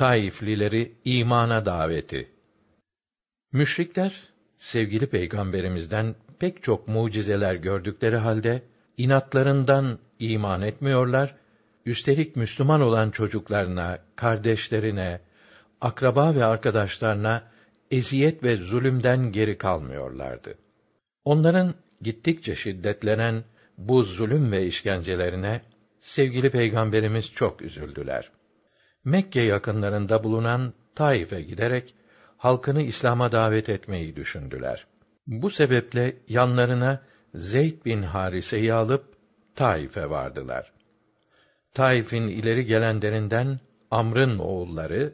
Taiflileri imana daveti. Müşrikler sevgili peygamberimizden pek çok mucizeler gördükleri halde inatlarından iman etmiyorlar. Üstelik Müslüman olan çocuklarına, kardeşlerine, akraba ve arkadaşlarına eziyet ve zulümden geri kalmıyorlardı. Onların gittikçe şiddetlenen bu zulüm ve işkencelerine sevgili peygamberimiz çok üzüldüler. Mekke yakınlarında bulunan Taif'e giderek halkını İslam'a davet etmeyi düşündüler. Bu sebeple yanlarına Zeyd bin Harise'yi alıp Taif'e vardılar. Taif'in ileri gelenlerinden Amr'ın oğulları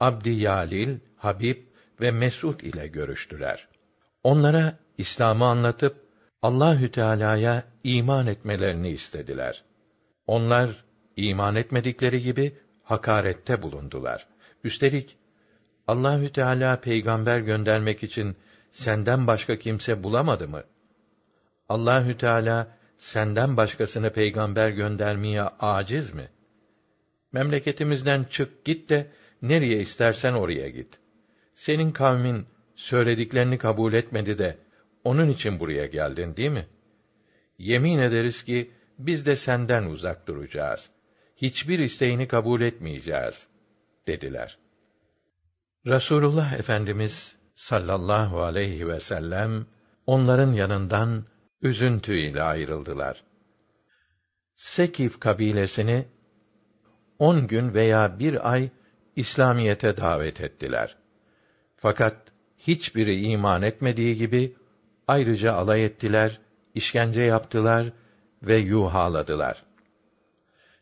Abdi Yalil, Habib ve Mesud ile görüştüler. Onlara İslam'ı anlatıp Allahü Teala'ya iman etmelerini istediler. Onlar iman etmedikleri gibi hakarette bulundular. Üstelik Allahü Teala peygamber göndermek için senden başka kimse bulamadı mı? Allahü Teala senden başkasını peygamber göndermeye aciz mi? Memleketimizden çık git de nereye istersen oraya git. Senin kavmin söylediklerini kabul etmedi de onun için buraya geldin değil mi? Yemin ederiz ki biz de senden uzak duracağız. Hiçbir isteğini kabul etmeyeceğiz dediler. Rasulullah Efendimiz sallallahu aleyhi ve sellem onların yanından üzüntüyle ayrıldılar. Sekif kabilesini on gün veya bir ay İslamiyete davet ettiler. Fakat hiçbiri iman etmediği gibi ayrıca alay ettiler, işkence yaptılar ve yuhaladılar.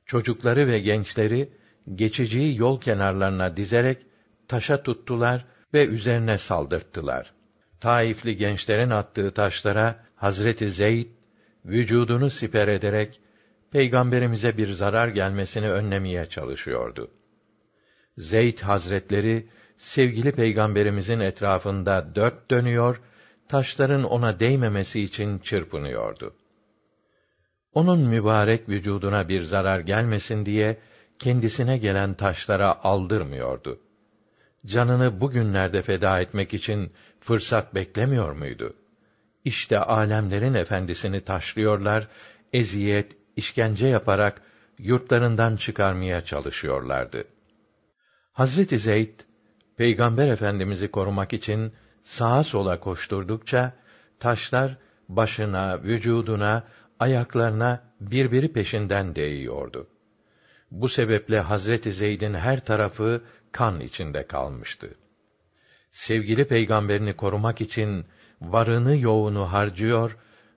Çocukları ve gençleri geçici yol kenarlarına dizerek taşa tuttular ve üzerine saldırttılar. Taifli gençlerin attığı taşlara Hazreti Zeyd vücudunu siper ederek peygamberimize bir zarar gelmesini önlemeye çalışıyordu. Zeyd Hazretleri sevgili peygamberimizin etrafında dört dönüyor, taşların ona değmemesi için çırpınıyordu. Onun mübarek vücuduna bir zarar gelmesin diye kendisine gelen taşlara aldırmıyordu. Canını bugünlerde feda etmek için fırsat beklemiyor muydu? İşte alemlerin efendisini taşlıyorlar, eziyet, işkence yaparak yurtlarından çıkarmaya çalışıyorlardı. Hazreti Zeyd Peygamber Efendimizi korumak için sağa sola koşturdukça taşlar başına, vücuduna, ayaklarına birbiri peşinden değiyordu. Bu sebeple Hazreti Zeyd'in her tarafı kan içinde kalmıştı. Sevgili peygamberini korumak için varını yoğunu harcıyor,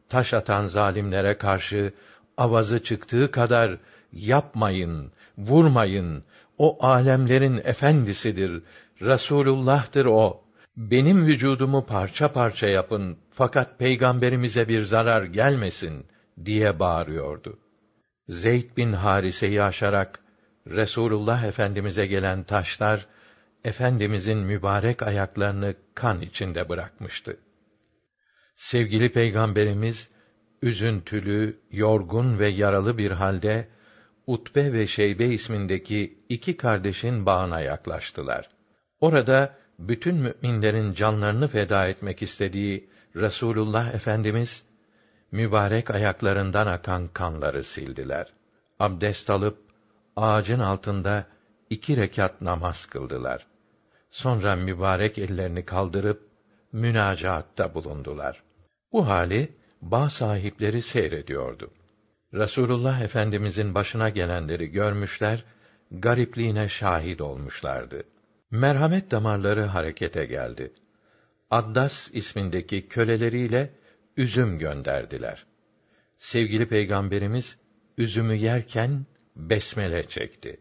taş atan zalimlere karşı avazı çıktığı kadar yapmayın, vurmayın, o alemlerin efendisidir, Rasulullah'tır o. Benim vücudumu parça parça yapın fakat peygamberimize bir zarar gelmesin diye bağırıyordu. Zeyd bin Harise'yi aşarak Resulullah Efendimize gelen taşlar efendimizin mübarek ayaklarını kan içinde bırakmıştı. Sevgili peygamberimiz üzüntülü, yorgun ve yaralı bir halde Utbe ve Şeybe ismindeki iki kardeşin bağına yaklaştılar. Orada bütün müminlerin canlarını feda etmek istediği Resulullah Efendimiz mübarek ayaklarından akan kanları sildiler. Abdest alıp ağacın altında iki rekat namaz kıldılar. Sonra mübarek ellerini kaldırıp münacaatta bulundular. Bu hali bağ sahipleri seyrediyordu. Rasulullah Efendimizin başına gelenleri görmüşler, garipliğine şahit olmuşlardı. Merhamet damarları harekete geldi. Addas ismindeki köleleriyle üzüm gönderdiler. Sevgili peygamberimiz üzümü yerken besmele çekti.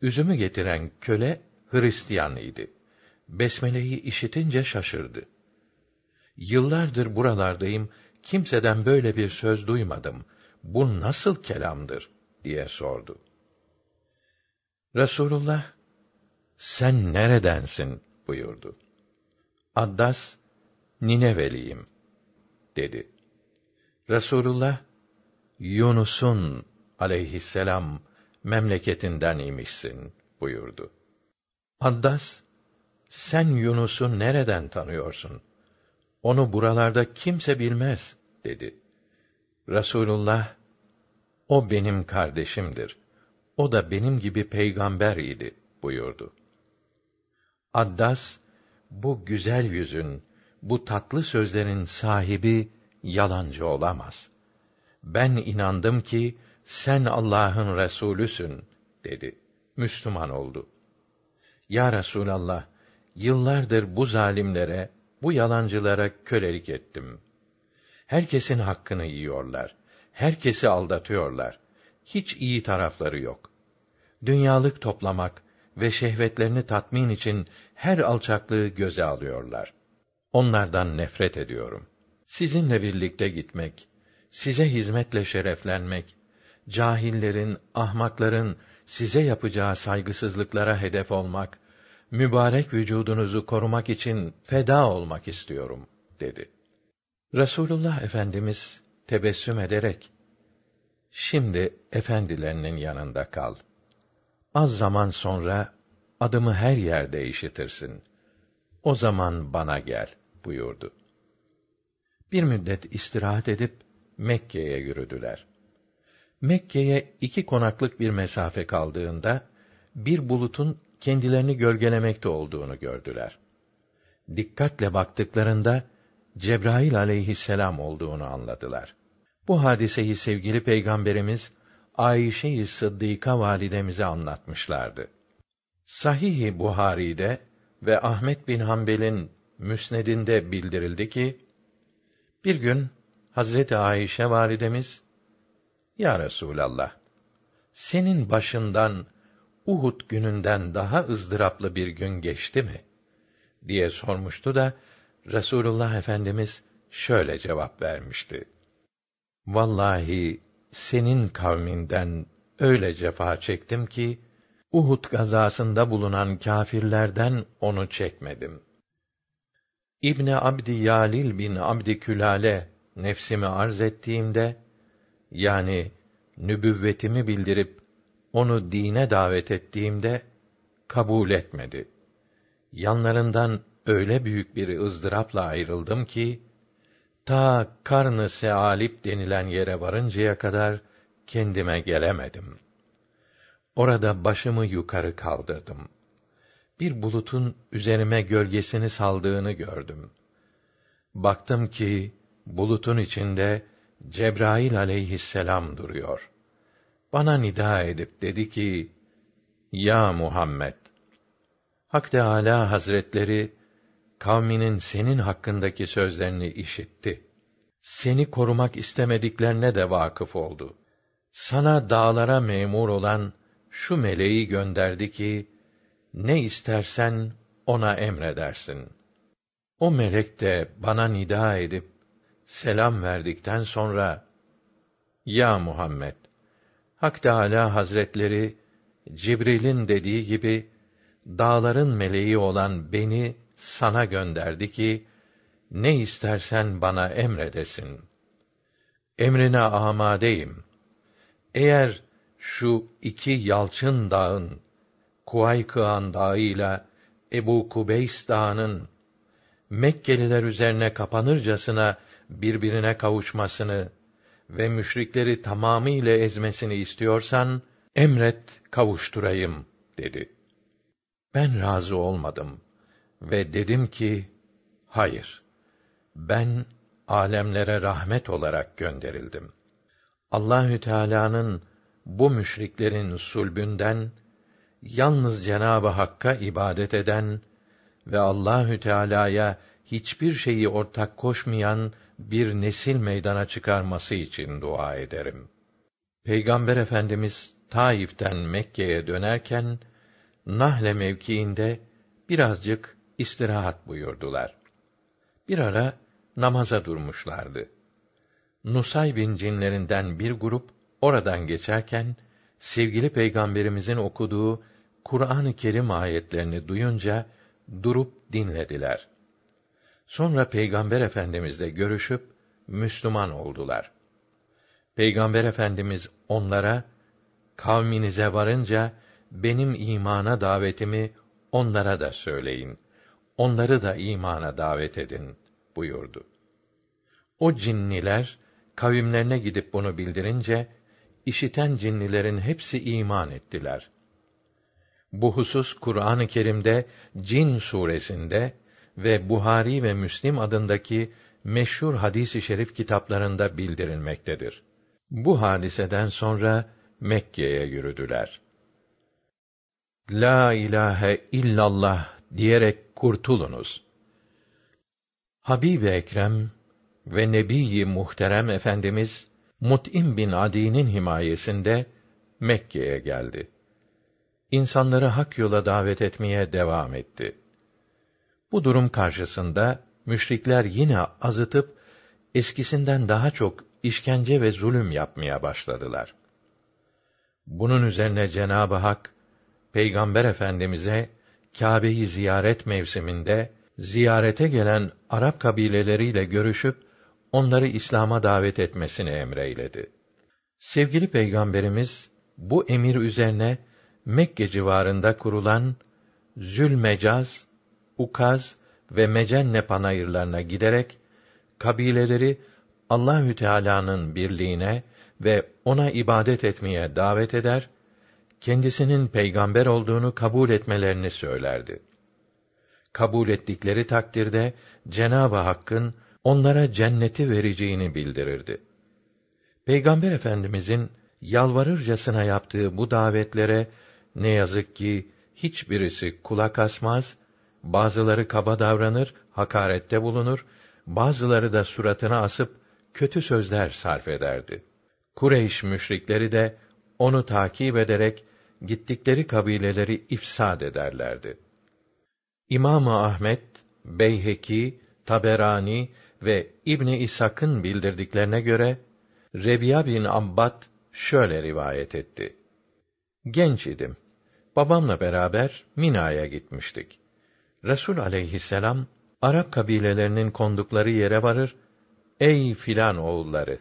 Üzümü getiren köle Hristiyan idi. Besmele'yi işitince şaşırdı. Yıllardır buralardayım, kimseden böyle bir söz duymadım. Bu nasıl kelamdır? diye sordu. Resulullah, sen neredensin? buyurdu. Addas, Nineveliyim, dedi. Resulullah, Yunus'un aleyhisselam memleketinden imişsin buyurdu. Addas, sen Yunus'u nereden tanıyorsun? Onu buralarda kimse bilmez, dedi. Rasulullah, o benim kardeşimdir. O da benim gibi peygamber idi, buyurdu. Addas, bu güzel yüzün, bu tatlı sözlerin sahibi yalancı olamaz. Ben inandım ki sen Allah'ın resulüsün dedi. Müslüman oldu. Ya Resulallah, yıllardır bu zalimlere, bu yalancılara kölelik ettim. Herkesin hakkını yiyorlar. Herkesi aldatıyorlar. Hiç iyi tarafları yok. Dünyalık toplamak ve şehvetlerini tatmin için her alçaklığı göze alıyorlar. Onlardan nefret ediyorum. Sizinle birlikte gitmek, size hizmetle şereflenmek, cahillerin, ahmakların size yapacağı saygısızlıklara hedef olmak, mübarek vücudunuzu korumak için feda olmak istiyorum, dedi. Resulullah Efendimiz tebessüm ederek, Şimdi efendilerinin yanında kal. Az zaman sonra adımı her yerde işitirsin. O zaman bana gel buyurdu. Bir müddet istirahat edip Mekke'ye yürüdüler. Mekke'ye iki konaklık bir mesafe kaldığında bir bulutun kendilerini gölgelemekte olduğunu gördüler. Dikkatle baktıklarında Cebrail aleyhisselam olduğunu anladılar. Bu hadiseyi sevgili peygamberimiz Ayşe-i Sıddıka validemize anlatmışlardı. Sahih-i Buhari'de ve Ahmet bin Hanbel'in Müsned'inde bildirildi ki bir gün Hazreti Ayşe validemiz Ya Resulallah senin başından Uhud gününden daha ızdıraplı bir gün geçti mi? diye sormuştu da Resulullah Efendimiz şöyle cevap vermişti. Vallahi senin kavminden öyle cefa çektim ki Uhud gazasında bulunan kâfirlerden onu çekmedim. İbni Abdi Yalil bin Abdi Külale nefsimi arz ettiğimde yani nübüvvetimi bildirip onu dine davet ettiğimde kabul etmedi. Yanlarından öyle büyük bir ızdırapla ayrıldım ki ta karnı sealip denilen yere varıncaya kadar kendime gelemedim. Orada başımı yukarı kaldırdım. Bir bulutun üzerime gölgesini saldığını gördüm. Baktım ki bulutun içinde Cebrail aleyhisselam duruyor. Bana nida edip dedi ki: Ya Muhammed! Hak Teâlâ Hazretleri kavminin senin hakkındaki sözlerini işitti. Seni korumak istemediklerine de vakıf oldu. Sana dağlara memur olan şu meleği gönderdi ki ne istersen ona emredersin. O melek de bana nida edip selam verdikten sonra Ya Muhammed Hak Teâlâ Hazretleri Cibril'in dediği gibi dağların meleği olan beni sana gönderdi ki ne istersen bana emredesin. Emrine amadeyim. Eğer şu iki yalçın dağın Kuaykıan Dağı ile Ebu Kubeys Dağı'nın Mekkeliler üzerine kapanırcasına birbirine kavuşmasını ve müşrikleri tamamıyla ezmesini istiyorsan emret kavuşturayım dedi. Ben razı olmadım ve dedim ki hayır. Ben alemlere rahmet olarak gönderildim. Allahü Teala'nın bu müşriklerin sulbünden yalnız Cenabı Hakk'a ibadet eden ve Allahü Teala'ya hiçbir şeyi ortak koşmayan bir nesil meydana çıkarması için dua ederim. Peygamber Efendimiz Taif'ten Mekke'ye dönerken Nahle mevkiinde birazcık istirahat buyurdular. Bir ara namaza durmuşlardı. Nusay bin cinlerinden bir grup oradan geçerken sevgili peygamberimizin okuduğu Kur'an-ı Kerim ayetlerini duyunca durup dinlediler. Sonra Peygamber Efendimizle görüşüp Müslüman oldular. Peygamber Efendimiz onlara kavminize varınca benim imana davetimi onlara da söyleyin. Onları da imana davet edin buyurdu. O cinniler kavimlerine gidip bunu bildirince işiten cinnilerin hepsi iman ettiler. Bu husus Kur'an-ı Kerim'de Cin suresinde ve Buhari ve Müslim adındaki meşhur hadis-i şerif kitaplarında bildirilmektedir. Bu hadiseden sonra Mekke'ye yürüdüler. La ilahe illallah diyerek kurtulunuz. Habib Ekrem ve Nebiyi Muhterem Efendimiz Mut'im bin Adi'nin himayesinde Mekke'ye geldi. İnsanları hak yola davet etmeye devam etti. Bu durum karşısında müşrikler yine azıtıp eskisinden daha çok işkence ve zulüm yapmaya başladılar. Bunun üzerine Cenabı Hak Peygamber Efendimize Kâbe'yi ziyaret mevsiminde ziyarete gelen Arap kabileleriyle görüşüp onları İslam'a davet etmesini emreyledi. Sevgili Peygamberimiz bu emir üzerine Mekke civarında kurulan Zülmecaz, Ukaz ve Mecenne panayırlarına giderek kabileleri Allahü Teala'nın birliğine ve ona ibadet etmeye davet eder, kendisinin peygamber olduğunu kabul etmelerini söylerdi. Kabul ettikleri takdirde Cenab-ı Hakk'ın onlara cenneti vereceğini bildirirdi. Peygamber Efendimizin yalvarırcasına yaptığı bu davetlere ne yazık ki hiçbirisi kulak asmaz, bazıları kaba davranır, hakarette bulunur, bazıları da suratına asıp kötü sözler sarf ederdi. Kureyş müşrikleri de onu takip ederek gittikleri kabileleri ifsad ederlerdi. İmam Ahmet, Beyheki, Taberani ve İbni İshak'ın bildirdiklerine göre Rebiya bin Abbad şöyle rivayet etti. Genç idim. Babamla beraber Mina'ya gitmiştik. Resul aleyhisselam Arap kabilelerinin kondukları yere varır. Ey filan oğulları,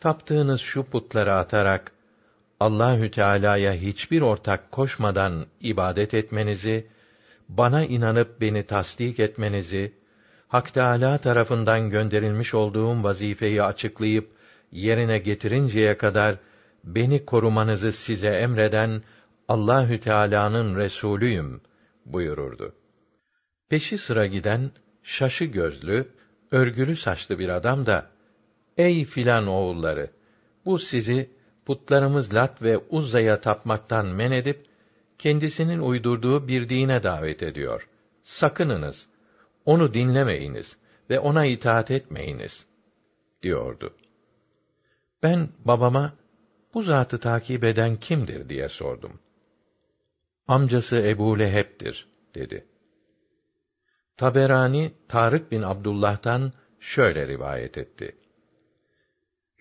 taptığınız şu putları atarak Allahü Teala'ya hiçbir ortak koşmadan ibadet etmenizi, bana inanıp beni tasdik etmenizi, Hak Teâlâ tarafından gönderilmiş olduğum vazifeyi açıklayıp yerine getirinceye kadar beni korumanızı size emreden Allahü Teala'nın resulüyüm buyururdu. Peşi sıra giden şaşı gözlü, örgülü saçlı bir adam da ey filan oğulları bu sizi putlarımız Lat ve Uzza'ya tapmaktan men edip kendisinin uydurduğu bir dine davet ediyor. Sakınınız. Onu dinlemeyiniz ve ona itaat etmeyiniz diyordu. Ben babama bu zatı takip eden kimdir diye sordum. Amcası Ebu Leheb'dir dedi. Taberani Tarık bin Abdullah'tan şöyle rivayet etti.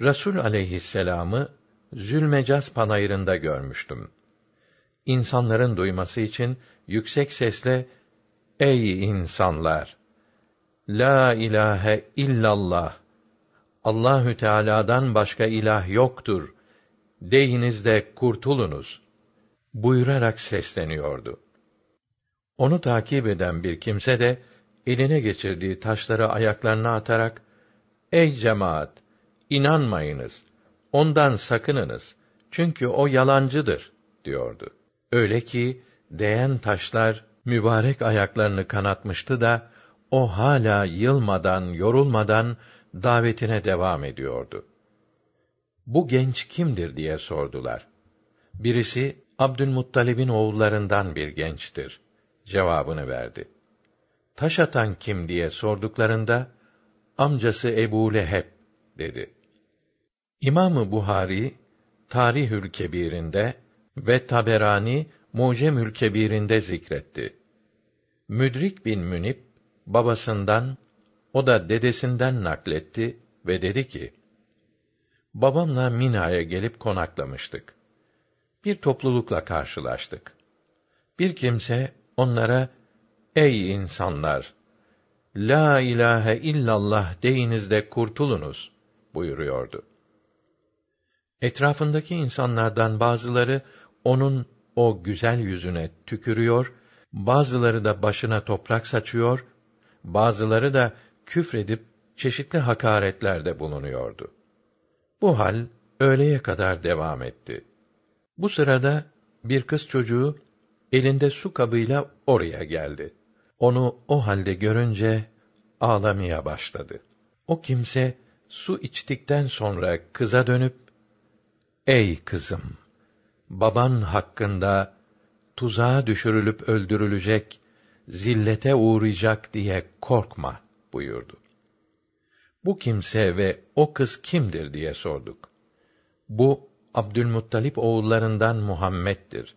Resul aleyhisselamı Zülmecaz panayırında görmüştüm. İnsanların duyması için yüksek sesle Ey insanlar! La ilahe illallah! Allahü Teala'dan başka ilah yoktur. Deyiniz de kurtulunuz. Buyurarak sesleniyordu. Onu takip eden bir kimse de eline geçirdiği taşları ayaklarına atarak Ey cemaat inanmayınız ondan sakınınız çünkü o yalancıdır diyordu. Öyle ki değen taşlar mübarek ayaklarını kanatmıştı da o hala yılmadan, yorulmadan davetine devam ediyordu. Bu genç kimdir diye sordular. Birisi Abdülmuttalib'in oğullarından bir gençtir cevabını verdi. Taş atan kim diye sorduklarında amcası Ebu Leheb dedi. İmamı Buhari Tarihül Kebir'inde ve Taberani Mucemül Kebir'inde zikretti. Müdrik bin Münip babasından o da dedesinden nakletti ve dedi ki: Babamla Mina'ya gelip konaklamıştık. Bir toplulukla karşılaştık. Bir kimse onlara Ey insanlar! La ilahe illallah deyiniz de kurtulunuz buyuruyordu. Etrafındaki insanlardan bazıları onun o güzel yüzüne tükürüyor, bazıları da başına toprak saçıyor, bazıları da küfredip çeşitli hakaretlerde bulunuyordu. Bu hal öğleye kadar devam etti. Bu sırada bir kız çocuğu elinde su kabıyla oraya geldi. Onu o halde görünce ağlamaya başladı. O kimse su içtikten sonra kıza dönüp Ey kızım, baban hakkında tuzağa düşürülüp öldürülecek, zillete uğrayacak diye korkma buyurdu. Bu kimse ve o kız kimdir diye sorduk. Bu Abdülmuttalip oğullarından Muhammed'dir.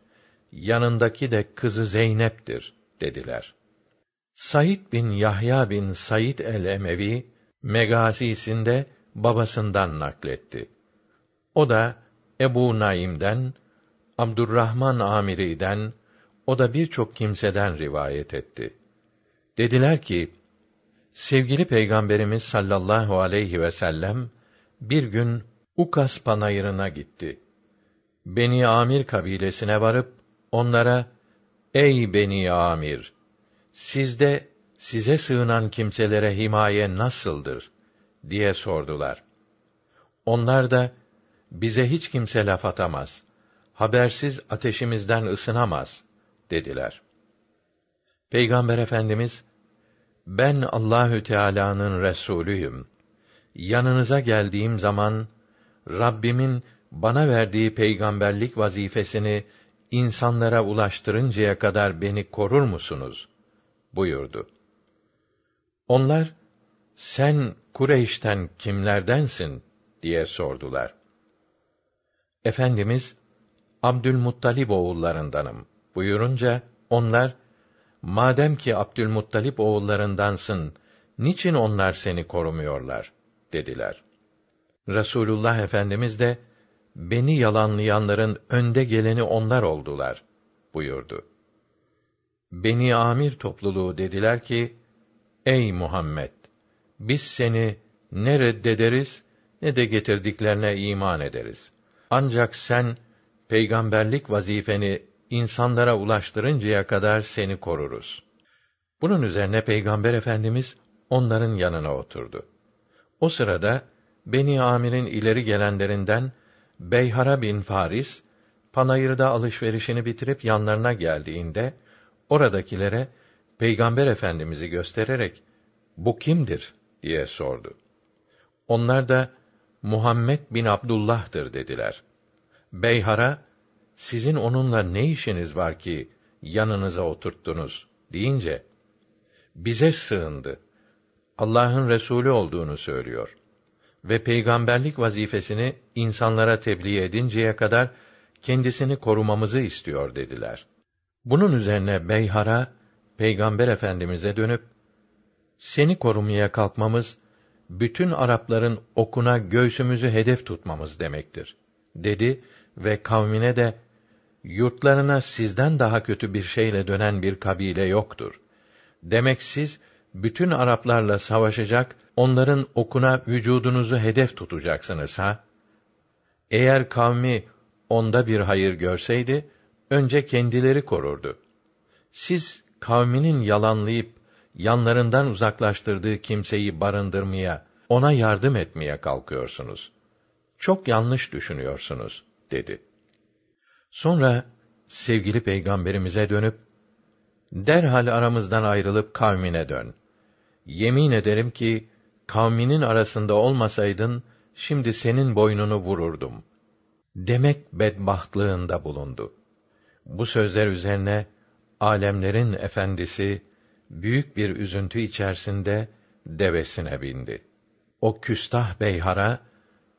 Yanındaki de kızı Zeynep'tir dediler. Said bin Yahya bin Said el-Emevi Megazisinde babasından nakletti. O da Ebu Naim'den, Abdurrahman Amiri'den, o da birçok kimseden rivayet etti. Dediler ki, sevgili Peygamberimiz sallallahu aleyhi ve sellem bir gün Ukas panayırına gitti. Beni Amir kabilesine varıp onlara Ey Beni Amir sizde size sığınan kimselere himaye nasıldır diye sordular. Onlar da bize hiç kimse laf atamaz. Habersiz ateşimizden ısınamaz dediler. Peygamber Efendimiz ben Allahü Teala'nın resulüyüm. Yanınıza geldiğim zaman Rabbimin bana verdiği peygamberlik vazifesini insanlara ulaştırıncaya kadar beni korur musunuz? buyurdu. Onlar sen Kureyş'ten kimlerdensin diye sordular. Efendimiz Abdülmuttalib oğullarındanım buyurunca onlar madem ki Abdülmuttalip oğullarındansın niçin onlar seni korumuyorlar dediler. Resulullah Efendimiz de beni yalanlayanların önde geleni onlar oldular buyurdu. Beni Amir topluluğu dediler ki: Ey Muhammed, biz seni ne reddederiz ne de getirdiklerine iman ederiz. Ancak sen peygamberlik vazifeni insanlara ulaştırıncaya kadar seni koruruz. Bunun üzerine Peygamber Efendimiz onların yanına oturdu. O sırada Beni Amir'in ileri gelenlerinden Beyhara bin Faris panayırda alışverişini bitirip yanlarına geldiğinde oradakilere Peygamber Efendimizi göstererek bu kimdir diye sordu. Onlar da Muhammed bin Abdullah'tır dediler. Beyhara sizin onunla ne işiniz var ki yanınıza oturttunuz deyince bize sığındı. Allah'ın resulü olduğunu söylüyor ve peygamberlik vazifesini insanlara tebliğ edinceye kadar kendisini korumamızı istiyor dediler. Bunun üzerine Beyhara Peygamber Efendimize dönüp seni korumaya kalkmamız bütün Arapların okuna göğsümüzü hedef tutmamız demektir dedi ve kavmine de yurtlarına sizden daha kötü bir şeyle dönen bir kabile yoktur. Demek siz bütün Araplarla savaşacak, onların okuna vücudunuzu hedef tutacaksınız ha? Eğer kavmi onda bir hayır görseydi, önce kendileri korurdu. Siz kavminin yalanlayıp yanlarından uzaklaştırdığı kimseyi barındırmaya, ona yardım etmeye kalkıyorsunuz. Çok yanlış düşünüyorsunuz, dedi. Sonra sevgili peygamberimize dönüp derhal aramızdan ayrılıp kavmine dön. Yemin ederim ki kavminin arasında olmasaydın şimdi senin boynunu vururdum. Demek bedbahtlığında bulundu. Bu sözler üzerine alemlerin efendisi büyük bir üzüntü içerisinde devesine bindi. O küstah beyhara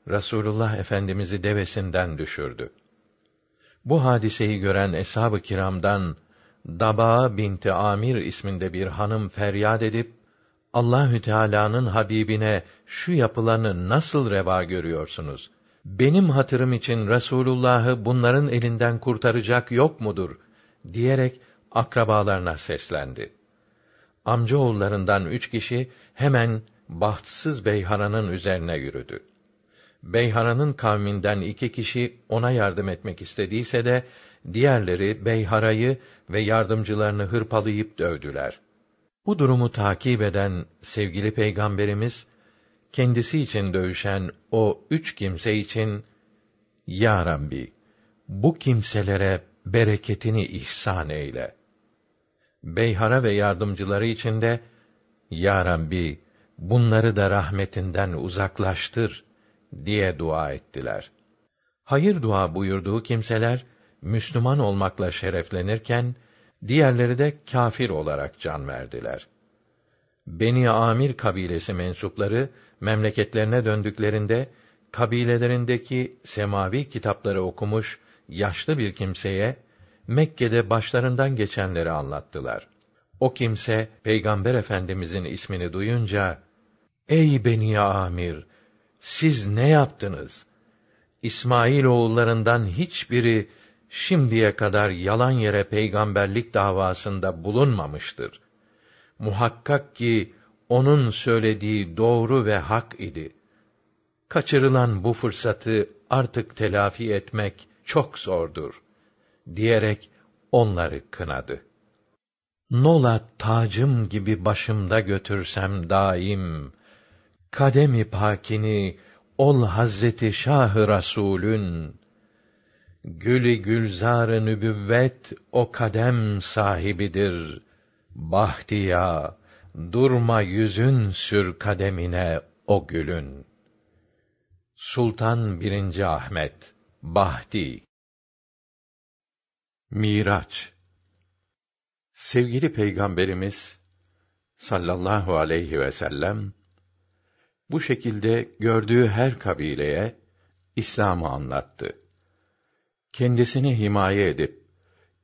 Rasulullah Efendimizi devesinden düşürdü. Bu hadiseyi gören eshab-ı kiramdan Daba binti Amir isminde bir hanım feryat edip Allahü Teala'nın Habibine şu yapılanı nasıl reva görüyorsunuz? Benim hatırım için Resulullah'ı bunların elinden kurtaracak yok mudur? diyerek akrabalarına seslendi. Amcaoğullarından üç kişi hemen bahtsız Beyharan'ın üzerine yürüdü. Beyharan'ın kavminden iki kişi ona yardım etmek istediyse de diğerleri Beyhara'yı ve yardımcılarını hırpalayıp dövdüler. Bu durumu takip eden sevgili peygamberimiz kendisi için dövüşen o üç kimse için Ya Rabbi bu kimselere bereketini ihsan eyle. Beyhara ve yardımcıları için de Ya Rabbi bunları da rahmetinden uzaklaştır diye dua ettiler. Hayır dua buyurduğu kimseler Müslüman olmakla şereflenirken diğerleri de kâfir olarak can verdiler. Beni Amir kabilesi mensupları memleketlerine döndüklerinde kabilelerindeki semavi kitapları okumuş yaşlı bir kimseye Mekke'de başlarından geçenleri anlattılar. O kimse Peygamber Efendimizin ismini duyunca Ey Beni Amir siz ne yaptınız? İsmail oğullarından hiçbiri şimdiye kadar yalan yere peygamberlik davasında bulunmamıştır. Muhakkak ki onun söylediği doğru ve hak idi. Kaçırılan bu fırsatı artık telafi etmek çok zordur diyerek onları kınadı. Nola tacım gibi başımda götürsem daim kademi pakini ol Hazreti Şah-ı Rasulün gülü gülzar nübüvvet o kadem sahibidir. Bahtiya durma yüzün sür kademine o gülün. Sultan 1. Ahmet Bahti Miraç Sevgili Peygamberimiz sallallahu aleyhi ve sellem bu şekilde gördüğü her kabileye İslam'ı anlattı. Kendisini himaye edip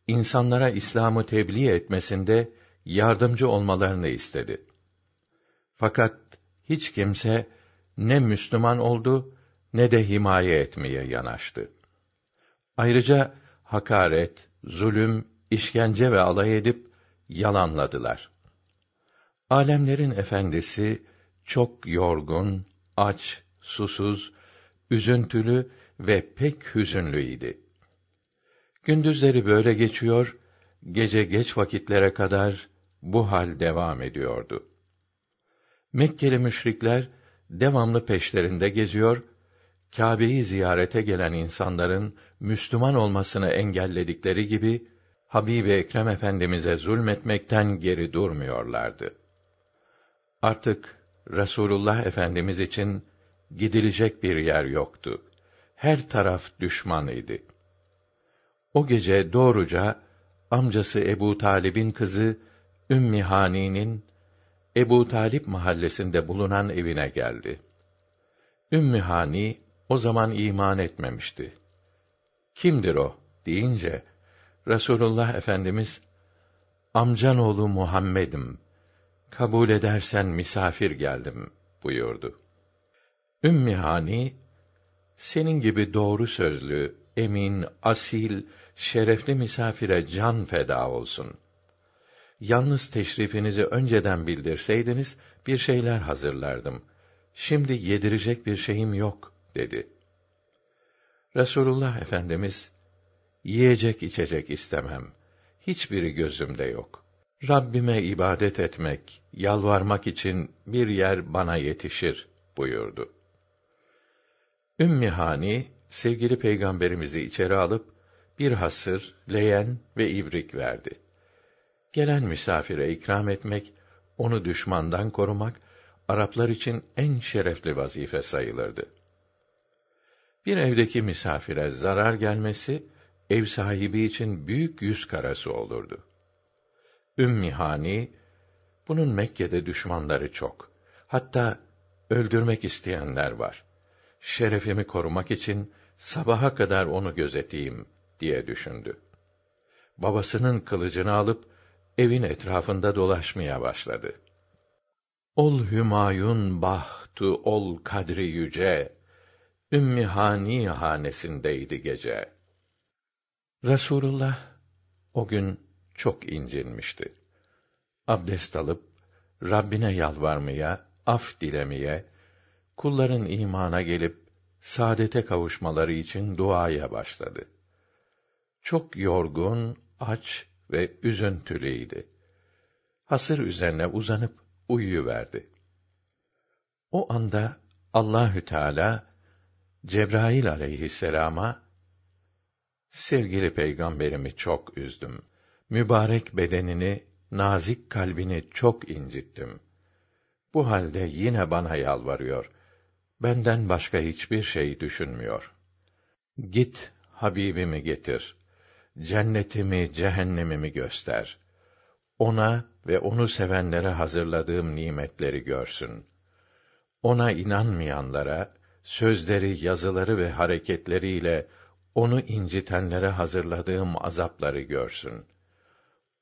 insanlara İslam'ı tebliğ etmesinde yardımcı olmalarını istedi. Fakat hiç kimse ne Müslüman oldu ne de himaye etmeye yanaştı. Ayrıca hakaret, zulüm, işkence ve alay edip yalanladılar. Alemlerin efendisi çok yorgun, aç, susuz, üzüntülü ve pek hüzünlüydi. Gündüzleri böyle geçiyor, gece geç vakitlere kadar bu hal devam ediyordu. Mekkeli müşrikler devamlı peşlerinde geziyor, Kâbe'yi ziyarete gelen insanların Müslüman olmasını engelledikleri gibi Habib Ekrem Efendimize zulmetmekten geri durmuyorlardı. Artık Resulullah Efendimiz için gidilecek bir yer yoktu. Her taraf düşman idi. O gece doğruca amcası Ebu Talib'in kızı Ümmi Hani'nin Ebu Talip mahallesinde bulunan evine geldi. Ümmü Hani o zaman iman etmemişti. Kimdir o deyince Resulullah Efendimiz amcan oğlu Muhammed'im. Kabul edersen misafir geldim buyurdu. Ümmü Hani senin gibi doğru sözlü, emin, asil, şerefli misafire can feda olsun. Yalnız teşrifinizi önceden bildirseydiniz bir şeyler hazırlardım. Şimdi yedirecek bir şeyim yok dedi. Resulullah Efendimiz yiyecek içecek istemem. Hiçbiri gözümde yok. Rabbime ibadet etmek, yalvarmak için bir yer bana yetişir buyurdu. Ümmü Hani sevgili peygamberimizi içeri alıp bir hasır, leyen ve ibrik verdi. Gelen misafire ikram etmek, onu düşmandan korumak Araplar için en şerefli vazife sayılırdı. Bir evdeki misafire zarar gelmesi ev sahibi için büyük yüz karası olurdu. Ümmü Hani bunun Mekke'de düşmanları çok. Hatta öldürmek isteyenler var. Şerefimi korumak için sabaha kadar onu gözeteyim diye düşündü. Babasının kılıcını alıp evin etrafında dolaşmaya başladı. Ol Hümayun bahtu ol kadri yüce, Ümmü Hani hanesindeydi gece. Resulullah o gün çok incinmişti. Abdest alıp Rabbine yalvarmaya, af dilemeye, kulların imana gelip saadete kavuşmaları için duaya başladı. Çok yorgun, aç ve üzüntülüydi. Hasır üzerine uzanıp uyuyuverdi. O anda Allahü Teala Cebrail aleyhisselama sevgili peygamberimi çok üzdüm. Mübarek bedenini, nazik kalbini çok incittim. Bu halde yine bana yalvarıyor. Benden başka hiçbir şey düşünmüyor. Git Habibimi getir. Cennetimi, cehennemimi göster. Ona ve onu sevenlere hazırladığım nimetleri görsün. Ona inanmayanlara, sözleri, yazıları ve hareketleriyle onu incitenlere hazırladığım azapları görsün.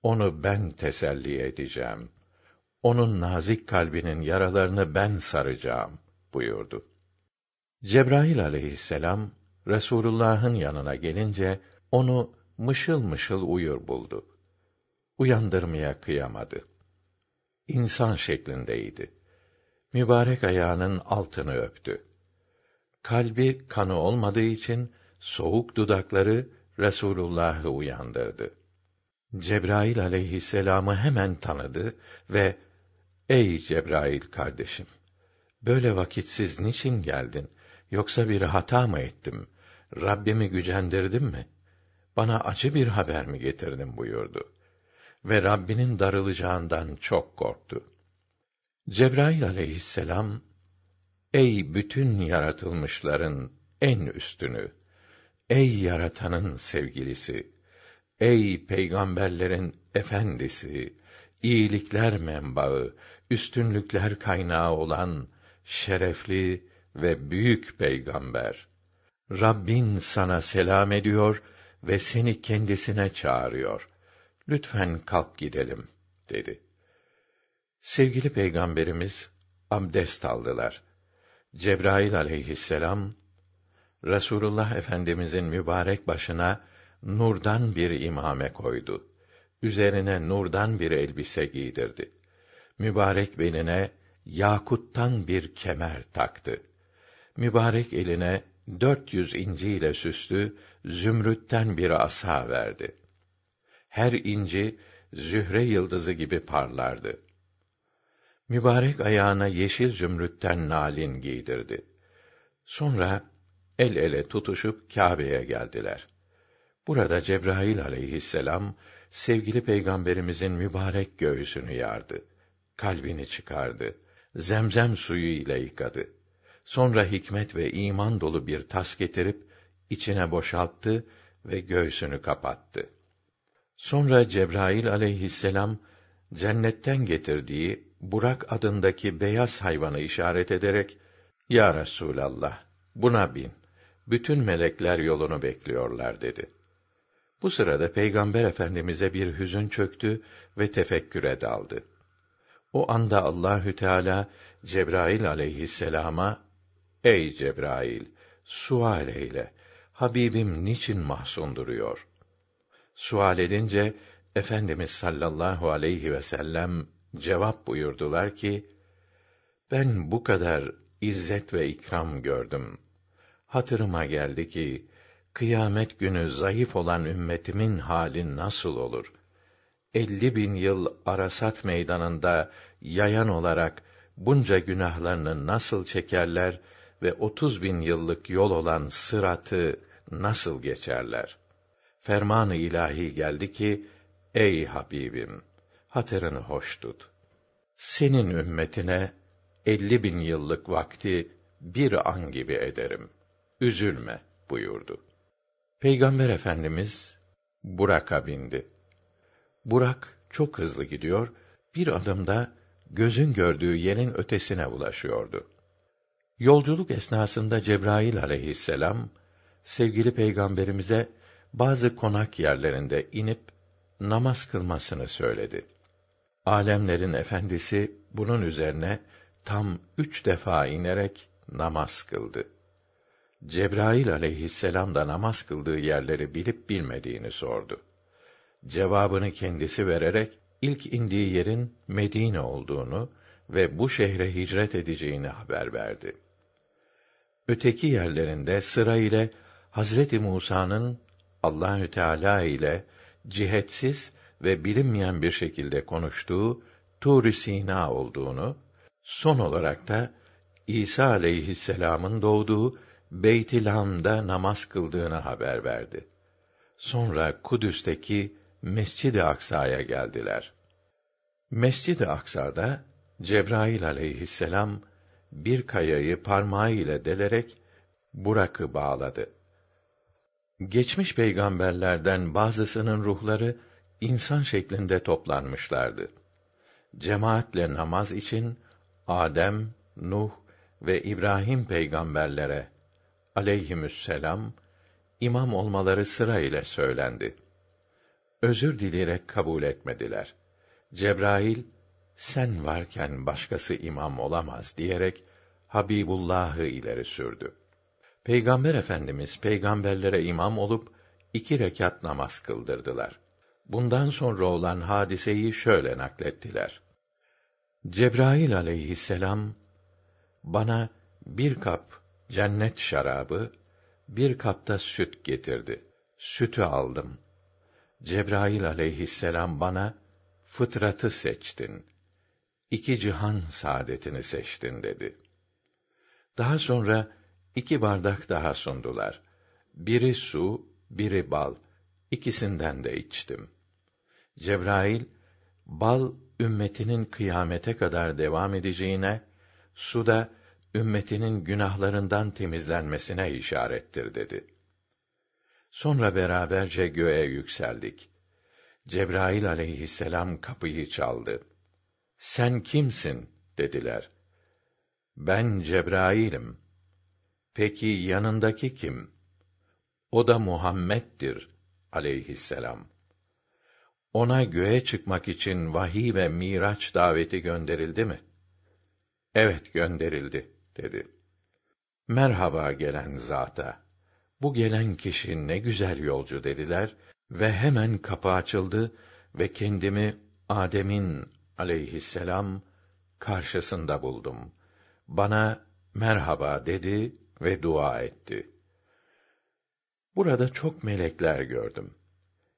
Onu ben teselli edeceğim. Onun nazik kalbinin yaralarını ben saracağım buyurdu. Cebrail aleyhisselam Resulullah'ın yanına gelince onu mışıl mışıl uyur buldu. Uyandırmaya kıyamadı. İnsan şeklindeydi. Mübarek ayağının altını öptü. Kalbi kanı olmadığı için soğuk dudakları Resulullah'ı uyandırdı. Cebrail aleyhisselamı hemen tanıdı ve Ey Cebrail kardeşim, böyle vakitsiz niçin geldin? Yoksa bir hata mı ettim? Rabbimi gücendirdim mi? Bana acı bir haber mi getirdin buyurdu. Ve Rabbinin darılacağından çok korktu. Cebrail aleyhisselam, Ey bütün yaratılmışların en üstünü, ey yaratanın sevgilisi, ey peygamberlerin efendisi, iyilikler menbaı, üstünlükler kaynağı olan şerefli ve büyük peygamber. Rabbin sana selam ediyor ve seni kendisine çağırıyor. Lütfen kalk gidelim, dedi. Sevgili peygamberimiz abdest aldılar. Cebrail aleyhisselam Resulullah Efendimizin mübarek başına nurdan bir imame koydu. Üzerine nurdan bir elbise giydirdi. Mübarek beline yakuttan bir kemer taktı. Mübarek eline dört yüz inciyle süslü zümrütten bir asa verdi. Her inci zühre yıldızı gibi parlardı. Mübarek ayağına yeşil zümrütten nalin giydirdi. Sonra el ele tutuşup Kâbe'ye geldiler. Burada Cebrail aleyhisselam sevgili peygamberimizin mübarek göğsünü yardı. Kalbini çıkardı. Zemzem suyu ile yıkadı. Sonra hikmet ve iman dolu bir tas getirip içine boşalttı ve göğsünü kapattı. Sonra Cebrail aleyhisselam cennetten getirdiği Burak adındaki beyaz hayvanı işaret ederek Ya Resulallah buna bin. Bütün melekler yolunu bekliyorlar dedi. Bu sırada Peygamber Efendimize bir hüzün çöktü ve tefekküre daldı. O anda Allahü Teala Cebrail aleyhisselama Ey Cebrail sual eyle. Habibim niçin mahzun duruyor? Sual edince Efendimiz sallallahu aleyhi ve sellem cevap buyurdular ki ben bu kadar izzet ve ikram gördüm. Hatırıma geldi ki kıyamet günü zayıf olan ümmetimin hali nasıl olur? Elli bin yıl Arasat meydanında yayan olarak bunca günahlarını nasıl çekerler ve otuz bin yıllık yol olan sıratı nasıl geçerler? Ferman-ı ilahi geldi ki, ey Habibim, hatırını hoş tut. Senin ümmetine elli bin yıllık vakti bir an gibi ederim. Üzülme buyurdu. Peygamber Efendimiz Burak'a bindi. Burak çok hızlı gidiyor, bir adımda gözün gördüğü yerin ötesine ulaşıyordu. Yolculuk esnasında Cebrail aleyhisselam sevgili peygamberimize bazı konak yerlerinde inip namaz kılmasını söyledi. Alemlerin efendisi bunun üzerine tam üç defa inerek namaz kıldı. Cebrail aleyhisselam da namaz kıldığı yerleri bilip bilmediğini sordu. Cevabını kendisi vererek ilk indiği yerin Medine olduğunu ve bu şehre hicret edeceğini haber verdi. Öteki yerlerinde sıra ile Hazreti Musa'nın Allahü Teala ile cihetsiz ve bilinmeyen bir şekilde konuştuğu tur Sina olduğunu, son olarak da İsa aleyhisselam'ın doğduğu Beyt-i Lam'da namaz kıldığını haber verdi. Sonra Kudüs'teki Mescid-i Aksa'ya geldiler. Mescid-i Aksa'da Cebrail aleyhisselam bir kayayı parmağı ile delerek Burak'ı bağladı. Geçmiş peygamberlerden bazısının ruhları insan şeklinde toplanmışlardı. Cemaatle namaz için Adem, Nuh ve İbrahim peygamberlere aleyhimüsselam imam olmaları sıra ile söylendi. Özür dileyerek kabul etmediler. Cebrail sen varken başkası imam olamaz diyerek Habibullah'ı ileri sürdü. Peygamber Efendimiz peygamberlere imam olup iki rekat namaz kıldırdılar. Bundan sonra olan hadiseyi şöyle naklettiler. Cebrail aleyhisselam bana bir kap cennet şarabı, bir kapta süt getirdi. Sütü aldım. Cebrail aleyhisselam bana fıtratı seçtin. İki cihan saadetini seçtin dedi. Daha sonra iki bardak daha sundular. Biri su, biri bal. İkisinden de içtim. Cebrail, bal ümmetinin kıyamete kadar devam edeceğine, su da ümmetinin günahlarından temizlenmesine işarettir dedi. Sonra beraberce göğe yükseldik. Cebrail aleyhisselam kapıyı çaldı. Sen kimsin? dediler. Ben Cebrail'im. Peki yanındaki kim? O da Muhammed'dir aleyhisselam. Ona göğe çıkmak için vahiy ve miraç daveti gönderildi mi? Evet gönderildi dedi. Merhaba gelen zata. Bu gelen kişi ne güzel yolcu dediler ve hemen kapı açıldı ve kendimi Adem'in aleyhisselam karşısında buldum. Bana merhaba dedi ve dua etti. Burada çok melekler gördüm.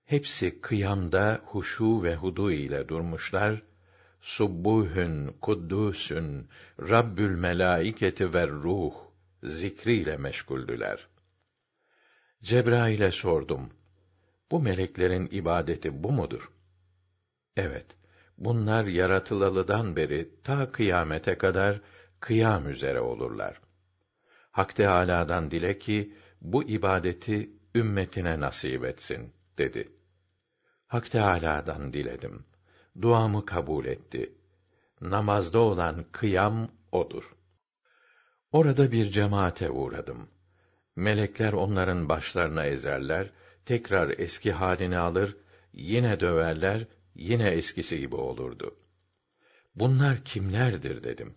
Hepsi kıyamda huşu ve hudu ile durmuşlar. Subbuhün, kuddusün, Rabbül melaiketi ve ruh zikriyle meşguldüler. Cebrail'e sordum. Bu meleklerin ibadeti bu mudur? Evet, bunlar yaratılalıdan beri ta kıyamete kadar kıyam üzere olurlar. Hak Teâlâ'dan dile ki bu ibadeti ümmetine nasip etsin dedi. Hak Teâlâ'dan diledim. Duamı kabul etti. Namazda olan kıyam odur. Orada bir cemaate uğradım. Melekler onların başlarına ezerler, tekrar eski halini alır, yine döverler, yine eskisi gibi olurdu. Bunlar kimlerdir dedim.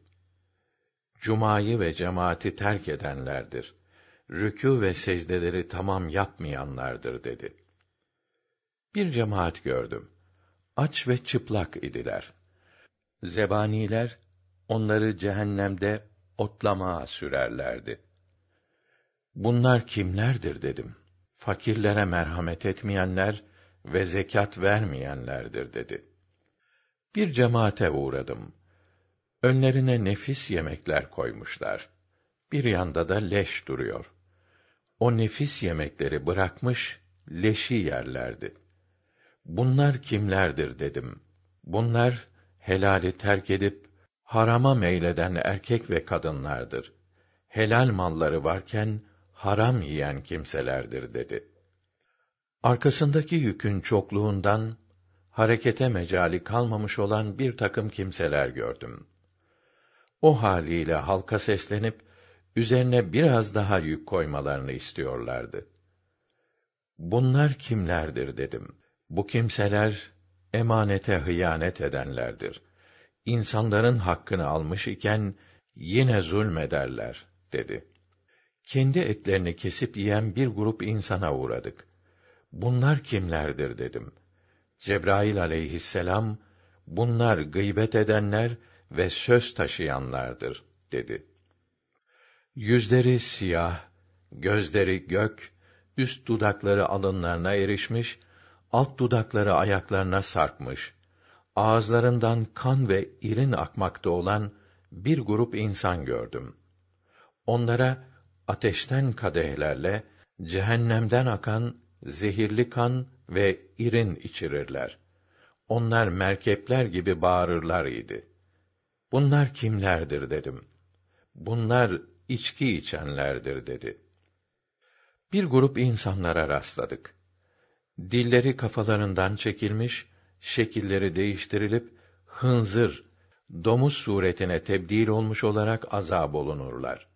Cumayı ve cemaati terk edenlerdir. Rükû ve secdeleri tamam yapmayanlardır dedi. Bir cemaat gördüm. Aç ve çıplak idiler. Zebaniler onları cehennemde otlamaya sürerlerdi. Bunlar kimlerdir dedim. Fakirlere merhamet etmeyenler ve zekat vermeyenlerdir dedi. Bir cemaate uğradım. Önlerine nefis yemekler koymuşlar. Bir yanda da leş duruyor. O nefis yemekleri bırakmış, leşi yerlerdi. Bunlar kimlerdir dedim. Bunlar helali terk edip harama meyleden erkek ve kadınlardır. Helal malları varken haram yiyen kimselerdir dedi. Arkasındaki yükün çokluğundan harekete mecali kalmamış olan bir takım kimseler gördüm. O haliyle halka seslenip üzerine biraz daha yük koymalarını istiyorlardı. Bunlar kimlerdir dedim. Bu kimseler emanete hıyanet edenlerdir. İnsanların hakkını almış iken yine zulmederler dedi. Kendi etlerini kesip yiyen bir grup insana uğradık. Bunlar kimlerdir dedim. Cebrail aleyhisselam bunlar gıybet edenler ve söz taşıyanlardır dedi. Yüzleri siyah, gözleri gök, üst dudakları alınlarına erişmiş, alt dudakları ayaklarına sarkmış, ağızlarından kan ve irin akmakta olan bir grup insan gördüm. Onlara ateşten kadehlerle cehennemden akan zehirli kan ve irin içirirler. Onlar merkepler gibi bağırırlar idi. Bunlar kimlerdir dedim. Bunlar içki içenlerdir dedi. Bir grup insanlara rastladık. Dilleri kafalarından çekilmiş, şekilleri değiştirilip hınzır, domuz suretine tebdil olmuş olarak azab olunurlar.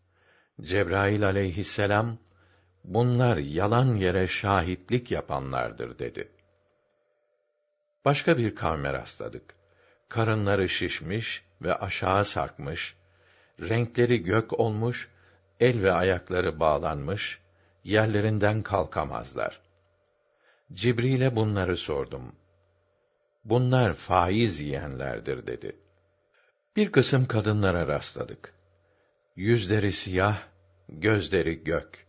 Cebrail aleyhisselam bunlar yalan yere şahitlik yapanlardır dedi. Başka bir kavme rastladık. Karınları şişmiş ve aşağı sarkmış, renkleri gök olmuş, el ve ayakları bağlanmış, yerlerinden kalkamazlar. Cibril'e bunları sordum. Bunlar faiz yiyenlerdir dedi. Bir kısım kadınlara rastladık. Yüzleri siyah, gözleri gök.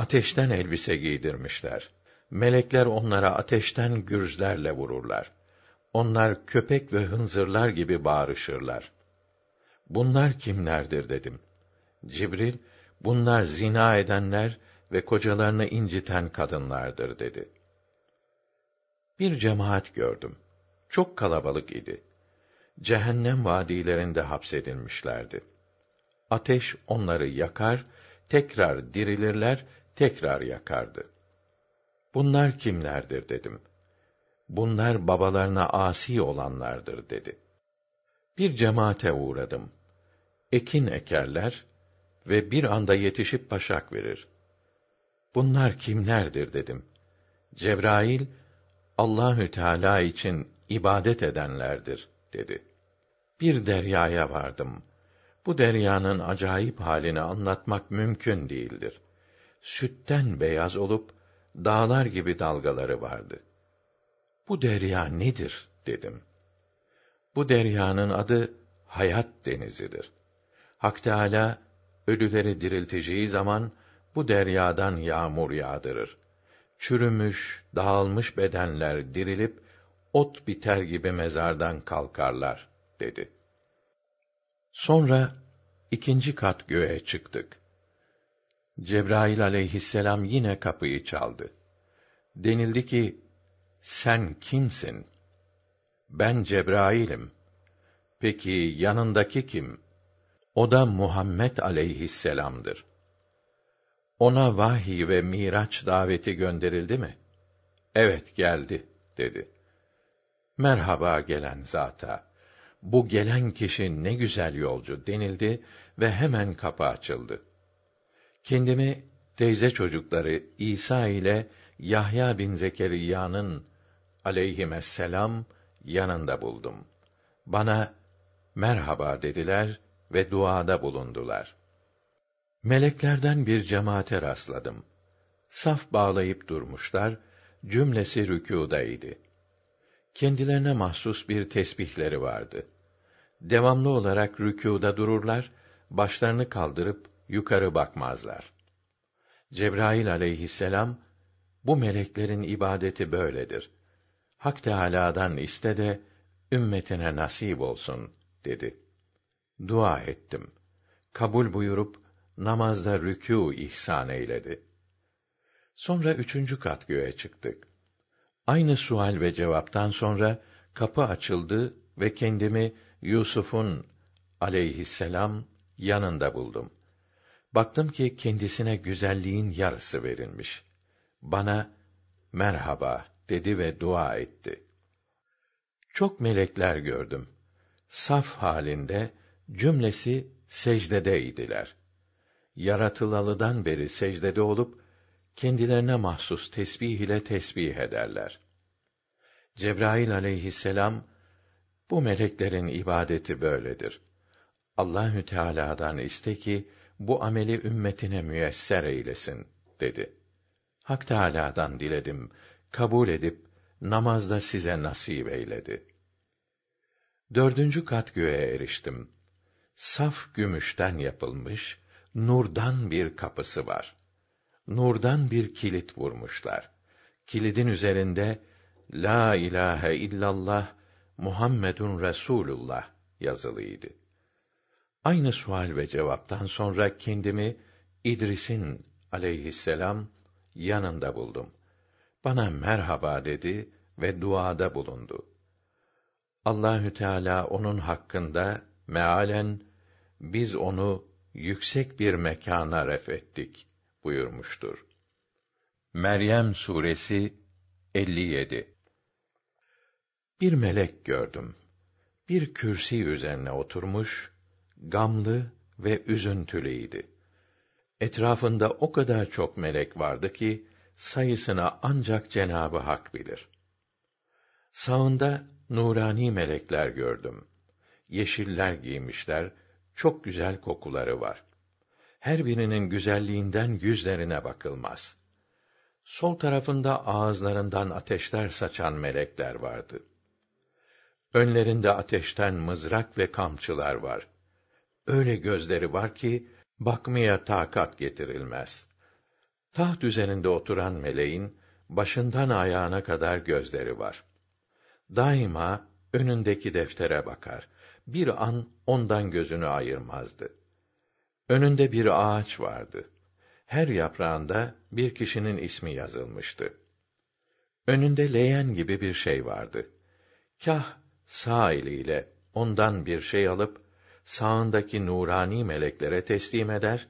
Ateşten elbise giydirmişler. Melekler onlara ateşten gürzlerle vururlar. Onlar köpek ve hınzırlar gibi bağırışırlar. Bunlar kimlerdir dedim. Cibril, bunlar zina edenler ve kocalarını inciten kadınlardır dedi. Bir cemaat gördüm. Çok kalabalık idi. Cehennem vadilerinde hapsedilmişlerdi. Ateş onları yakar, tekrar dirilirler, tekrar yakardı. Bunlar kimlerdir dedim. Bunlar babalarına asi olanlardır dedi. Bir cemaate uğradım. Ekin ekerler ve bir anda yetişip paşak verir. Bunlar kimlerdir dedim. Cebrail Allahü Teala için ibadet edenlerdir dedi. Bir deryaya vardım. Bu deryanın acayip halini anlatmak mümkün değildir. Sütten beyaz olup dağlar gibi dalgaları vardı. Bu derya nedir dedim. Bu deryanın adı hayat denizidir. Hak Teâlâ, ölüleri dirilteceği zaman, bu deryadan yağmur yağdırır. Çürümüş, dağılmış bedenler dirilip, ot biter gibi mezardan kalkarlar, dedi. Sonra, ikinci kat göğe çıktık. Cebrail aleyhisselam yine kapıyı çaldı. Denildi ki, sen kimsin? Ben Cebrail'im. Peki yanındaki kim? O da Muhammed aleyhisselam'dır. Ona vahiy ve miraç daveti gönderildi mi? Evet geldi dedi. Merhaba gelen zata. Bu gelen kişi ne güzel yolcu denildi ve hemen kapı açıldı. Kendimi teyze çocukları İsa ile Yahya bin Zekeriya'nın aleyhisselam yanında buldum. Bana merhaba dediler ve duada bulundular. Meleklerden bir cemaate rastladım. Saf bağlayıp durmuşlar, cümlesi rükûdaydı. Kendilerine mahsus bir tesbihleri vardı. Devamlı olarak rükûda dururlar, başlarını kaldırıp yukarı bakmazlar. Cebrail aleyhisselam bu meleklerin ibadeti böyledir. Hak Teâlâ'dan iste de ümmetine nasip olsun dedi. Dua ettim. Kabul buyurup namazda rükû ihsan eyledi. Sonra üçüncü kat göğe çıktık. Aynı sual ve cevaptan sonra kapı açıldı ve kendimi Yusuf'un aleyhisselam yanında buldum. Baktım ki kendisine güzelliğin yarısı verilmiş. Bana merhaba dedi ve dua etti. Çok melekler gördüm. Saf halinde cümlesi secdedeydiler. Yaratılalıdan beri secdede olup kendilerine mahsus tesbih ile tesbih ederler. Cebrail aleyhisselam bu meleklerin ibadeti böyledir. Allahü Teala'dan iste ki bu ameli ümmetine müyesser eylesin dedi. Hak Teâlâ'dan diledim, kabul edip, namazda size nasip eyledi. Dördüncü kat göğe eriştim. Saf gümüşten yapılmış, nurdan bir kapısı var. nurdan bir kilit vurmuşlar. Kilidin üzerinde La ilahe illallah Muhammedun Resulullah yazılıydı. Aynı sual ve cevaptan sonra kendimi İdris'in aleyhisselam yanında buldum. Bana merhaba dedi ve duada bulundu. Allahü Teala onun hakkında mealen biz onu yüksek bir mekana refettik buyurmuştur. Meryem suresi 57 Bir melek gördüm. Bir kürsi üzerine oturmuş, gamlı ve üzüntülüydi. Etrafında o kadar çok melek vardı ki sayısına ancak Cenabı Hak bilir. Sağında nurani melekler gördüm. Yeşiller giymişler, çok güzel kokuları var. Her birinin güzelliğinden yüzlerine bakılmaz. Sol tarafında ağızlarından ateşler saçan melekler vardı. Önlerinde ateşten mızrak ve kamçılar var. Öyle gözleri var ki bakmaya takat getirilmez. Taht üzerinde oturan meleğin başından ayağına kadar gözleri var. Daima önündeki deftere bakar. Bir an ondan gözünü ayırmazdı. Önünde bir ağaç vardı. Her yaprağında bir kişinin ismi yazılmıştı. Önünde leğen gibi bir şey vardı. Kah sağ eliyle ondan bir şey alıp sağındaki nurani meleklere teslim eder,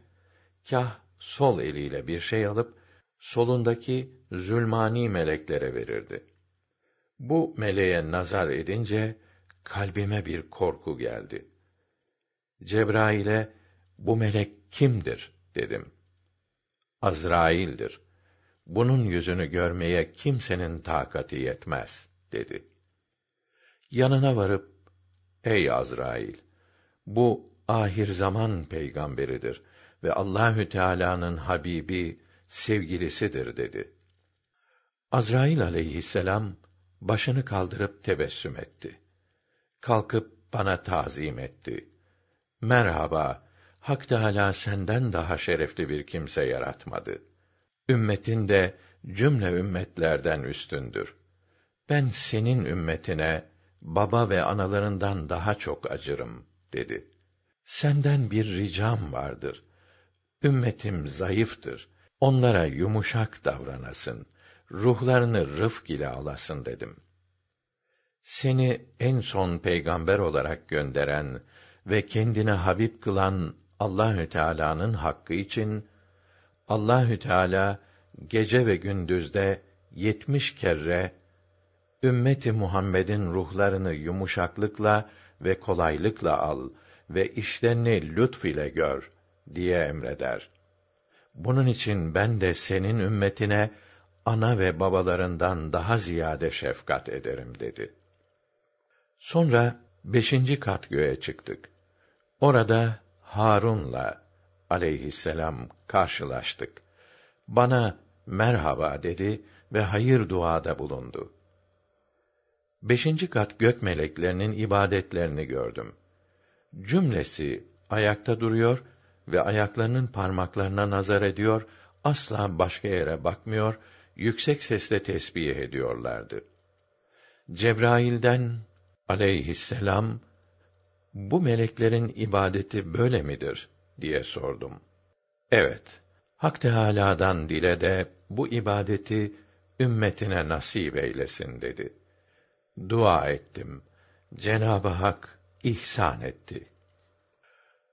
kah sol eliyle bir şey alıp solundaki zulmani meleklere verirdi. Bu meleğe nazar edince kalbime bir korku geldi. Cebrail'e bu melek kimdir dedim. Azrail'dir. Bunun yüzünü görmeye kimsenin takati yetmez dedi. Yanına varıp ey Azrail bu ahir zaman peygamberidir ve Allahü Teala'nın habibi, sevgilisidir dedi. Azrail aleyhisselam başını kaldırıp tebessüm etti. Kalkıp bana tazim etti. Merhaba, Hak Teâlâ senden daha şerefli bir kimse yaratmadı. Ümmetin de cümle ümmetlerden üstündür. Ben senin ümmetine baba ve analarından daha çok acırım dedi. Senden bir ricam vardır. Ümmetim zayıftır. Onlara yumuşak davranasın. Ruhlarını rıfk ile alasın dedim. Seni en son peygamber olarak gönderen ve kendine Habib kılan Allahü Teala'nın hakkı için Allahü Teala gece ve gündüzde yetmiş kere ümmeti Muhammed'in ruhlarını yumuşaklıkla ve kolaylıkla al ve işlerini lütf ile gör diye emreder. Bunun için ben de senin ümmetine ana ve babalarından daha ziyade şefkat ederim dedi. Sonra beşinci kat göğe çıktık. Orada Harun'la aleyhisselam karşılaştık. Bana merhaba dedi ve hayır duada bulundu. Beşinci kat gök meleklerinin ibadetlerini gördüm. Cümlesi ayakta duruyor ve ayaklarının parmaklarına nazar ediyor, asla başka yere bakmıyor, yüksek sesle tesbih ediyorlardı. Cebrail'den aleyhisselam bu meleklerin ibadeti böyle midir diye sordum. Evet. Hak Teâlâ'dan dile de bu ibadeti ümmetine nasip eylesin dedi. Dua ettim. Cenabı Hak ihsan etti.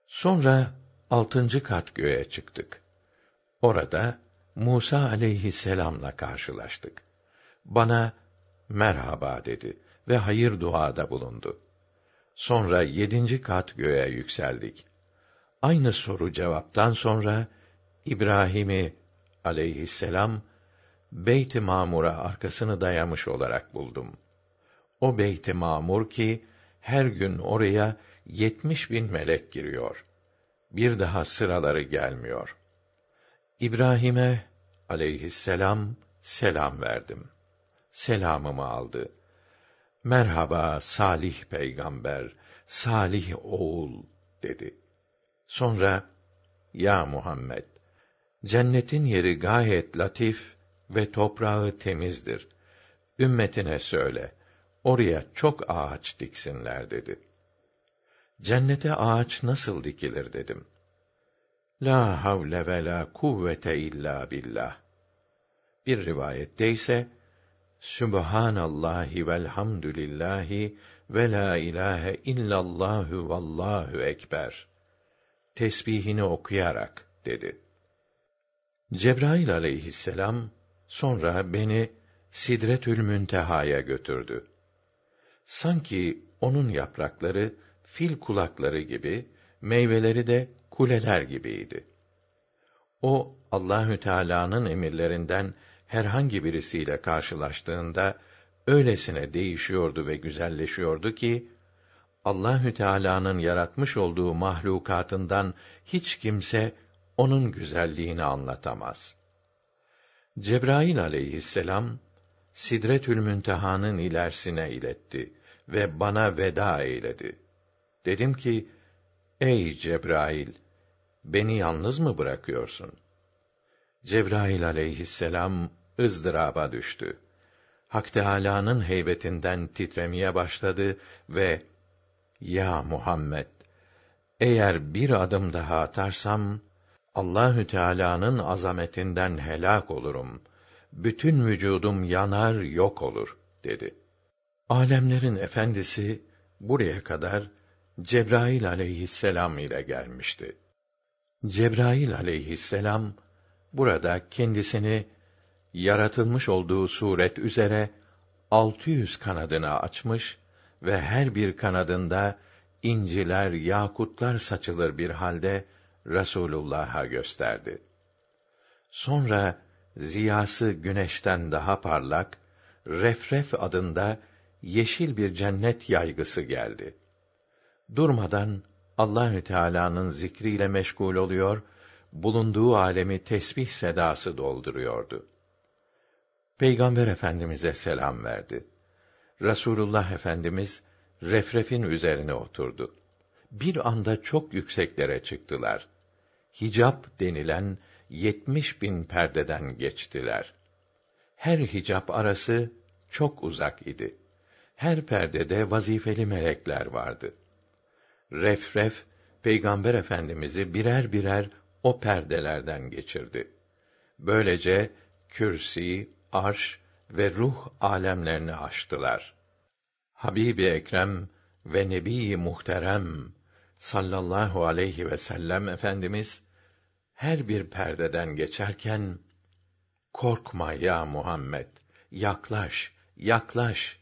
Sonra altıncı kat göğe çıktık. Orada Musa aleyhisselamla karşılaştık. Bana merhaba dedi ve hayır duada bulundu. Sonra yedinci kat göğe yükseldik. Aynı soru cevaptan sonra İbrahim'i aleyhisselam Beyt-i Mamur'a arkasını dayamış olarak buldum. O Beyt-i Mamur ki her gün oraya yetmiş bin melek giriyor. Bir daha sıraları gelmiyor. İbrahim'e aleyhisselam selam verdim. Selamımı aldı. Merhaba salih peygamber, salih oğul dedi. Sonra ya Muhammed Cennetin yeri gayet latif ve toprağı temizdir. Ümmetine söyle, oraya çok ağaç diksinler dedi. Cennete ağaç nasıl dikilir dedim. La havle ve la kuvvete illa billah. Bir rivayette ise Sübhanallahi velhamdülillahi ve la ilahe illallahu vallahu ekber. Tesbihini okuyarak dedi. Cebrail aleyhisselam sonra beni Sidretül Münteha'ya götürdü. Sanki onun yaprakları fil kulakları gibi, meyveleri de kuleler gibiydi. O Allahü Teala'nın emirlerinden herhangi birisiyle karşılaştığında öylesine değişiyordu ve güzelleşiyordu ki Allahü Teala'nın yaratmış olduğu mahlukatından hiç kimse onun güzelliğini anlatamaz. Cebrail aleyhisselam Sidretül Münteha'nın ilerisine iletti ve bana veda eyledi. Dedim ki, ey Cebrail, beni yalnız mı bırakıyorsun? Cebrail aleyhisselam ızdıraba düştü. Hak Teâlâ'nın heybetinden titremeye başladı ve ya Muhammed eğer bir adım daha atarsam Allahü Teala'nın azametinden helak olurum. Bütün vücudum yanar, yok olur dedi. Alemlerin efendisi buraya kadar Cebrail aleyhisselam ile gelmişti. Cebrail aleyhisselam burada kendisini yaratılmış olduğu suret üzere 600 kanadını açmış ve her bir kanadında inciler, yakutlar saçılır bir halde Resulullah'a gösterdi. Sonra ziyası güneşten daha parlak, Refref adında yeşil bir cennet yaygısı geldi. Durmadan Allahü Teala'nın zikriyle meşgul oluyor, bulunduğu alemi tesbih sedası dolduruyordu. Peygamber Efendimize selam verdi. Rasulullah Efendimiz refrefin üzerine oturdu. Bir anda çok yükseklere çıktılar. Hicap denilen yetmiş bin perdeden geçtiler. Her hicap arası çok uzak idi. Her perdede vazifeli melekler vardı. Refref Peygamber Efendimizi birer birer o perdelerden geçirdi. Böylece kürsi, arş ve ruh alemlerini aştılar. Habibi Ekrem ve Nebi Muhterem sallallahu aleyhi ve sellem efendimiz her bir perdeden geçerken korkma ya Muhammed yaklaş yaklaş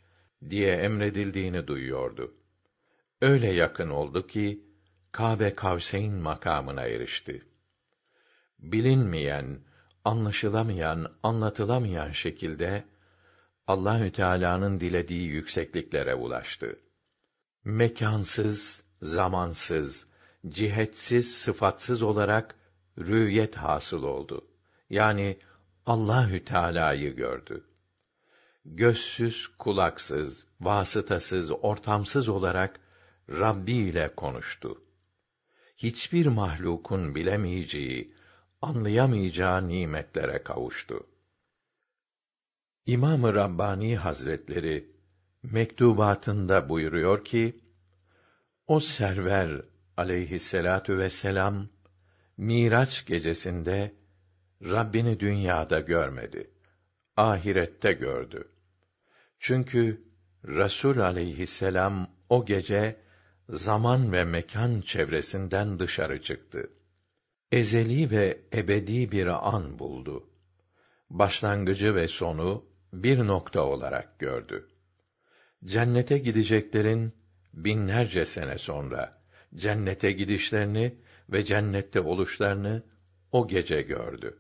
diye emredildiğini duyuyordu. Öyle yakın oldu ki Kabe Kavseyn makamına erişti. Bilinmeyen, anlaşılamayan, anlatılamayan şekilde Allahü Teala'nın dilediği yüksekliklere ulaştı. Mekansız, zamansız, cihetsiz, sıfatsız olarak rüyet hasıl oldu. Yani Allahü Teala'yı gördü. Gözsüz, kulaksız, vasıtasız, ortamsız olarak Rabbi ile konuştu. Hiçbir mahlukun bilemeyeceği, anlayamayacağı nimetlere kavuştu. İmam-ı Rabbani Hazretleri mektubatında buyuruyor ki o server aleyhisselatu vesselam Miraç gecesinde Rabbini dünyada görmedi. Ahirette gördü. Çünkü Resul aleyhisselam o gece zaman ve mekan çevresinden dışarı çıktı. Ezeli ve ebedi bir an buldu. Başlangıcı ve sonu bir nokta olarak gördü. Cennete gideceklerin binlerce sene sonra cennete gidişlerini ve cennette oluşlarını o gece gördü.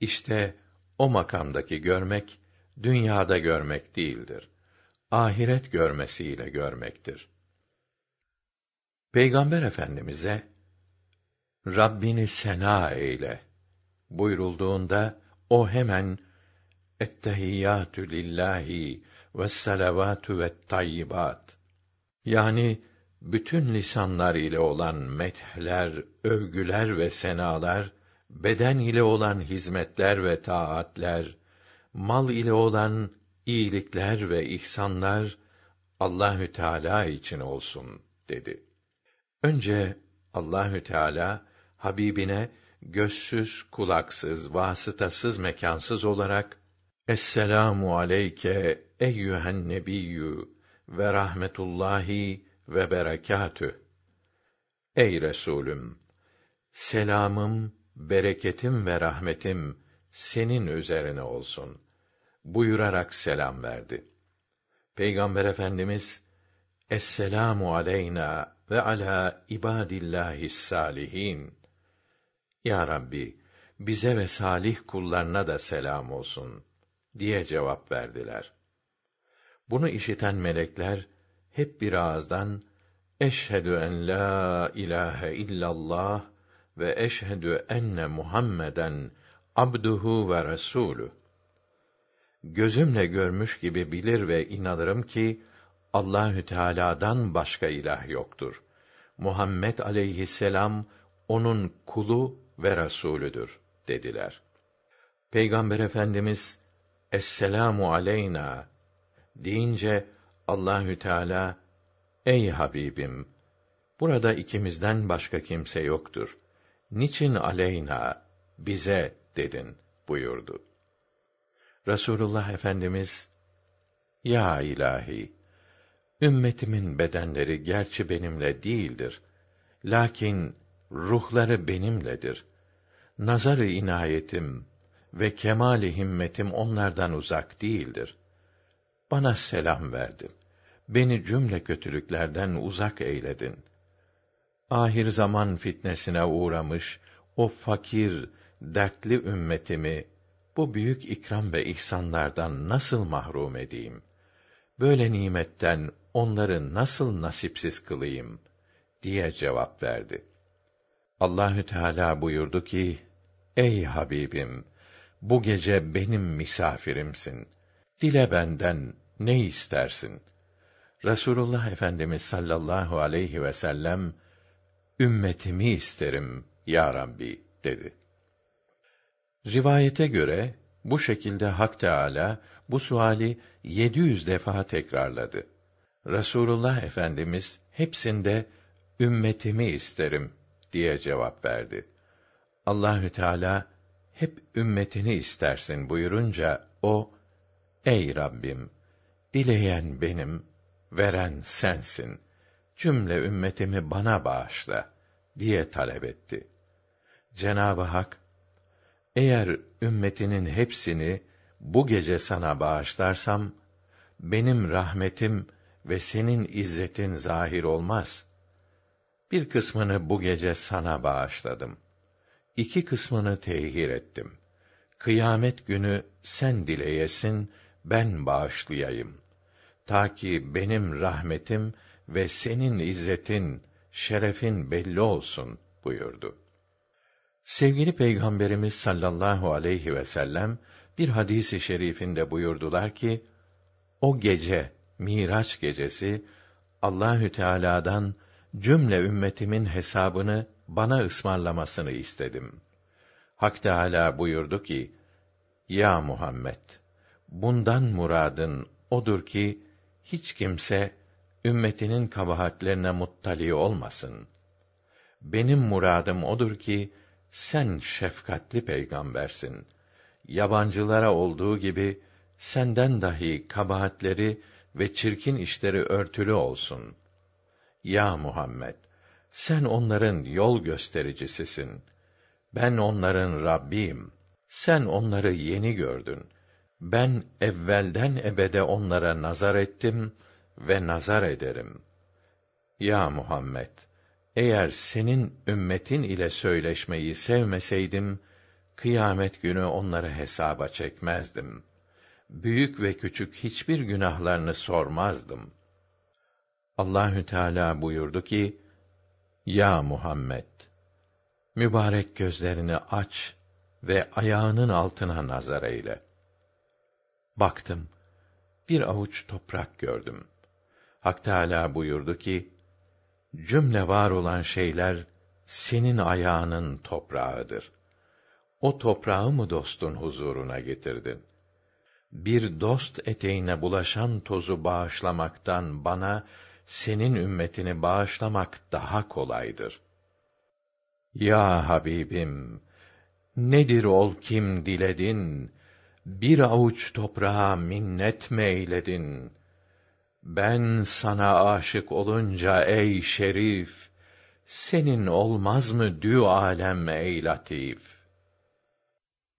İşte o makamdaki görmek dünyada görmek değildir. Ahiret görmesiyle görmektir. Peygamber Efendimize Rabbini sena eyle buyurulduğunda o hemen ettehiyyatü lillahi ve salavatü ve tayyibat yani bütün lisanlar ile olan methler, övgüler ve senalar beden ile olan hizmetler ve taatler, mal ile olan iyilikler ve ihsanlar Allahü Teala için olsun dedi. Önce Allahü Teala Habibine gözsüz, kulaksız, vasıtasız, mekansız olarak Esselamu aleyke eyyühen nebiyyü ve rahmetullahi ve berekatü. Ey Resulüm! Selamım, bereketim ve rahmetim senin üzerine olsun. Buyurarak selam verdi. Peygamber Efendimiz, Esselamu aleyna ve ala ibadillahis salihin. Ya Rabbi, bize ve salih kullarına da selam olsun diye cevap verdiler. Bunu işiten melekler hep bir ağızdan eşhedü en la ilahe illallah ve eşhedü enne Muhammeden abduhu ve resulü. Gözümle görmüş gibi bilir ve inanırım ki Allahü Teala'dan başka ilah yoktur. Muhammed aleyhisselam onun kulu ve rasulüdür dediler. Peygamber Efendimiz Esselamu aleyna deyince Allahü Teala Ey Habibim burada ikimizden başka kimse yoktur. Niçin aleyna bize dedin buyurdu. Resulullah Efendimiz Ya ilahi ümmetimin bedenleri gerçi benimle değildir. Lakin ruhları benimledir. Nazar-ı inayetim ve kemali himmetim onlardan uzak değildir. Bana selam verdin. Beni cümle kötülüklerden uzak eyledin. Ahir zaman fitnesine uğramış o fakir, dertli ümmetimi bu büyük ikram ve ihsanlardan nasıl mahrum edeyim? Böyle nimetten onları nasıl nasipsiz kılayım diye cevap verdi. Allahü Teala buyurdu ki: Ey Habibim, bu gece benim misafirimsin. Dile benden ne istersin? Resulullah Efendimiz sallallahu aleyhi ve sellem ümmetimi isterim ya Rabbi dedi. Rivayete göre bu şekilde Hak Teâlâ bu suali 700 defa tekrarladı. Resulullah Efendimiz hepsinde ümmetimi isterim diye cevap verdi. Allahü Teala hep ümmetini istersin buyurunca o ey Rabbim dileyen benim veren sensin cümle ümmetimi bana bağışla diye talep etti. Cenabı Hak eğer ümmetinin hepsini bu gece sana bağışlarsam benim rahmetim ve senin izzetin zahir olmaz. Bir kısmını bu gece sana bağışladım. İki kısmını tehir ettim. Kıyamet günü sen dileyesin, ben bağışlayayım. Ta ki benim rahmetim ve senin izzetin, şerefin belli olsun buyurdu. Sevgili Peygamberimiz sallallahu aleyhi ve sellem bir hadisi şerifinde buyurdular ki o gece Miraç gecesi Allahü Teala'dan cümle ümmetimin hesabını bana ısmarlamasını istedim. Hak Teâlâ buyurdu ki, Ya Muhammed! Bundan muradın odur ki, hiç kimse, ümmetinin kabahatlerine muttali olmasın. Benim muradım odur ki, sen şefkatli peygambersin. Yabancılara olduğu gibi, senden dahi kabahatleri ve çirkin işleri örtülü olsun. Ya Muhammed! Sen onların yol göstericisisin. Ben onların Rabbiyim. Sen onları yeni gördün. Ben evvelden ebede onlara nazar ettim ve nazar ederim. Ya Muhammed! Eğer senin ümmetin ile söyleşmeyi sevmeseydim, kıyamet günü onları hesaba çekmezdim. Büyük ve küçük hiçbir günahlarını sormazdım. Allahü Teala buyurdu ki: Ya Muhammed! Mübarek gözlerini aç ve ayağının altına nazar eyle. Baktım, bir avuç toprak gördüm. Hak Teâlâ buyurdu ki, cümle var olan şeyler senin ayağının toprağıdır. o toprağı mı dostun huzuruna getirdin? Bir dost eteğine bulaşan tozu bağışlamaktan bana senin ümmetini bağışlamak daha kolaydır. Ya Habibim, nedir ol kim diledin, bir avuç toprağa minnet mi eyledin? Ben sana aşık olunca ey şerif, senin olmaz mı dü alem ey latif?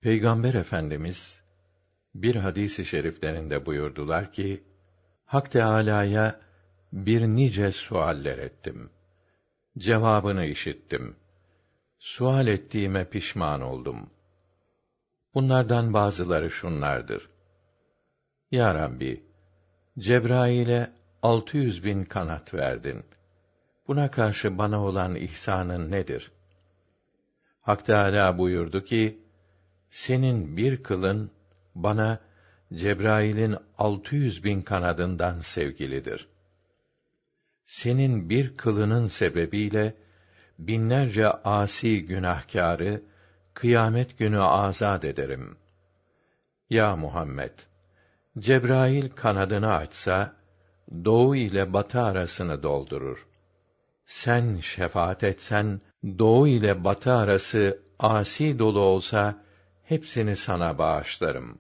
Peygamber Efendimiz bir hadisi şeriflerinde buyurdular ki Hak Teâlâ'ya bir nice sualler ettim. Cevabını işittim. Sual ettiğime pişman oldum. Bunlardan bazıları şunlardır. Ya Rabbi, Cebrail'e altı yüz bin kanat verdin. Buna karşı bana olan ihsanın nedir? Hak Teâlâ buyurdu ki, senin bir kılın bana Cebrail'in altı yüz bin kanadından sevgilidir. Senin bir kılının sebebiyle binlerce asi günahkarı kıyamet günü azad ederim. Ya Muhammed, Cebrail kanadını açsa doğu ile batı arasını doldurur. Sen şefaat etsen doğu ile batı arası asi dolu olsa hepsini sana bağışlarım.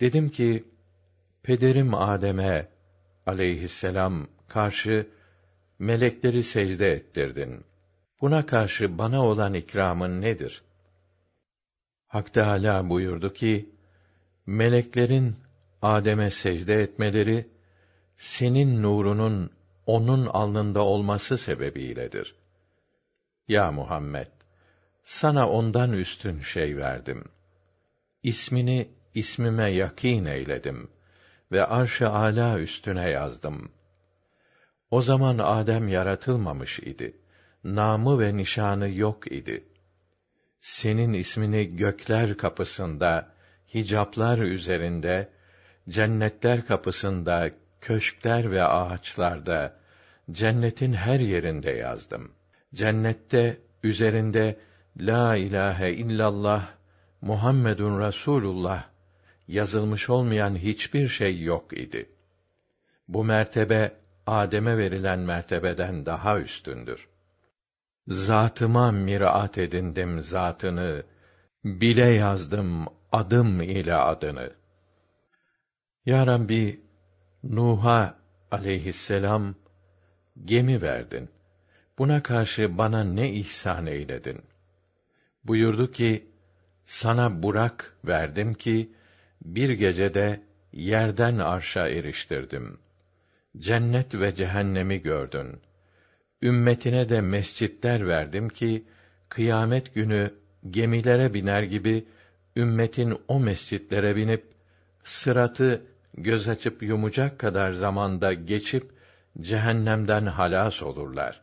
Dedim ki, pederim Adem'e aleyhisselam karşı melekleri secde ettirdin. Buna karşı bana olan ikramın nedir? Hak Teâlâ buyurdu ki, meleklerin Adem'e secde etmeleri, senin nurunun onun alnında olması sebebiyledir. Ya Muhammed, sana ondan üstün şey verdim. İsmini ismime yakîn eyledim ve arş-ı âlâ üstüne yazdım. O zaman Adem yaratılmamış idi. Namı ve nişanı yok idi. Senin ismini gökler kapısında, hicaplar üzerinde, cennetler kapısında, köşkler ve ağaçlarda, cennetin her yerinde yazdım. Cennette üzerinde la ilahe illallah Muhammedun Rasulullah yazılmış olmayan hiçbir şey yok idi. Bu mertebe Adem'e verilen mertebeden daha üstündür. Zatıma miraat edindim zatını, bile yazdım adım ile adını. Ya Rabbi, Nuh'a aleyhisselam gemi verdin. Buna karşı bana ne ihsan eyledin? Buyurdu ki, sana Burak verdim ki, bir gecede yerden arşa eriştirdim. Cennet ve cehennemi gördün. Ümmetine de mescitler verdim ki, kıyamet günü gemilere biner gibi, ümmetin o mescitlere binip, sıratı göz açıp yumacak kadar zamanda geçip, cehennemden halas olurlar.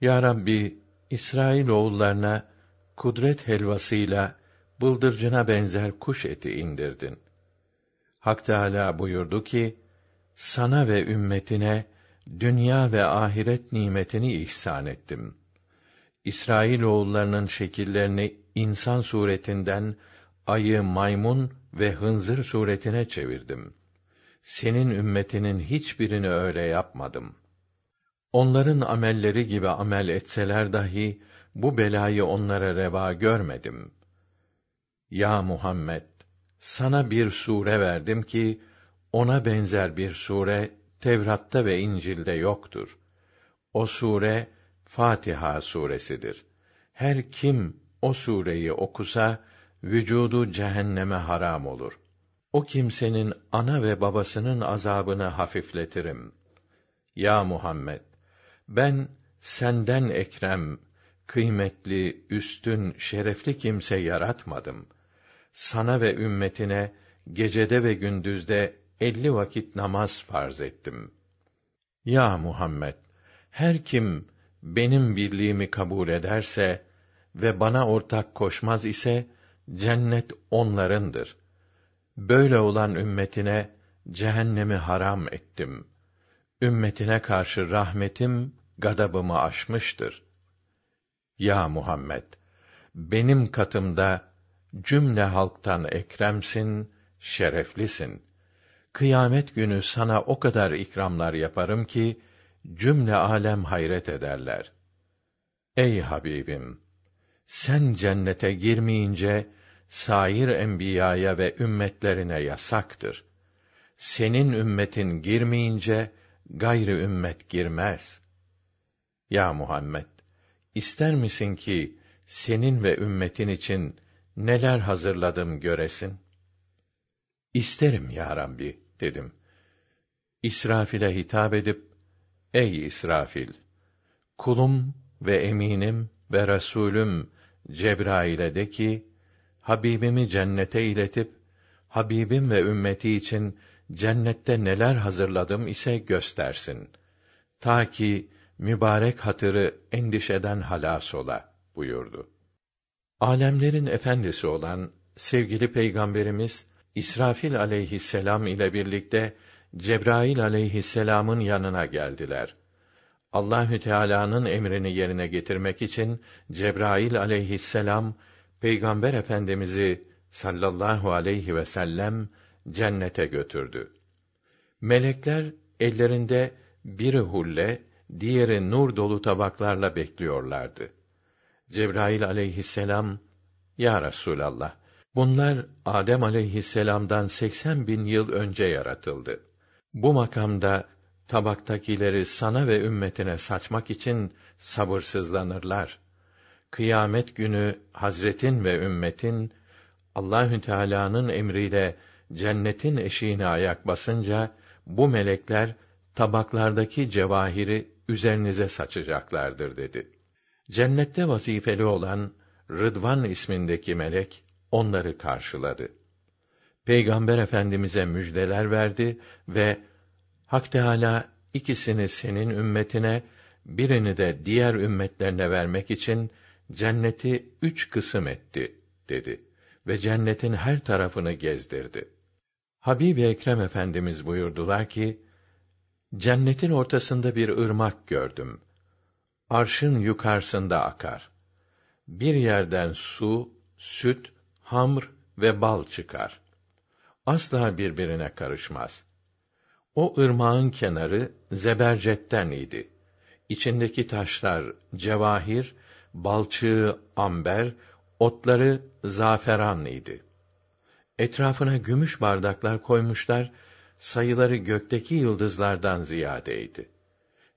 Ya Rabbi, İsrail oğullarına kudret helvasıyla bıldırcına benzer kuş eti indirdin. Hak Teâlâ buyurdu ki, sana ve ümmetine dünya ve ahiret nimetini ihsan ettim. İsrail oğullarının şekillerini insan suretinden ayı, maymun ve hınzır suretine çevirdim. Senin ümmetinin hiçbirini öyle yapmadım. Onların amelleri gibi amel etseler dahi bu belayı onlara reva görmedim. Ya Muhammed, sana bir sure verdim ki ona benzer bir sure Tevrat'ta ve İncil'de yoktur. O sure Fatiha suresidir. Her kim o sureyi okusa vücudu cehenneme haram olur. O kimsenin ana ve babasının azabını hafifletirim. Ya Muhammed, ben senden ekrem, kıymetli, üstün, şerefli kimse yaratmadım. Sana ve ümmetine gecede ve gündüzde elli vakit namaz farz ettim. Ya Muhammed, her kim benim birliğimi kabul ederse ve bana ortak koşmaz ise cennet onlarındır. Böyle olan ümmetine cehennemi haram ettim. Ümmetine karşı rahmetim gadabımı aşmıştır. Ya Muhammed, benim katımda cümle halktan ekremsin, şereflisin. Kıyamet günü sana o kadar ikramlar yaparım ki cümle alem hayret ederler. Ey Habibim, sen cennete girmeyince sair enbiyaya ve ümmetlerine yasaktır. Senin ümmetin girmeyince gayrı ümmet girmez. Ya Muhammed, ister misin ki senin ve ümmetin için neler hazırladım göresin? İsterim ya Rabbi dedim. İsrafil'e hitap edip Ey İsrafil kulum ve eminim ve Resulüm Cebrail'e de ki Habibimi cennete iletip Habibim ve ümmeti için cennette neler hazırladım ise göstersin. Ta ki mübarek hatırı endişeden halas ola buyurdu. Alemlerin efendisi olan sevgili peygamberimiz İsrafil aleyhisselam ile birlikte Cebrail aleyhisselam'ın yanına geldiler. Allahü Teala'nın emrini yerine getirmek için Cebrail aleyhisselam Peygamber Efendimizi sallallahu aleyhi ve sellem cennete götürdü. Melekler ellerinde biri hulle, diğeri nur dolu tabaklarla bekliyorlardı. Cebrail aleyhisselam, Ya Resûlallah, bunlar Adem aleyhisselam'dan seksen bin yıl önce yaratıldı. Bu makamda tabaktakileri sana ve ümmetine saçmak için sabırsızlanırlar. Kıyamet günü Hazretin ve ümmetin Allahü Teala'nın emriyle cennetin eşiğine ayak basınca bu melekler tabaklardaki cevahiri üzerinize saçacaklardır dedi. Cennette vazifeli olan Rıdvan ismindeki melek onları karşıladı. Peygamber Efendimize müjdeler verdi ve Hak Teâlâ ikisini senin ümmetine, birini de diğer ümmetlerine vermek için cenneti üç kısım etti dedi ve cennetin her tarafını gezdirdi. Habib Ekrem Efendimiz buyurdular ki: Cennetin ortasında bir ırmak gördüm. Arşın yukarısında akar. Bir yerden su, süt, hamr ve bal çıkar. Asla birbirine karışmaz. O ırmağın kenarı zebercetten idi. İçindeki taşlar cevahir, balçığı amber, otları zaferan idi. Etrafına gümüş bardaklar koymuşlar, sayıları gökteki yıldızlardan ziyadeydi.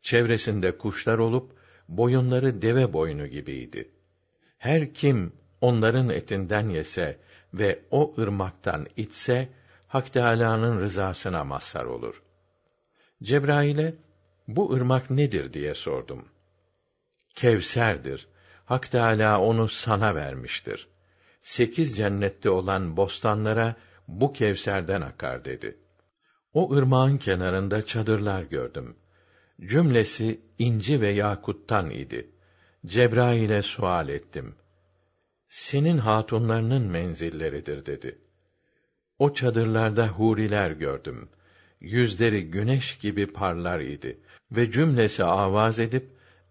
Çevresinde kuşlar olup, boyunları deve boynu gibiydi. Her kim onların etinden yese ve o ırmaktan içse, Hak Teâlâ'nın rızasına mazhar olur. Cebrail'e, bu ırmak nedir diye sordum. Kevser'dir. Hak Teâlâ onu sana vermiştir. Sekiz cennette olan bostanlara bu Kevser'den akar dedi. O ırmağın kenarında çadırlar gördüm. Cümlesi inci ve yakuttan idi. Cebrail'e sual ettim. Senin hatunlarının menzilleridir dedi. O çadırlarda huriler gördüm. Yüzleri güneş gibi parlar idi ve cümlesi avaz edip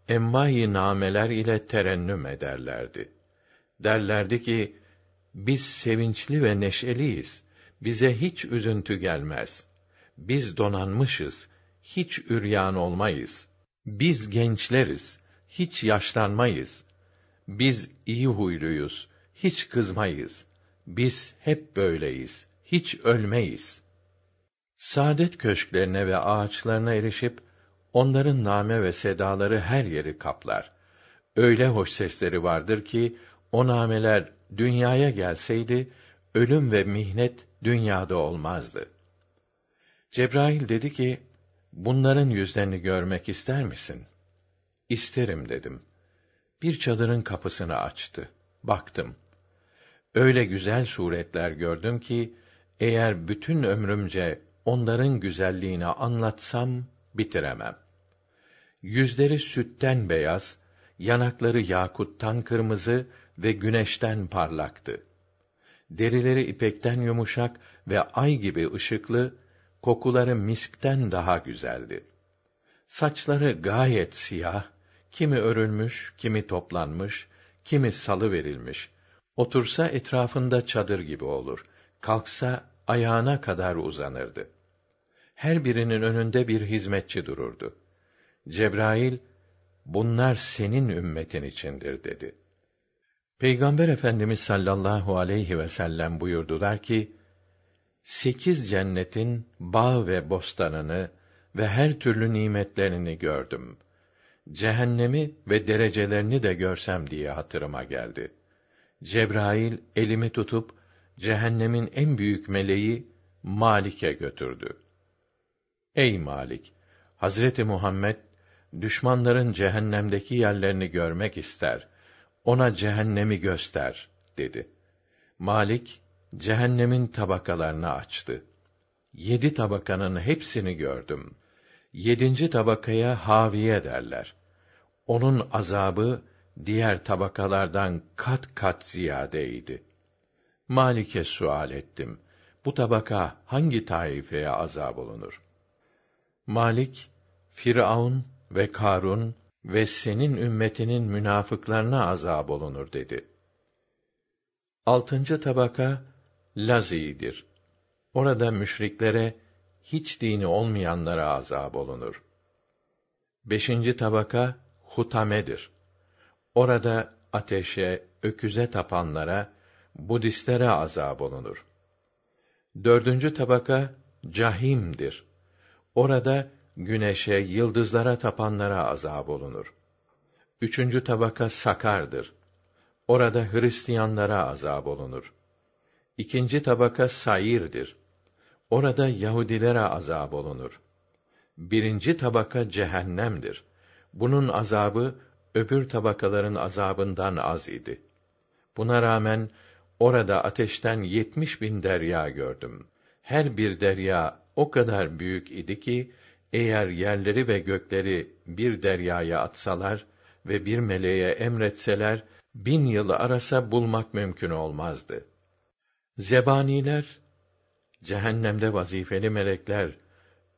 emmai nameler ile terennüm ederlerdi. Derlerdi ki, biz sevinçli ve neşeliyiz. Bize hiç üzüntü gelmez. Biz donanmışız. Hiç üryan olmayız. Biz gençleriz. Hiç yaşlanmayız. Biz iyi huyluyuz. Hiç kızmayız. Biz hep böyleyiz. Hiç ölmeyiz. Saadet köşklerine ve ağaçlarına erişip onların name ve sedaları her yeri kaplar. Öyle hoş sesleri vardır ki o nameler dünyaya gelseydi ölüm ve mihnet dünyada olmazdı. Cebrail dedi ki: Bunların yüzlerini görmek ister misin? İsterim dedim. Bir çadırın kapısını açtı. Baktım. Öyle güzel suretler gördüm ki eğer bütün ömrümce onların güzelliğini anlatsam bitiremem. Yüzleri sütten beyaz, yanakları yakuttan kırmızı ve güneşten parlaktı. Derileri ipekten yumuşak ve ay gibi ışıklı, kokuları miskten daha güzeldi. Saçları gayet siyah, kimi örülmüş, kimi toplanmış, kimi salı verilmiş. Otursa etrafında çadır gibi olur. Kalksa ayağına kadar uzanırdı. Her birinin önünde bir hizmetçi dururdu. Cebrail, bunlar senin ümmetin içindir dedi. Peygamber Efendimiz sallallahu aleyhi ve sellem buyurdular ki, sekiz cennetin bağ ve bostanını ve her türlü nimetlerini gördüm. Cehennemi ve derecelerini de görsem diye hatırıma geldi. Cebrail elimi tutup cehennemin en büyük meleği Malik'e götürdü. Ey Malik, Hazreti Muhammed düşmanların cehennemdeki yerlerini görmek ister. Ona cehennemi göster dedi. Malik cehennemin tabakalarını açtı. Yedi tabakanın hepsini gördüm. Yedinci tabakaya haviye derler. Onun azabı diğer tabakalardan kat kat ziyadeydi. Malik'e sual ettim. Bu tabaka hangi taifeye azab olunur? Malik, Firavun ve Karun ve senin ümmetinin münafıklarına azab olunur dedi. Altıncı tabaka Lazi'dir. Orada müşriklere hiç dini olmayanlara azab olunur. Beşinci tabaka Hutame'dir. Orada ateşe, öküze tapanlara, Budistlere azab olunur. Dördüncü tabaka Cahim'dir. Orada güneşe, yıldızlara tapanlara azab olunur. Üçüncü tabaka Sakar'dır. Orada Hristiyanlara azab olunur. İkinci tabaka Sair'dir. Orada Yahudilere azab olunur. Birinci tabaka cehennemdir. Bunun azabı öbür tabakaların azabından az idi. Buna rağmen orada ateşten yetmiş bin derya gördüm. Her bir derya o kadar büyük idi ki eğer yerleri ve gökleri bir deryaya atsalar ve bir meleğe emretseler bin yıl arasa bulmak mümkün olmazdı. Zebaniler cehennemde vazifeli melekler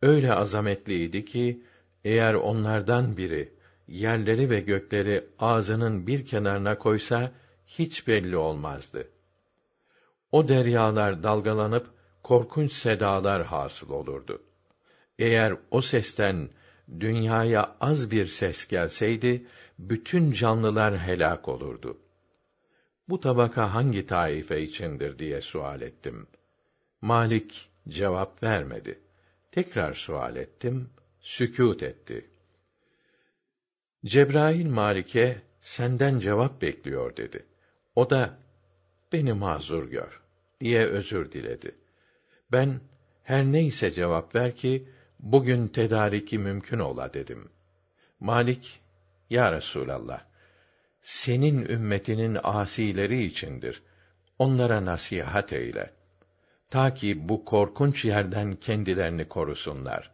öyle azametliydi ki eğer onlardan biri yerleri ve gökleri ağzının bir kenarına koysa hiç belli olmazdı. O deryalar dalgalanıp korkunç sedalar hasıl olurdu. Eğer o sesten dünyaya az bir ses gelseydi, bütün canlılar helak olurdu. Bu tabaka hangi taife içindir diye sual ettim. Malik cevap vermedi. Tekrar sual ettim, sükût etti. Cebrail Malik'e senden cevap bekliyor dedi. O da beni mazur gör diye özür diledi. Ben her neyse cevap ver ki bugün tedariki mümkün ola dedim. Malik, ya Resûlallah, senin ümmetinin asileri içindir. Onlara nasihat eyle. Ta ki bu korkunç yerden kendilerini korusunlar.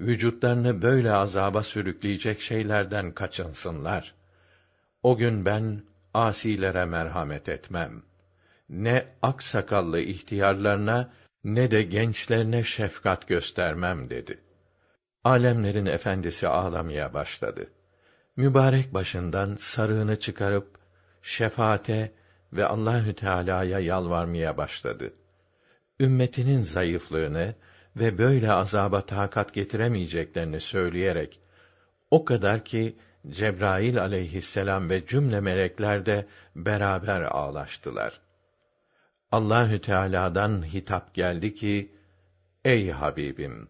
Vücutlarını böyle azaba sürükleyecek şeylerden kaçınsınlar. O gün ben asilere merhamet etmem. Ne aksakallı ihtiyarlarına ne de gençlerine şefkat göstermem dedi. Alemlerin efendisi ağlamaya başladı. Mübarek başından sarığını çıkarıp şefaate ve Allahü Teala'ya yalvarmaya başladı. Ümmetinin zayıflığını ve böyle azaba takat getiremeyeceklerini söyleyerek o kadar ki Cebrail aleyhisselam ve cümle melekler de beraber ağlaştılar. Allahü Teala'dan hitap geldi ki: Ey Habibim,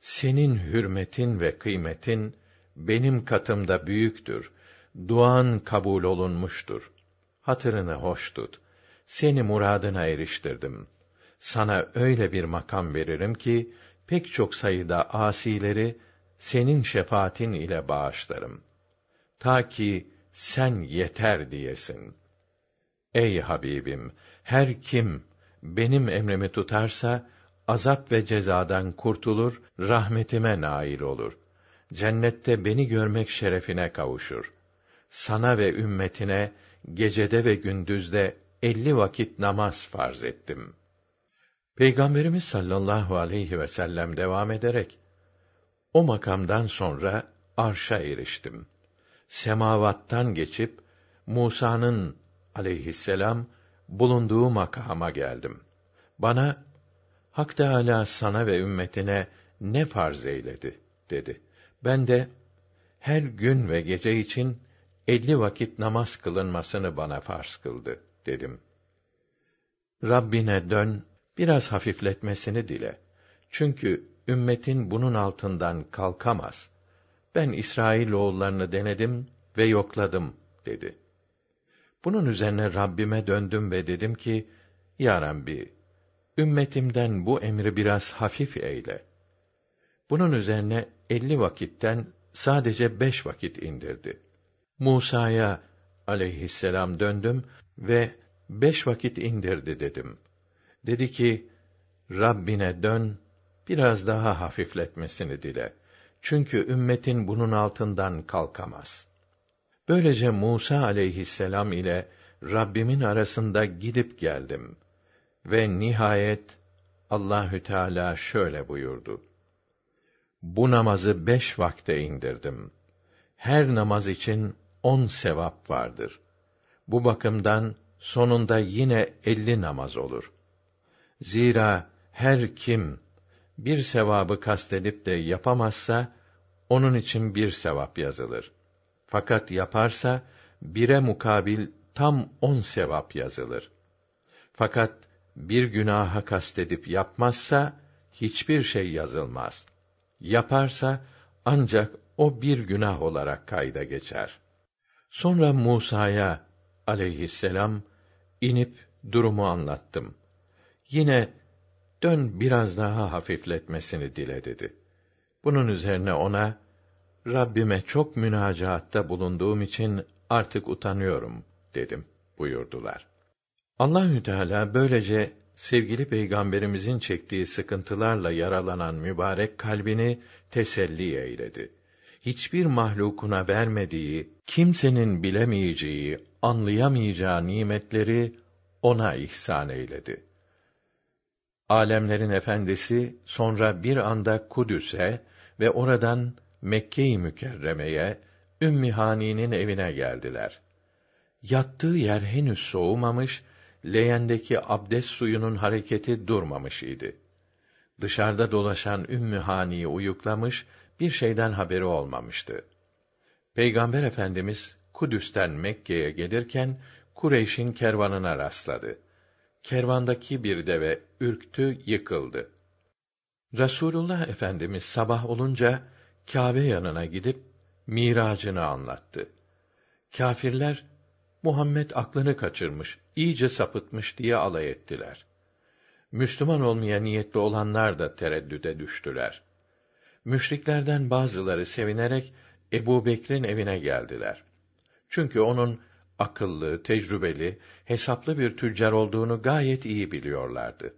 senin hürmetin ve kıymetin benim katımda büyüktür. Duan kabul olunmuştur. Hatırını hoş tut. Seni muradına eriştirdim. Sana öyle bir makam veririm ki pek çok sayıda asileri senin şefaatin ile bağışlarım. Ta ki sen yeter diyesin. Ey Habibim, her kim benim emrimi tutarsa azap ve cezadan kurtulur, rahmetime nail olur. Cennette beni görmek şerefine kavuşur. Sana ve ümmetine gecede ve gündüzde elli vakit namaz farz ettim. Peygamberimiz sallallahu aleyhi ve sellem devam ederek, o makamdan sonra arşa eriştim. Semavattan geçip Musa'nın aleyhisselam bulunduğu makama geldim. Bana Hak Teâlâ sana ve ümmetine ne farz eyledi dedi. Ben de her gün ve gece için elli vakit namaz kılınmasını bana farz kıldı dedim. Rabbine dön, biraz hafifletmesini dile. Çünkü ümmetin bunun altından kalkamaz. Ben İsrail oğullarını denedim ve yokladım dedi. Bunun üzerine Rabbime döndüm ve dedim ki, Ya Rabbi, ümmetimden bu emri biraz hafif eyle. Bunun üzerine elli vakitten sadece beş vakit indirdi. Musa'ya aleyhisselam döndüm ve beş vakit indirdi dedim. Dedi ki, Rabbine dön, biraz daha hafifletmesini dile. Çünkü ümmetin bunun altından kalkamaz. Böylece Musa aleyhisselam ile Rabbimin arasında gidip geldim ve nihayet Allahü Teala şöyle buyurdu: Bu namazı beş vakte indirdim. Her namaz için on sevap vardır. Bu bakımdan sonunda yine elli namaz olur. Zira her kim bir sevabı kastedip de yapamazsa, onun için bir sevap yazılır. Fakat yaparsa, bire mukabil tam on sevap yazılır. Fakat bir günaha kastedip yapmazsa, hiçbir şey yazılmaz. Yaparsa, ancak o bir günah olarak kayda geçer. Sonra Musa'ya aleyhisselam inip durumu anlattım. Yine dön biraz daha hafifletmesini dile dedi. Bunun üzerine ona Rabbime çok münacaatta bulunduğum için artık utanıyorum dedim buyurdular. Allahü Teala böylece sevgili peygamberimizin çektiği sıkıntılarla yaralanan mübarek kalbini teselli eyledi. Hiçbir mahlukuna vermediği, kimsenin bilemeyeceği, anlayamayacağı nimetleri ona ihsan eyledi. Alemlerin efendisi sonra bir anda Kudüs'e ve oradan Mekke-i Mükerreme'ye Ümmü Hani'nin evine geldiler. Yattığı yer henüz soğumamış, leğendeki abdest suyunun hareketi durmamış idi. Dışarıda dolaşan Ümmü Hani'yi uyuklamış, bir şeyden haberi olmamıştı. Peygamber Efendimiz Kudüs'ten Mekke'ye gelirken Kureyş'in kervanına rastladı kervandaki bir deve ürktü, yıkıldı. Rasulullah Efendimiz sabah olunca Kâbe yanına gidip miracını anlattı. Kâfirler Muhammed aklını kaçırmış, iyice sapıtmış diye alay ettiler. Müslüman olmaya niyetli olanlar da tereddüde düştüler. Müşriklerden bazıları sevinerek Ebu Bekir'in evine geldiler. Çünkü onun akıllı, tecrübeli, hesaplı bir tüccar olduğunu gayet iyi biliyorlardı.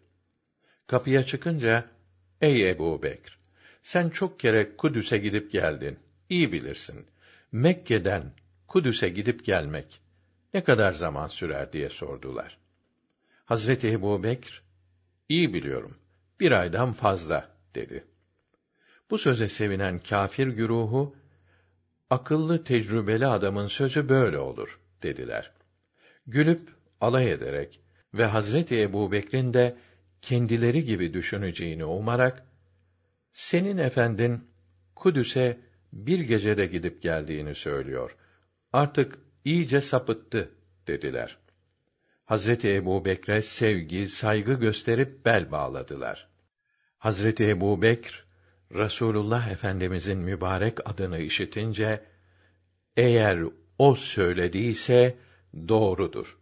Kapıya çıkınca, ey Ebu Bekr, sen çok kere Kudüs'e gidip geldin, iyi bilirsin. Mekke'den Kudüs'e gidip gelmek ne kadar zaman sürer diye sordular. Hazreti Ebu Bekr, iyi biliyorum, bir aydan fazla, dedi. Bu söze sevinen kâfir güruhu, akıllı tecrübeli adamın sözü böyle olur dediler. Gülüp alay ederek ve Hazreti Ebu Bekir'in de kendileri gibi düşüneceğini umarak, senin efendin Kudüs'e bir gecede gidip geldiğini söylüyor. Artık iyice sapıttı dediler. Hazreti Ebu Bekre sevgi, saygı gösterip bel bağladılar. Hazreti Ebu Bekr, Rasulullah Efendimizin mübarek adını işitince, eğer o söylediyse doğrudur.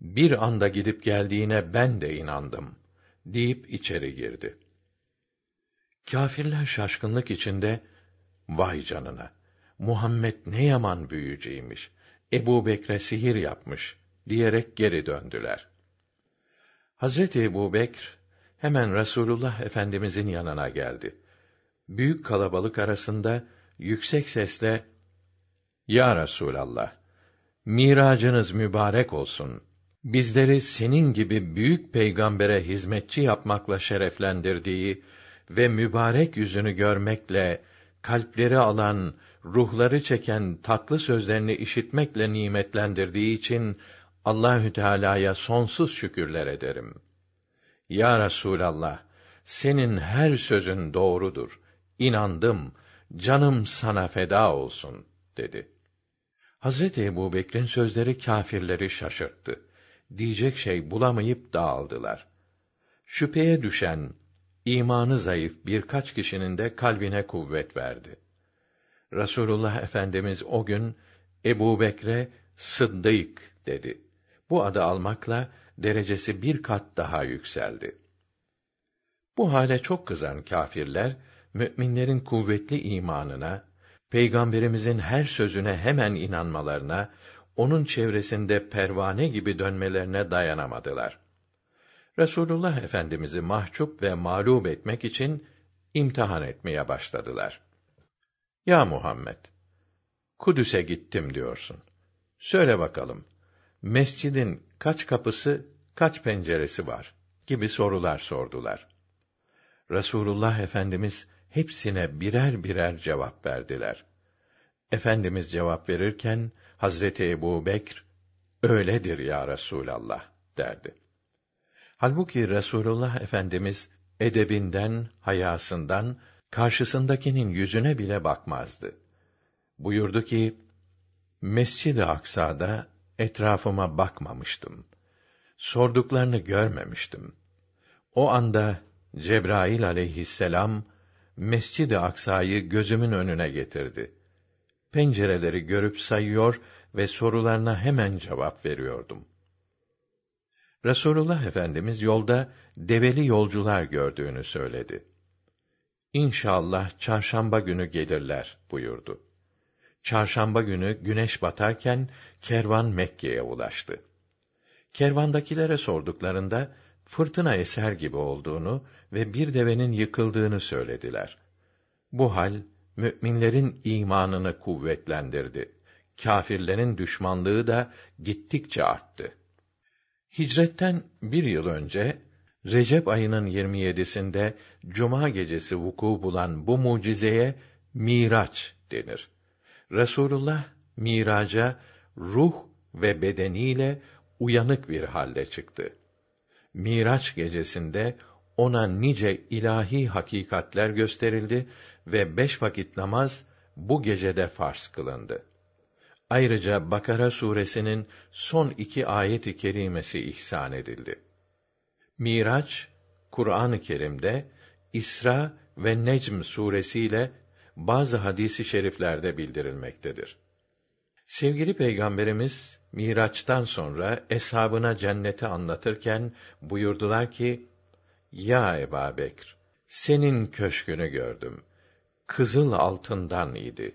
Bir anda gidip geldiğine ben de inandım deyip içeri girdi. Kâfirler şaşkınlık içinde vay canına Muhammed ne yaman büyücüymüş. Ebu Bekre sihir yapmış diyerek geri döndüler. Hazreti Ebu Bekr hemen Rasulullah Efendimizin yanına geldi. Büyük kalabalık arasında yüksek sesle ya Resulallah, miracınız mübarek olsun. Bizleri senin gibi büyük peygambere hizmetçi yapmakla şereflendirdiği ve mübarek yüzünü görmekle kalpleri alan ruhları çeken tatlı sözlerini işitmekle nimetlendirdiği için Allahü Teala'ya sonsuz şükürler ederim. Ya Resulallah, senin her sözün doğrudur. İnandım, canım sana feda olsun dedi. Hazreti Ebubekir'in sözleri kâfirleri şaşırttı. Diyecek şey bulamayıp dağıldılar. Şüpheye düşen, imanı zayıf birkaç kişinin de kalbine kuvvet verdi. Rasulullah Efendimiz o gün Ebu Bekre Sıddık dedi. Bu adı almakla derecesi bir kat daha yükseldi. Bu hale çok kızan kâfirler, müminlerin kuvvetli imanına, peygamberimizin her sözüne hemen inanmalarına, onun çevresinde pervane gibi dönmelerine dayanamadılar. Resulullah Efendimizi mahcup ve mağlup etmek için imtihan etmeye başladılar. Ya Muhammed, Kudüs'e gittim diyorsun. Söyle bakalım, mescidin kaç kapısı, kaç penceresi var? gibi sorular sordular. Resulullah Efendimiz hepsine birer birer cevap verdiler. Efendimiz cevap verirken Hazreti Ebu Bekr, öyledir ya Resulallah derdi. Halbuki Resulullah Efendimiz edebinden, hayasından karşısındakinin yüzüne bile bakmazdı. Buyurdu ki: Mescid-i Aksa'da etrafıma bakmamıştım. Sorduklarını görmemiştim. O anda Cebrail aleyhisselam Mescid-i Aksa'yı gözümün önüne getirdi. Pencereleri görüp sayıyor ve sorularına hemen cevap veriyordum. Resulullah Efendimiz yolda develi yolcular gördüğünü söyledi. İnşallah çarşamba günü gelirler buyurdu. Çarşamba günü güneş batarken kervan Mekke'ye ulaştı. Kervandakilere sorduklarında fırtına eser gibi olduğunu ve bir devenin yıkıldığını söylediler. Bu hal müminlerin imanını kuvvetlendirdi. Kâfirlerin düşmanlığı da gittikçe arttı. Hicretten bir yıl önce Recep ayının 27'sinde cuma gecesi vuku bulan bu mucizeye Miraç denir. Resulullah miraca ruh ve bedeniyle uyanık bir halde çıktı. Miraç gecesinde ona nice ilahi hakikatler gösterildi ve beş vakit namaz bu gecede farz kılındı. Ayrıca Bakara suresinin son iki ayet-i kerimesi ihsan edildi. Miraç, Kur'an-ı Kerim'de İsra ve Necm suresiyle bazı hadisi şeriflerde bildirilmektedir. Sevgili Peygamberimiz Miraç'tan sonra eshabına cenneti anlatırken buyurdular ki: Ya Eba Bekr, senin köşkünü gördüm. Kızıl altından idi.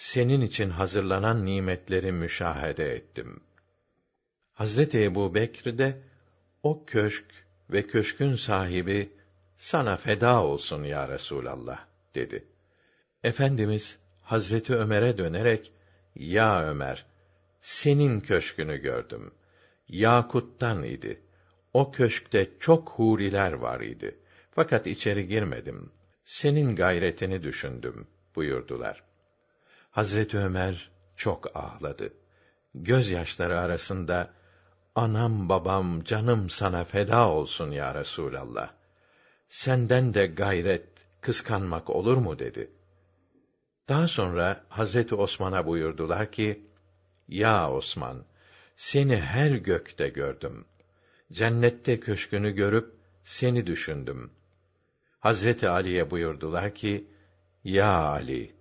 Senin için hazırlanan nimetleri müşahede ettim. Hazreti Ebu Bekr de o köşk ve köşkün sahibi sana feda olsun ya Resulallah dedi. Efendimiz Hazreti Ömer'e dönerek ya Ömer senin köşkünü gördüm. Yakuttan idi. O köşkte çok huriler var idi. Fakat içeri girmedim. Senin gayretini düşündüm buyurdular. Hazreti Ömer çok ağladı. Gözyaşları arasında anam babam canım sana feda olsun ya Resulallah. Senden de gayret, kıskanmak olur mu dedi. Daha sonra Hazreti Osman'a buyurdular ki, Ya Osman, seni her gökte gördüm. Cennette köşkünü görüp seni düşündüm. Hazreti Ali'ye buyurdular ki, Ya Ali,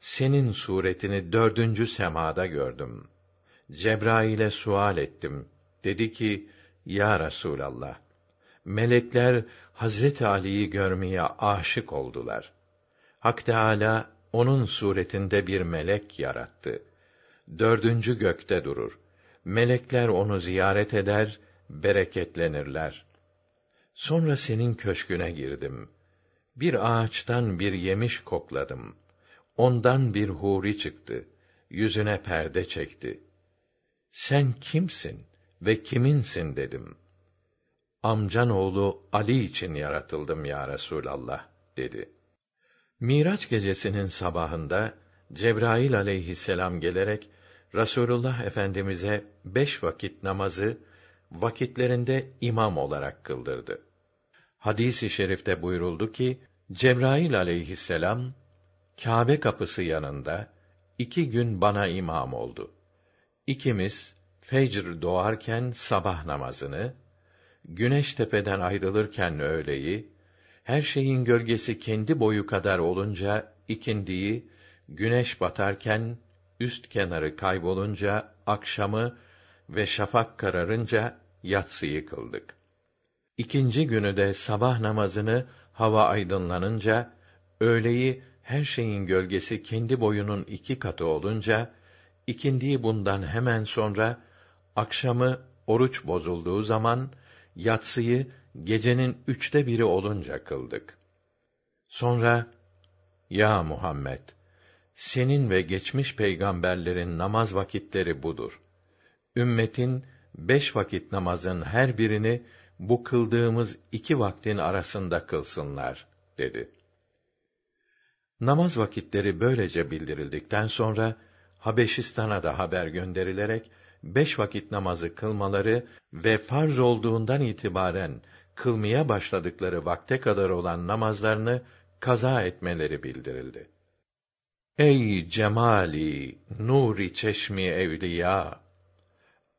senin suretini dördüncü semada gördüm. Cebrail'e sual ettim. Dedi ki, Ya Resûlallah, melekler Hazreti Ali'yi görmeye aşık oldular. Hak Teâlâ, onun suretinde bir melek yarattı. Dördüncü gökte durur. Melekler onu ziyaret eder, bereketlenirler. Sonra senin köşküne girdim. Bir ağaçtan bir yemiş kokladım. Ondan bir huri çıktı. Yüzüne perde çekti. Sen kimsin ve kiminsin dedim. Amcan oğlu Ali için yaratıldım ya Resulallah dedi. Miraç gecesinin sabahında Cebrail aleyhisselam gelerek Rasulullah Efendimize beş vakit namazı vakitlerinde imam olarak kıldırdı. Hadisi i şerifte buyuruldu ki Cebrail aleyhisselam Kâbe kapısı yanında iki gün bana imam oldu. İkimiz fecr doğarken sabah namazını, güneş tepeden ayrılırken öğleyi, her şeyin gölgesi kendi boyu kadar olunca ikindiyi, güneş batarken üst kenarı kaybolunca akşamı ve şafak kararınca yatsıyı kıldık. İkinci günü de sabah namazını hava aydınlanınca, öğleyi her şeyin gölgesi kendi boyunun iki katı olunca, ikindiyi bundan hemen sonra, akşamı oruç bozulduğu zaman, yatsıyı gecenin üçte biri olunca kıldık. Sonra, Ya Muhammed! Senin ve geçmiş peygamberlerin namaz vakitleri budur. Ümmetin, beş vakit namazın her birini, bu kıldığımız iki vaktin arasında kılsınlar, dedi. Namaz vakitleri böylece bildirildikten sonra, Habeşistan'a da haber gönderilerek, beş vakit namazı kılmaları ve farz olduğundan itibaren kılmaya başladıkları vakte kadar olan namazlarını kaza etmeleri bildirildi. Ey cemali, nuri çeşmi evliya!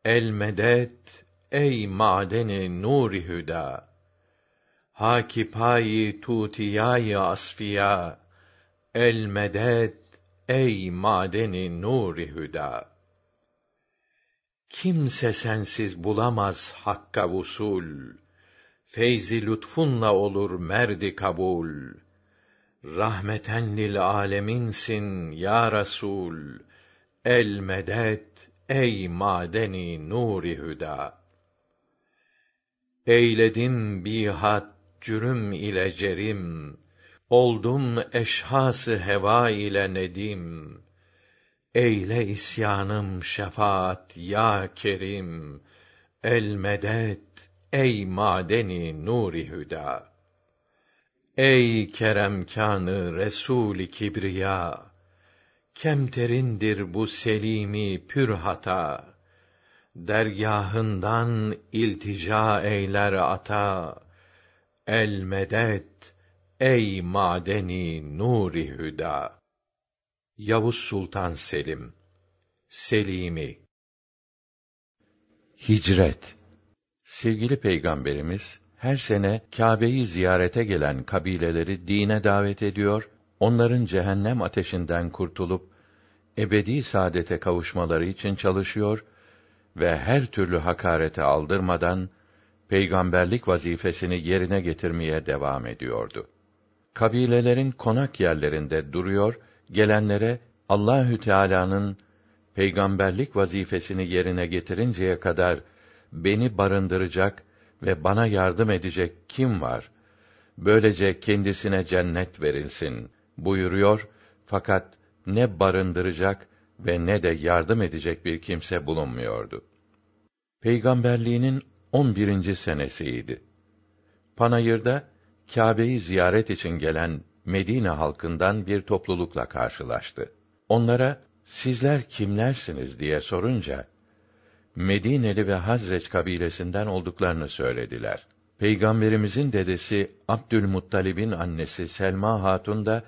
El medet, ey madeni nuri hüda! Hakipayi tutiyayı asfiya! El medet, ey madeni nuri hüda! Kimse sensiz bulamaz hakka vusul. Feyzi lütfunla olur merdi kabul. Rahmeten lil aleminsin ya Resul. El medet ey madeni nuri hüda. Eyledim bihat cürüm ile cerim. Oldum eşhası heva ile nedim. Eyle isyanım şefaat ya Kerim. El medet ey madeni nuri hüda. Ey keremkânı Resul kibriya. Kemterindir bu selimi pür hata. Dergâhından iltica eyler ata. El medet ey madeni nuri hüda. Yavuz Sultan Selim Selimi Hicret Sevgili Peygamberimiz her sene Kâbe'yi ziyarete gelen kabileleri dine davet ediyor, onların cehennem ateşinden kurtulup ebedi saadete kavuşmaları için çalışıyor ve her türlü hakarete aldırmadan peygamberlik vazifesini yerine getirmeye devam ediyordu. Kabilelerin konak yerlerinde duruyor gelenlere Allahü Teala'nın peygamberlik vazifesini yerine getirinceye kadar beni barındıracak ve bana yardım edecek kim var? Böylece kendisine cennet verilsin buyuruyor fakat ne barındıracak ve ne de yardım edecek bir kimse bulunmuyordu. Peygamberliğinin on birinci senesiydi. Panayır'da Kâbe'yi ziyaret için gelen Medine halkından bir toplulukla karşılaştı. Onlara sizler kimlersiniz diye sorunca Medineli ve Hazreç kabilesinden olduklarını söylediler. Peygamberimizin dedesi Abdülmuttalib'in annesi Selma Hatun da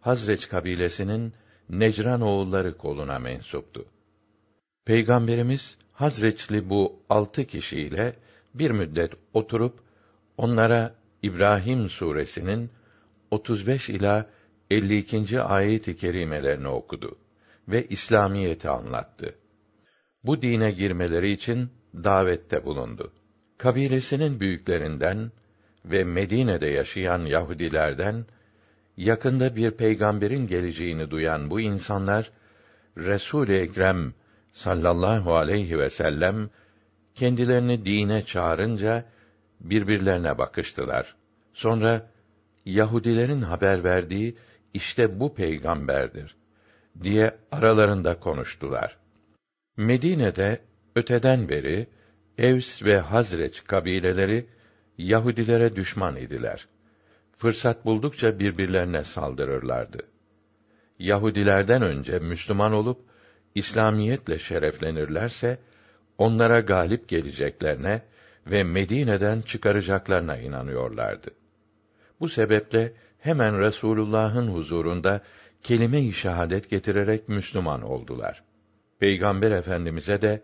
Hazreç kabilesinin Necran oğulları koluna mensuptu. Peygamberimiz Hazreçli bu altı kişiyle bir müddet oturup onlara İbrahim suresinin 35 ila 52. ayet-i kerimelerini okudu ve İslamiyeti anlattı. Bu dine girmeleri için davette bulundu. Kabilesinin büyüklerinden ve Medine'de yaşayan Yahudilerden yakında bir peygamberin geleceğini duyan bu insanlar Resul-i Ekrem sallallahu aleyhi ve sellem kendilerini dine çağırınca birbirlerine bakıştılar. Sonra Yahudilerin haber verdiği işte bu peygamberdir diye aralarında konuştular. Medine'de öteden beri Evs ve Hazreç kabileleri Yahudilere düşman idiler. Fırsat buldukça birbirlerine saldırırlardı. Yahudilerden önce Müslüman olup İslamiyetle şereflenirlerse onlara galip geleceklerine ve Medine'den çıkaracaklarına inanıyorlardı. Bu sebeple hemen Resulullah'ın huzurunda kelime-i şehadet getirerek Müslüman oldular. Peygamber Efendimize de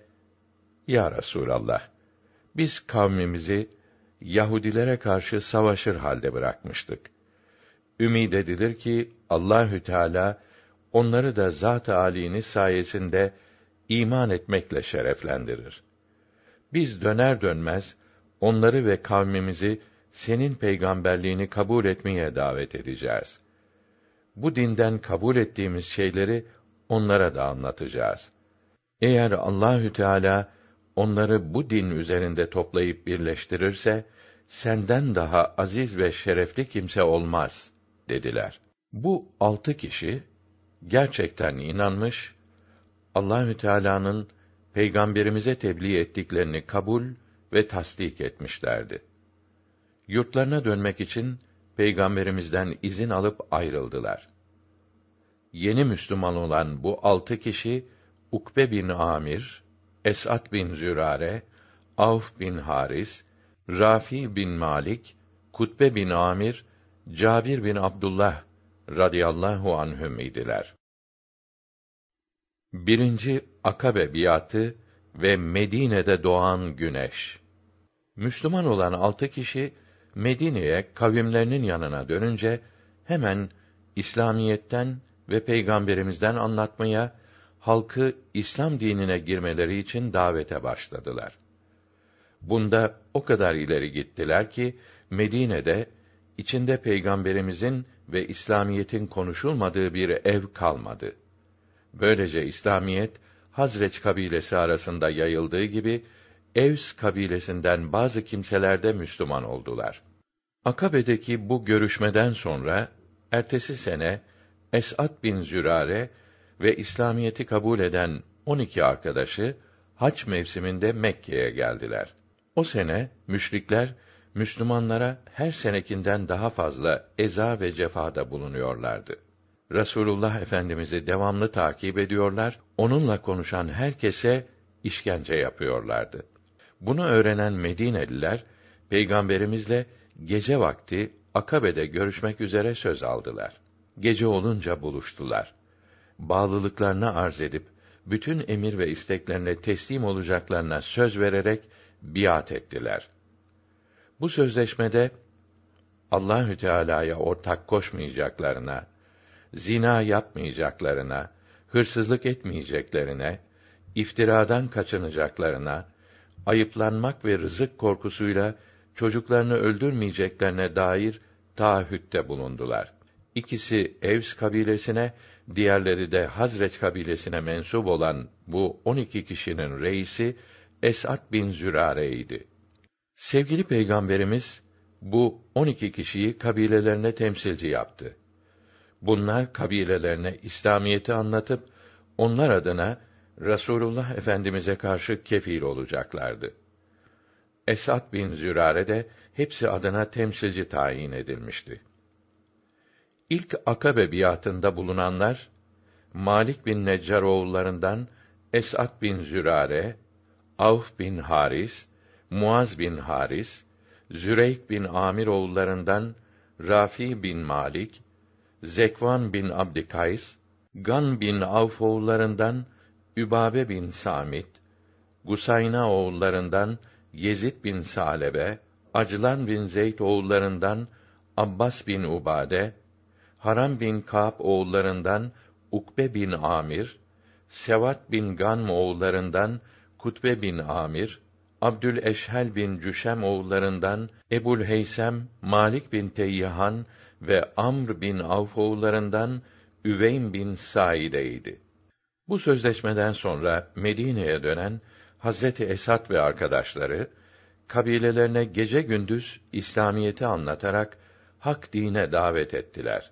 Ya Resulallah biz kavmimizi Yahudilere karşı savaşır halde bırakmıştık. Ümid edilir ki Allahü Teala onları da zat-ı sayesinde iman etmekle şereflendirir. Biz döner dönmez onları ve kavmimizi senin peygamberliğini kabul etmeye davet edeceğiz. Bu dinden kabul ettiğimiz şeyleri onlara da anlatacağız. Eğer Allahü Teala onları bu din üzerinde toplayıp birleştirirse senden daha aziz ve şerefli kimse olmaz dediler. Bu altı kişi gerçekten inanmış, Allahü Teala'nın peygamberimize tebliğ ettiklerini kabul ve tasdik etmişlerdi. Yurtlarına dönmek için peygamberimizden izin alıp ayrıldılar. Yeni Müslüman olan bu altı kişi Ukbe bin Amir, Esat bin Zürare, Avf bin Haris, Rafi bin Malik, Kutbe bin Amir, Cabir bin Abdullah radıyallahu anhüm idiler. Birinci Akabe biatı ve Medine'de doğan güneş. Müslüman olan altı kişi Medine'ye kavimlerinin yanına dönünce hemen İslamiyetten ve peygamberimizden anlatmaya, halkı İslam dinine girmeleri için davete başladılar. Bunda o kadar ileri gittiler ki Medine'de içinde peygamberimizin ve İslamiyetin konuşulmadığı bir ev kalmadı. Böylece İslamiyet Hazreç kabilesi arasında yayıldığı gibi Evs kabilesinden bazı kimseler de Müslüman oldular. Akabe'deki bu görüşmeden sonra ertesi sene Es'ad bin Zürare ve İslamiyeti kabul eden 12 arkadaşı hac mevsiminde Mekke'ye geldiler. O sene müşrikler Müslümanlara her senekinden daha fazla eza ve cefada bulunuyorlardı. Rasulullah Efendimizi devamlı takip ediyorlar, onunla konuşan herkese işkence yapıyorlardı. Bunu öğrenen Medineliler peygamberimizle gece vakti Akabe'de görüşmek üzere söz aldılar. Gece olunca buluştular. Bağlılıklarını arz edip bütün emir ve isteklerine teslim olacaklarına söz vererek biat ettiler. Bu sözleşmede Allahü Teala'ya ortak koşmayacaklarına, zina yapmayacaklarına, hırsızlık etmeyeceklerine, iftiradan kaçınacaklarına, ayıplanmak ve rızık korkusuyla çocuklarını öldürmeyeceklerine dair taahhütte bulundular. İkisi Evs kabilesine, diğerleri de Hazreç kabilesine mensup olan bu on iki kişinin reisi Esat bin Zürare'ydi. Sevgili Peygamberimiz bu on iki kişiyi kabilelerine temsilci yaptı. Bunlar kabilelerine İslamiyeti anlatıp onlar adına Rasulullah Efendimize karşı kefil olacaklardı. Esad bin Zürare de hepsi adına temsilci tayin edilmişti. İlk Akabe biatında bulunanlar Malik bin Neccar oğullarından Esad bin Zürare, Avf bin Haris, Muaz bin Haris, Züreyk bin Amir oğullarından Rafi bin Malik, Zekvan bin Abdikays, Gan bin Avf oğullarından Übabe bin Samit, Gusayna oğullarından Yezid bin Salebe, Acılan bin Zeyd oğullarından Abbas bin Ubade, Haram bin Kâb oğullarından Ukbe bin Amir, Sevat bin Gan oğullarından Kutbe bin Amir, Abdül Eşhel bin Cüşem oğullarından Ebul Heysem, Malik bin Teyyihan ve Amr bin Avf oğullarından Üveym bin Saide'ydi. Bu sözleşmeden sonra Medine'ye dönen Hazreti Esat ve arkadaşları kabilelerine gece gündüz İslamiyeti anlatarak hak dine davet ettiler.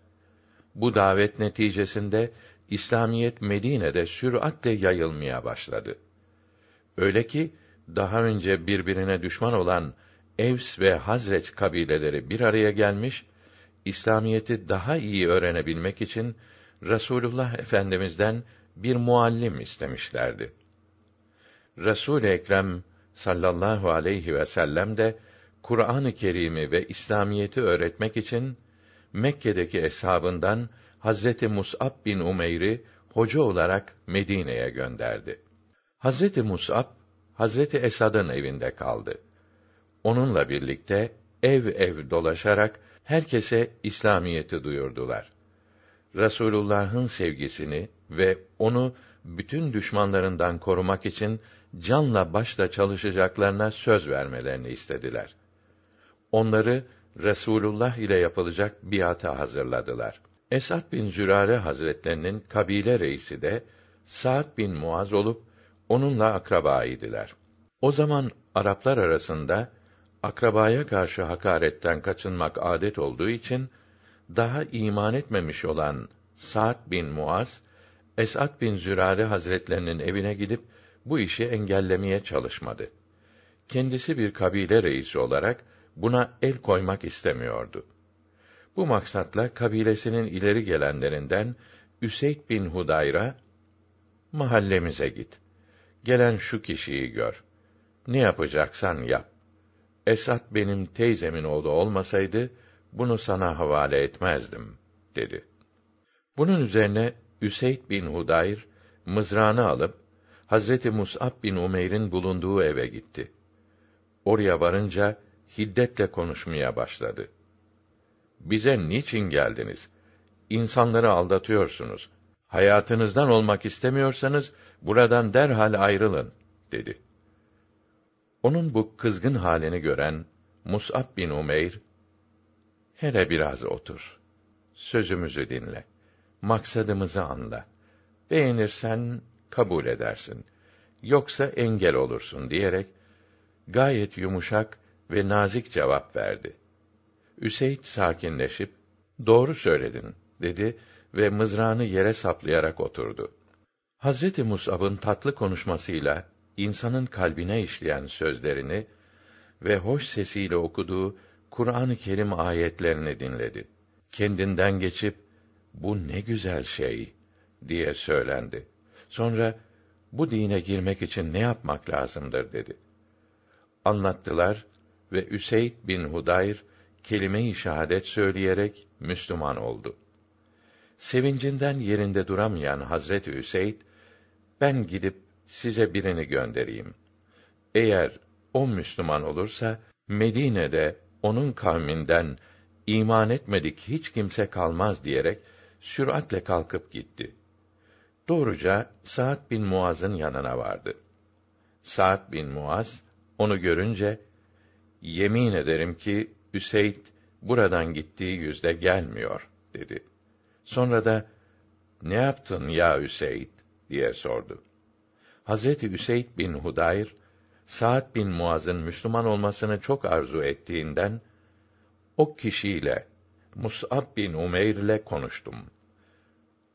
Bu davet neticesinde İslamiyet Medine'de süratle yayılmaya başladı. Öyle ki daha önce birbirine düşman olan Evs ve Hazreç kabileleri bir araya gelmiş, İslamiyeti daha iyi öğrenebilmek için Resulullah Efendimizden bir muallim istemişlerdi. Resul Ekrem sallallahu aleyhi ve sellem de Kur'an-ı Kerim'i ve İslamiyeti öğretmek için Mekke'deki eshabından Hazreti Mus'ab bin Umeyr'i hoca olarak Medine'ye gönderdi. Hazreti Mus'ab Hazreti Esad'ın evinde kaldı. Onunla birlikte ev ev dolaşarak herkese İslamiyeti duyurdular. Resulullah'ın sevgisini ve onu bütün düşmanlarından korumak için canla başla çalışacaklarına söz vermelerini istediler. Onları Resulullah ile yapılacak biata hazırladılar. Esad bin Zürare Hazretlerinin kabile reisi de Sa'd bin Muaz olup onunla akraba idiler. O zaman Araplar arasında akrabaya karşı hakaretten kaçınmak adet olduğu için daha iman etmemiş olan Sa'd bin Muaz Esad bin Zürare Hazretlerinin evine gidip bu işi engellemeye çalışmadı. Kendisi bir kabile reisi olarak buna el koymak istemiyordu. Bu maksatla kabilesinin ileri gelenlerinden Üseyd bin Hudayra mahallemize git. Gelen şu kişiyi gör. Ne yapacaksan yap. Esat benim teyzemin oğlu olmasaydı bunu sana havale etmezdim dedi. Bunun üzerine Üseyd bin Hudayr mızrağını alıp Hazreti Mus'ab bin Umeyr'in bulunduğu eve gitti. Oraya varınca hiddetle konuşmaya başladı. Bize niçin geldiniz? İnsanları aldatıyorsunuz. Hayatınızdan olmak istemiyorsanız buradan derhal ayrılın dedi. Onun bu kızgın halini gören Mus'ab bin Umeyr hele biraz otur. Sözümüzü dinle. Maksadımızı anla. Beğenirsen kabul edersin. Yoksa engel olursun diyerek gayet yumuşak ve nazik cevap verdi. Üseyd sakinleşip doğru söyledin dedi ve mızrağını yere saplayarak oturdu. Hazreti Mus'ab'ın tatlı konuşmasıyla insanın kalbine işleyen sözlerini ve hoş sesiyle okuduğu Kur'an-ı Kerim ayetlerini dinledi. Kendinden geçip bu ne güzel şey diye söylendi. Sonra bu dine girmek için ne yapmak lazımdır dedi. Anlattılar ve Üseyd bin Hudayr kelime-i şehadet söyleyerek Müslüman oldu. Sevincinden yerinde duramayan Hazreti Üseyd, ben gidip size birini göndereyim. Eğer o Müslüman olursa, Medine'de onun kavminden iman etmedik hiç kimse kalmaz diyerek süratle kalkıp gitti. Doğruca Sa'd bin Muaz'ın yanına vardı. Sa'd bin Muaz onu görünce yemin ederim ki Üseyd buradan gittiği yüzde gelmiyor dedi. Sonra da ne yaptın ya Üseyd diye sordu. Hazreti Üseyd bin Hudayr Sa'd bin Muaz'ın Müslüman olmasını çok arzu ettiğinden o kişiyle Mus'ab bin Umeyr ile konuştum.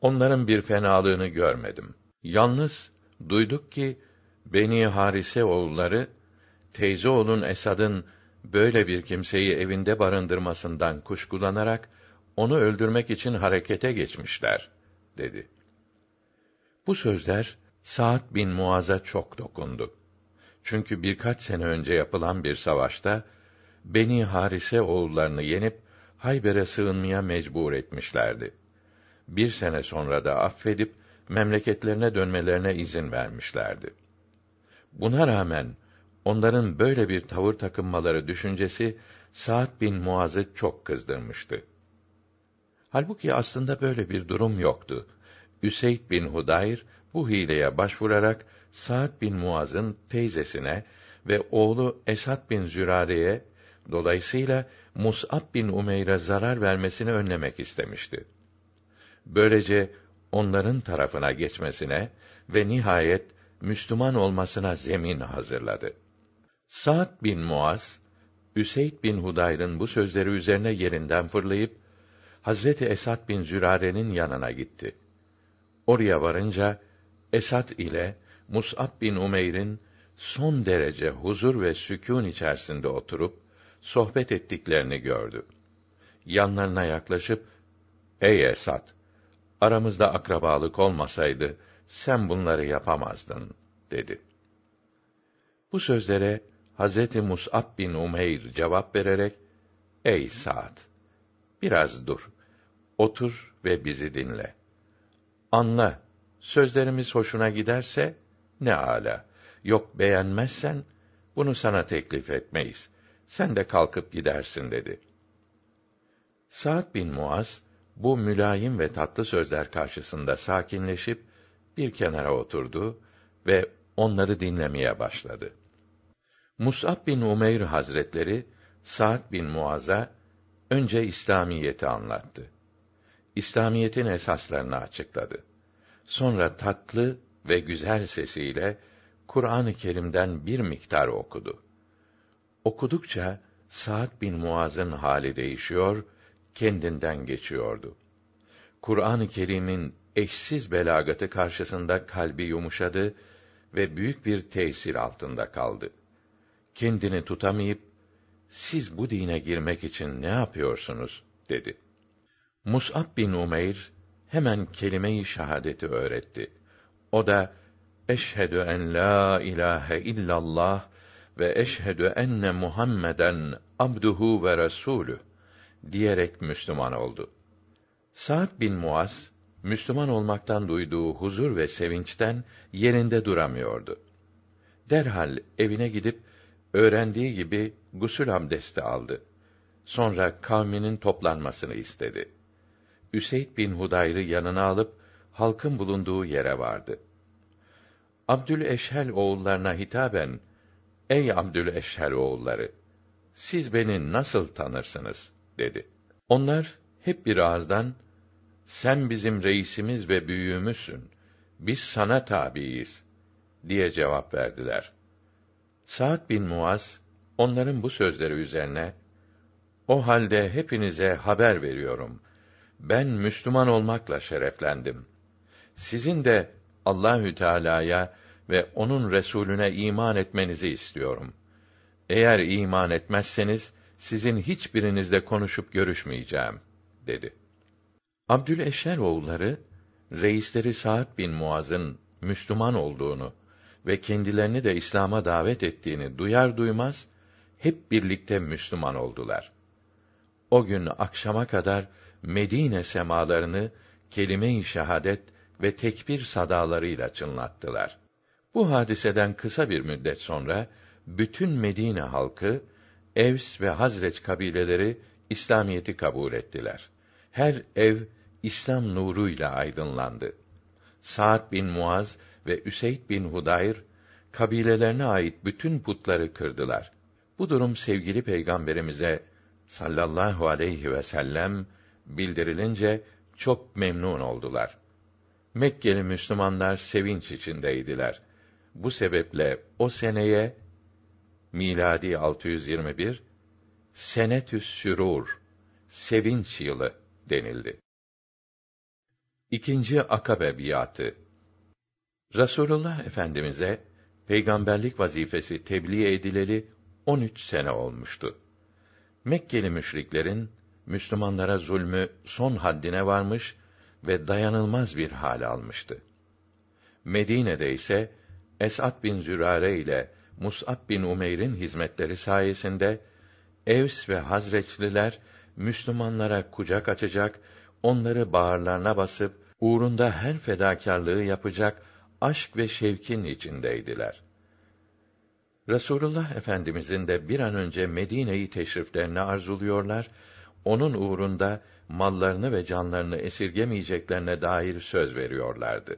Onların bir fenalığını görmedim. Yalnız duyduk ki Beni Harise oğulları teyze oğlun Esad'ın böyle bir kimseyi evinde barındırmasından kuşkulanarak onu öldürmek için harekete geçmişler dedi. Bu sözler Sa'd bin Muaz'a çok dokundu. Çünkü birkaç sene önce yapılan bir savaşta Beni Harise oğullarını yenip Hayber'e sığınmaya mecbur etmişlerdi. Bir sene sonra da affedip memleketlerine dönmelerine izin vermişlerdi. Buna rağmen onların böyle bir tavır takınmaları düşüncesi Sa'd bin Muaz'ı çok kızdırmıştı. Halbuki aslında böyle bir durum yoktu. Üseyd bin Hudayr bu hileye başvurarak Sa'd bin Muaz'ın teyzesine ve oğlu Esad bin Zürare'ye dolayısıyla Mus'ab bin Umeyr'e zarar vermesini önlemek istemişti. Böylece onların tarafına geçmesine ve nihayet Müslüman olmasına zemin hazırladı. Sa'd bin Muaz, Üseyd bin Hudayr'ın bu sözleri üzerine yerinden fırlayıp Hazreti Esad bin Zürare'nin yanına gitti. Oraya varınca Esad ile Mus'ab bin Umeyr'in son derece huzur ve sükûn içerisinde oturup sohbet ettiklerini gördü. Yanlarına yaklaşıp, Ey Esad! aramızda akrabalık olmasaydı sen bunları yapamazdın dedi. Bu sözlere Hazreti Mus'ab bin Umeyr cevap vererek Ey Sa'd biraz dur. Otur ve bizi dinle. Anla. Sözlerimiz hoşuna giderse ne ala. Yok beğenmezsen bunu sana teklif etmeyiz. Sen de kalkıp gidersin dedi. Sa'd bin Muaz bu mülayim ve tatlı sözler karşısında sakinleşip bir kenara oturdu ve onları dinlemeye başladı. Mus'ab bin Umeyr Hazretleri Sa'd bin Muaz'a önce İslamiyeti anlattı. İslamiyetin esaslarını açıkladı. Sonra tatlı ve güzel sesiyle Kur'an-ı Kerim'den bir miktar okudu. Okudukça Sa'd bin Muaz'ın hali değişiyor, kendinden geçiyordu. Kur'an-ı Kerim'in eşsiz belagatı karşısında kalbi yumuşadı ve büyük bir tesir altında kaldı. Kendini tutamayıp siz bu dine girmek için ne yapıyorsunuz dedi. Mus'ab bin Umeyr hemen kelime-i şehadeti öğretti. O da eşhedü en la ilahe illallah ve eşhedü enne Muhammeden abduhu ve resulü diyerek Müslüman oldu. Sa'd bin Muaz Müslüman olmaktan duyduğu huzur ve sevinçten yerinde duramıyordu. Derhal evine gidip öğrendiği gibi gusül abdesti aldı. Sonra kavminin toplanmasını istedi. Üseyd bin Hudayr'ı yanına alıp halkın bulunduğu yere vardı. Abdül Eşhel oğullarına hitaben Ey Abdül Eşhel oğulları siz beni nasıl tanırsınız dedi. Onlar hep bir ağızdan sen bizim reisimiz ve büyüğümüzsün. Biz sana tabiiyiz diye cevap verdiler. Sa'd bin Muaz onların bu sözleri üzerine o halde hepinize haber veriyorum. Ben Müslüman olmakla şereflendim. Sizin de Allahü Teala'ya ve onun Resulüne iman etmenizi istiyorum. Eğer iman etmezseniz sizin hiçbirinizle konuşup görüşmeyeceğim dedi. Abdüleşer oğulları reisleri Sa'd bin Muaz'ın Müslüman olduğunu ve kendilerini de İslam'a davet ettiğini duyar duymaz hep birlikte Müslüman oldular. O gün akşama kadar Medine semalarını kelime-i şehadet ve tekbir sadalarıyla çınlattılar. Bu hadiseden kısa bir müddet sonra bütün Medine halkı Evs ve Hazreç kabileleri İslamiyeti kabul ettiler. Her ev İslam nuruyla aydınlandı. Sa'd bin Muaz ve Üseyd bin Hudayr kabilelerine ait bütün putları kırdılar. Bu durum sevgili peygamberimize sallallahu aleyhi ve sellem bildirilince çok memnun oldular. Mekkeli Müslümanlar sevinç içindeydiler. Bu sebeple o seneye miladi 621 senetüs sürur sevinç yılı denildi. İkinci Akabe biatı Rasulullah Efendimize peygamberlik vazifesi tebliğ edileli 13 sene olmuştu. Mekkeli müşriklerin Müslümanlara zulmü son haddine varmış ve dayanılmaz bir hal almıştı. Medine'de ise Esad bin Zürare ile Mus'ab bin Umeyr'in hizmetleri sayesinde Evs ve Hazreçliler Müslümanlara kucak açacak, onları bağırlarına basıp uğrunda her fedakarlığı yapacak aşk ve şevkin içindeydiler. Resulullah Efendimizin de bir an önce Medine'yi teşriflerini arzuluyorlar, onun uğrunda mallarını ve canlarını esirgemeyeceklerine dair söz veriyorlardı.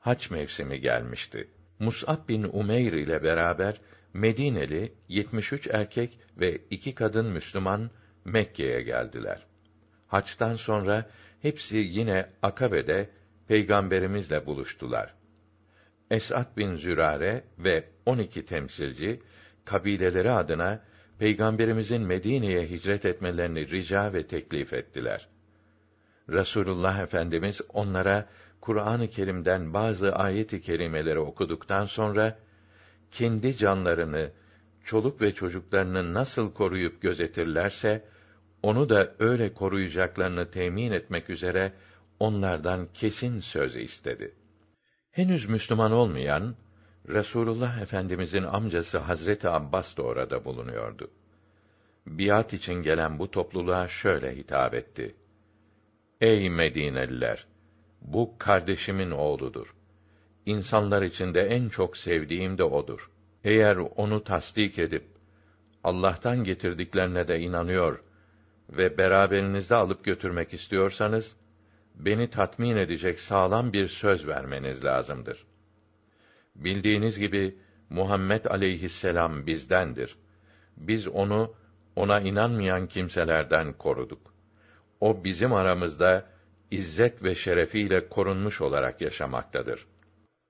Haç mevsimi gelmişti. Mus'ab bin Umeyr ile beraber Medineli 73 erkek ve iki kadın Müslüman Mekke'ye geldiler. Haçtan sonra hepsi yine Akabe'de peygamberimizle buluştular. Esad bin Zürare ve 12 temsilci kabileleri adına peygamberimizin Medine'ye hicret etmelerini rica ve teklif ettiler. Resulullah Efendimiz onlara Kur'an-ı Kerim'den bazı ayet-i kerimeleri okuduktan sonra kendi canlarını, çoluk ve çocuklarını nasıl koruyup gözetirlerse onu da öyle koruyacaklarını temin etmek üzere onlardan kesin söz istedi. Henüz Müslüman olmayan Resulullah Efendimizin amcası Hazreti Abbas da orada bulunuyordu. Biat için gelen bu topluluğa şöyle hitap etti: Ey Medineliler! Bu kardeşimin oğludur. İnsanlar içinde en çok sevdiğim de odur. Eğer onu tasdik edip Allah'tan getirdiklerine de inanıyor ve beraberinizde alıp götürmek istiyorsanız beni tatmin edecek sağlam bir söz vermeniz lazımdır. Bildiğiniz gibi Muhammed aleyhisselam bizdendir. Biz onu ona inanmayan kimselerden koruduk. O bizim aramızda izzet ve şerefiyle korunmuş olarak yaşamaktadır.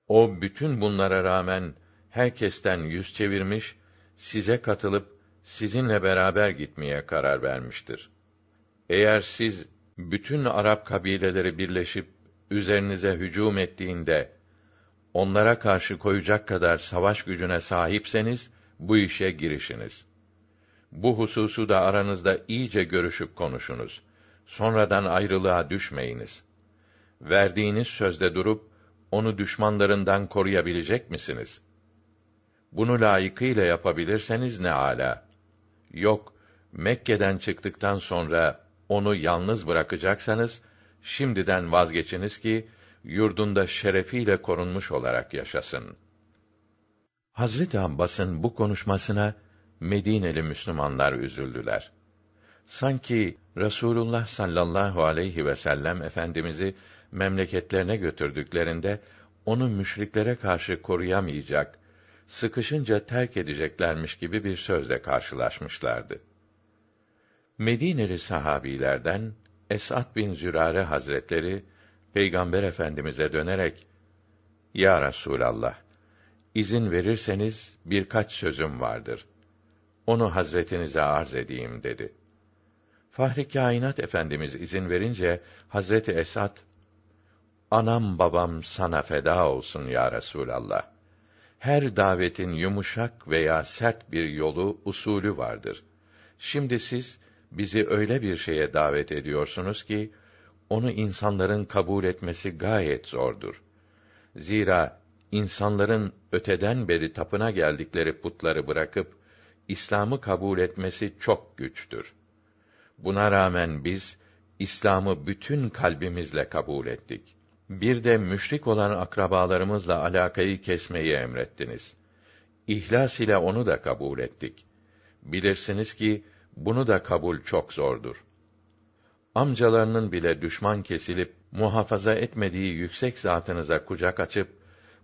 O bütün bunlara rağmen herkesten yüz çevirmiş, size katılıp sizinle beraber gitmeye karar vermiştir. Eğer siz bütün Arap kabileleri birleşip üzerinize hücum ettiğinde onlara karşı koyacak kadar savaş gücüne sahipseniz bu işe girişiniz. Bu hususu da aranızda iyice görüşüp konuşunuz. Sonradan ayrılığa düşmeyiniz. Verdiğiniz sözde durup onu düşmanlarından koruyabilecek misiniz? Bunu layıkıyla yapabilirseniz ne ala. Yok, Mekke'den çıktıktan sonra onu yalnız bırakacaksanız şimdiden vazgeçiniz ki yurdunda şerefiyle korunmuş olarak yaşasın. Hazreti Abbas'ın bu konuşmasına Medineli Müslümanlar üzüldüler. Sanki Resulullah sallallahu aleyhi ve sellem efendimizi memleketlerine götürdüklerinde onu müşriklere karşı koruyamayacak, sıkışınca terk edeceklermiş gibi bir sözle karşılaşmışlardı. Medineli sahabilerden Esad bin Zürare Hazretleri Peygamber Efendimize dönerek Ya Resulallah izin verirseniz birkaç sözüm vardır. Onu Hazretinize arz edeyim dedi. Fahri Kainat Efendimiz izin verince Hazreti Esad Anam babam sana feda olsun ya Resulallah. Her davetin yumuşak veya sert bir yolu, usulü vardır. Şimdi siz bizi öyle bir şeye davet ediyorsunuz ki onu insanların kabul etmesi gayet zordur. Zira insanların öteden beri tapına geldikleri putları bırakıp İslam'ı kabul etmesi çok güçtür. Buna rağmen biz İslam'ı bütün kalbimizle kabul ettik. Bir de müşrik olan akrabalarımızla alakayı kesmeyi emrettiniz. İhlas ile onu da kabul ettik. Bilirsiniz ki bunu da kabul çok zordur. Amcalarının bile düşman kesilip muhafaza etmediği yüksek zatınıza kucak açıp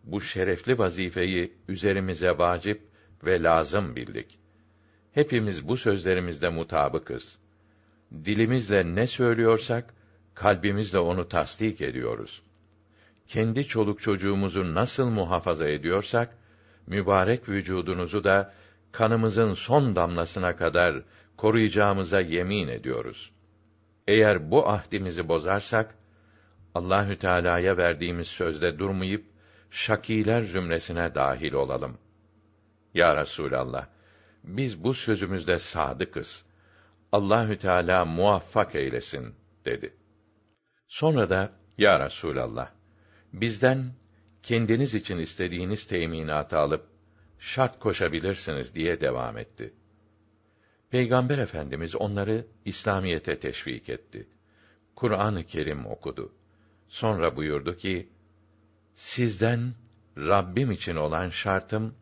bu şerefli vazifeyi üzerimize vacip ve lazım bildik. Hepimiz bu sözlerimizde mutabıkız. Dilimizle ne söylüyorsak kalbimizle onu tasdik ediyoruz. Kendi çoluk çocuğumuzu nasıl muhafaza ediyorsak mübarek vücudunuzu da kanımızın son damlasına kadar koruyacağımıza yemin ediyoruz. Eğer bu ahdimizi bozarsak Allahü Teala'ya verdiğimiz sözde durmayıp şakiler zümresine dahil olalım. Ya Resulallah, biz bu sözümüzde sadıkız. Allahü Teala muvaffak eylesin dedi. Sonra da ya Resulallah, bizden kendiniz için istediğiniz teminatı alıp şart koşabilirsiniz diye devam etti. Peygamber Efendimiz onları İslamiyete teşvik etti. Kur'an-ı Kerim okudu. Sonra buyurdu ki: Sizden Rabbim için olan şartım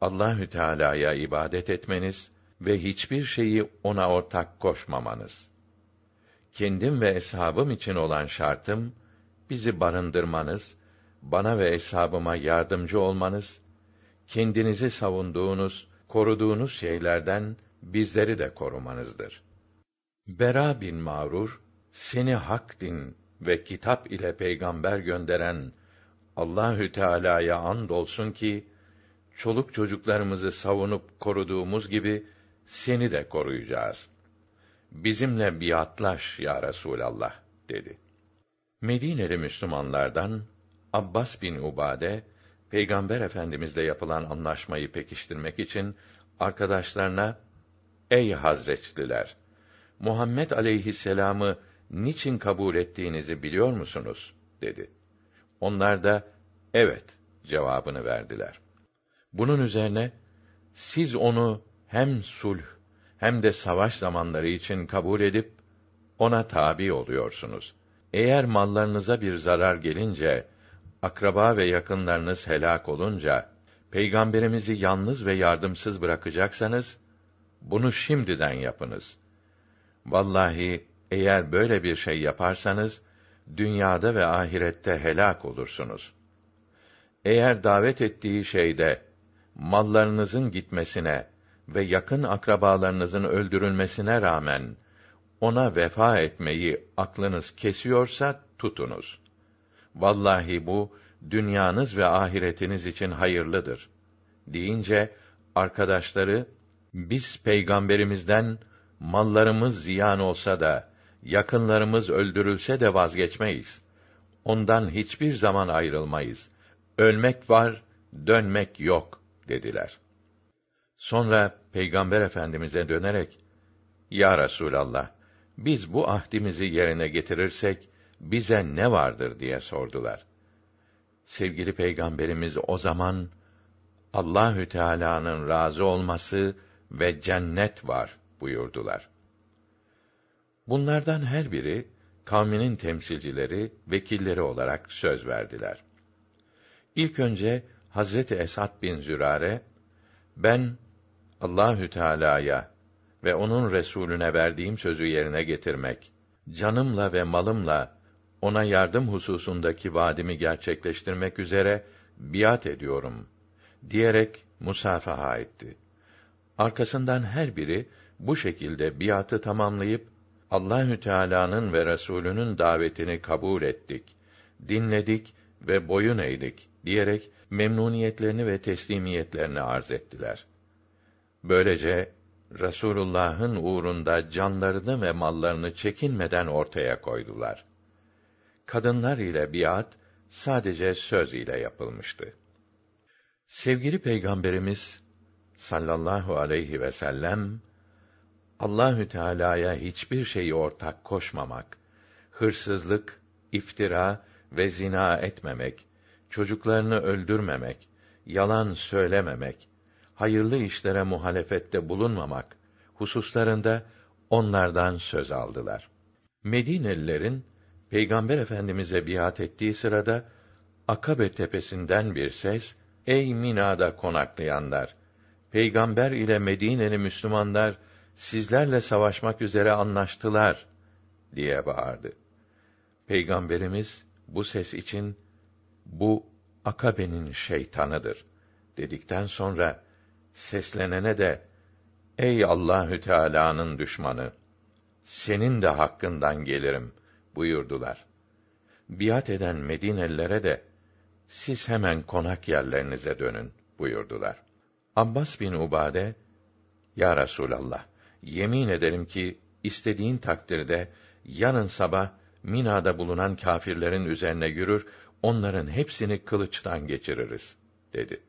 Allahü Teala'ya ibadet etmeniz ve hiçbir şeyi ona ortak koşmamanız. Kendim ve eshabım için olan şartım bizi barındırmanız, bana ve eshabıma yardımcı olmanız, kendinizi savunduğunuz, koruduğunuz şeylerden bizleri de korumanızdır. Bera bin Mağrur, seni hak din ve kitap ile peygamber gönderen Allahü Teala'ya and olsun ki çoluk çocuklarımızı savunup koruduğumuz gibi seni de koruyacağız. Bizimle biatlaş ya Resulallah dedi. Medineli Müslümanlardan Abbas bin Ubade Peygamber Efendimizle yapılan anlaşmayı pekiştirmek için arkadaşlarına Ey Hazretliler! Muhammed aleyhisselam'ı niçin kabul ettiğinizi biliyor musunuz? dedi. Onlar da evet cevabını verdiler. Bunun üzerine siz onu hem sulh hem de savaş zamanları için kabul edip ona tabi oluyorsunuz. Eğer mallarınıza bir zarar gelince, akraba ve yakınlarınız helak olunca, peygamberimizi yalnız ve yardımsız bırakacaksanız, bunu şimdiden yapınız. Vallahi eğer böyle bir şey yaparsanız, dünyada ve ahirette helak olursunuz. Eğer davet ettiği şeyde, mallarınızın gitmesine ve yakın akrabalarınızın öldürülmesine rağmen, ona vefa etmeyi aklınız kesiyorsa tutunuz. Vallahi bu dünyanız ve ahiretiniz için hayırlıdır. Deyince arkadaşları biz peygamberimizden mallarımız ziyan olsa da yakınlarımız öldürülse de vazgeçmeyiz. Ondan hiçbir zaman ayrılmayız. Ölmek var, dönmek yok dediler. Sonra Peygamber Efendimize dönerek Ya Resulallah biz bu ahdimizi yerine getirirsek bize ne vardır diye sordular. Sevgili peygamberimiz o zaman Allahü Teala'nın razı olması ve cennet var buyurdular. Bunlardan her biri kavminin temsilcileri, vekilleri olarak söz verdiler. İlk önce Hazreti Esad bin Zürare ben Allahü Teala'ya ve onun Resulüne verdiğim sözü yerine getirmek, canımla ve malımla ona yardım hususundaki vaadimi gerçekleştirmek üzere biat ediyorum diyerek musafaha etti. Arkasından her biri bu şekilde biatı tamamlayıp Allahü Teala'nın ve Resulünün davetini kabul ettik, dinledik ve boyun eğdik diyerek memnuniyetlerini ve teslimiyetlerini arz ettiler. Böylece Resulullah'ın uğrunda canlarını ve mallarını çekinmeden ortaya koydular. Kadınlar ile biat sadece söz ile yapılmıştı. Sevgili Peygamberimiz sallallahu aleyhi ve sellem Allahü Teala'ya hiçbir şeyi ortak koşmamak, hırsızlık, iftira ve zina etmemek, çocuklarını öldürmemek, yalan söylememek, hayırlı işlere muhalefette bulunmamak hususlarında onlardan söz aldılar. Medinelilerin Peygamber Efendimize biat ettiği sırada Akabe tepesinden bir ses, Ey Mina'da konaklayanlar! Peygamber ile Medineli Müslümanlar sizlerle savaşmak üzere anlaştılar diye bağırdı. Peygamberimiz bu ses için bu Akabe'nin şeytanıdır dedikten sonra seslenene de Ey Allahü Teala'nın düşmanı senin de hakkından gelirim buyurdular. Biat eden Medinelilere de siz hemen konak yerlerinize dönün buyurdular. Abbas bin Ubade Ya Resulallah yemin ederim ki istediğin takdirde yarın sabah Mina'da bulunan kâfirlerin üzerine yürür, onların hepsini kılıçtan geçiririz dedi.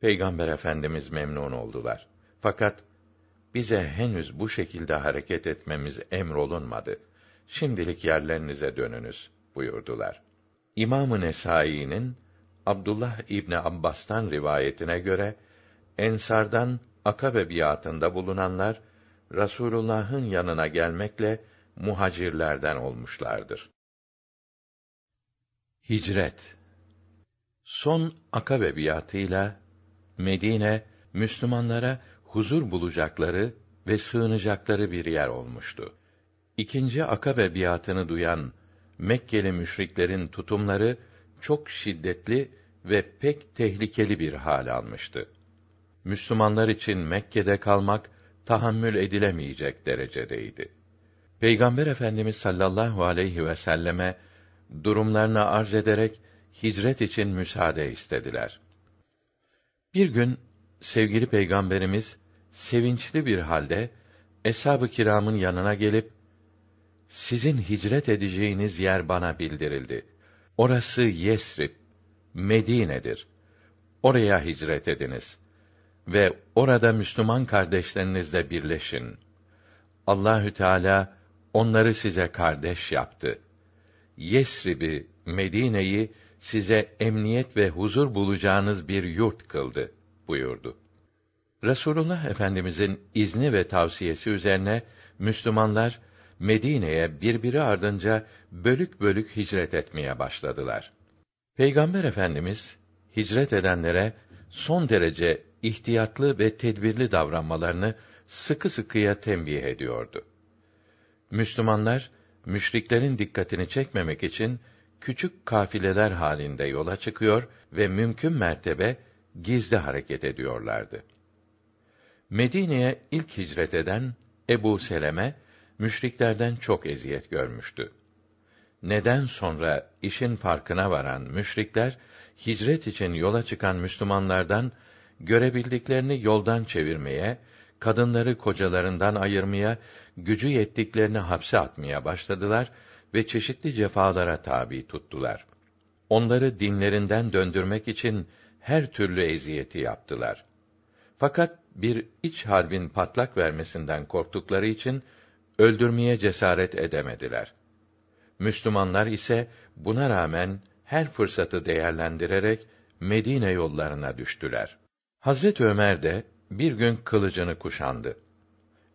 Peygamber Efendimiz memnun oldular. Fakat bize henüz bu şekilde hareket etmemiz emrolunmadı. Şimdilik yerlerinize dönünüz buyurdular. İmam-ı Nesai'nin Abdullah İbni Abbas'tan rivayetine göre ensardan Akabe biatında bulunanlar Rasulullah'ın yanına gelmekle muhacirlerden olmuşlardır. Hicret Son Akabe biatıyla Medine Müslümanlara huzur bulacakları ve sığınacakları bir yer olmuştu. İkinci Akabe biatını duyan Mekkeli müşriklerin tutumları çok şiddetli ve pek tehlikeli bir hal almıştı. Müslümanlar için Mekke'de kalmak tahammül edilemeyecek derecedeydi. Peygamber Efendimiz sallallahu aleyhi ve selleme durumlarını arz ederek hicret için müsaade istediler. Bir gün sevgili peygamberimiz sevinçli bir halde eshab-ı kiramın yanına gelip sizin hicret edeceğiniz yer bana bildirildi. Orası Yesrib, Medine'dir. Oraya hicret ediniz ve orada Müslüman kardeşlerinizle birleşin. Allahü Teala onları size kardeş yaptı. Yesrib'i, Medine'yi size emniyet ve huzur bulacağınız bir yurt kıldı buyurdu. Resulullah Efendimizin izni ve tavsiyesi üzerine Müslümanlar Medine'ye birbiri ardınca bölük bölük hicret etmeye başladılar. Peygamber Efendimiz hicret edenlere son derece ihtiyatlı ve tedbirli davranmalarını sıkı sıkıya tembih ediyordu. Müslümanlar müşriklerin dikkatini çekmemek için küçük kafileler halinde yola çıkıyor ve mümkün mertebe gizli hareket ediyorlardı. Medine'ye ilk hicret eden Ebu Seleme müşriklerden çok eziyet görmüştü. Neden sonra işin farkına varan müşrikler hicret için yola çıkan Müslümanlardan görebildiklerini yoldan çevirmeye, kadınları kocalarından ayırmaya, gücü yettiklerini hapse atmaya başladılar ve çeşitli cefalara tabi tuttular. Onları dinlerinden döndürmek için her türlü eziyeti yaptılar. Fakat bir iç harbin patlak vermesinden korktukları için öldürmeye cesaret edemediler. Müslümanlar ise buna rağmen her fırsatı değerlendirerek Medine yollarına düştüler. Hazret Ömer de bir gün kılıcını kuşandı.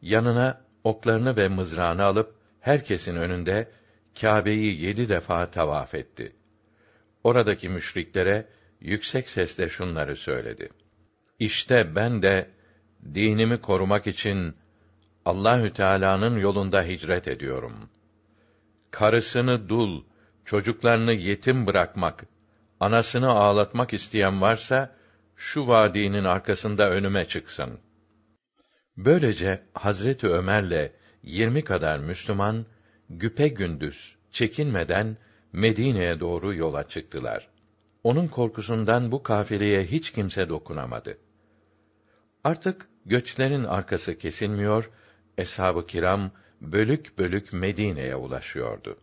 Yanına oklarını ve mızrağını alıp herkesin önünde Kâbe'yi yedi defa tavaf etti. Oradaki müşriklere yüksek sesle şunları söyledi. İşte ben de dinimi korumak için Allahü Teala'nın yolunda hicret ediyorum. Karısını dul, çocuklarını yetim bırakmak, anasını ağlatmak isteyen varsa şu vadinin arkasında önüme çıksın. Böylece Hazreti Ömer'le yirmi kadar Müslüman güpe gündüz çekinmeden Medine'ye doğru yola çıktılar. Onun korkusundan bu kafileye hiç kimse dokunamadı. Artık göçlerin arkası kesilmiyor, eshab-ı kiram bölük bölük Medine'ye ulaşıyordu.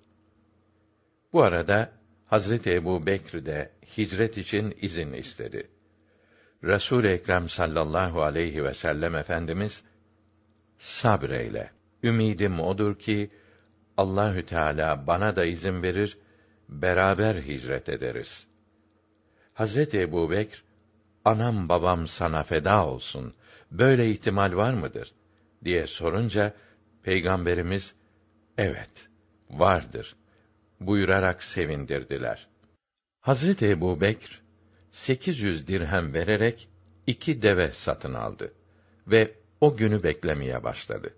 Bu arada Hazreti Ebu Bekr de hicret için izin istedi. Resul Ekrem sallallahu aleyhi ve sellem efendimiz sabreyle. Ümidim odur ki Allahü Teala bana da izin verir, beraber hicret ederiz. Hazreti Ebu Bekr, anam babam sana feda olsun, böyle ihtimal var mıdır? diye sorunca, Peygamberimiz, evet, vardır, buyurarak sevindirdiler. Hazreti Ebu Bekr, 800 dirhem vererek iki deve satın aldı ve o günü beklemeye başladı.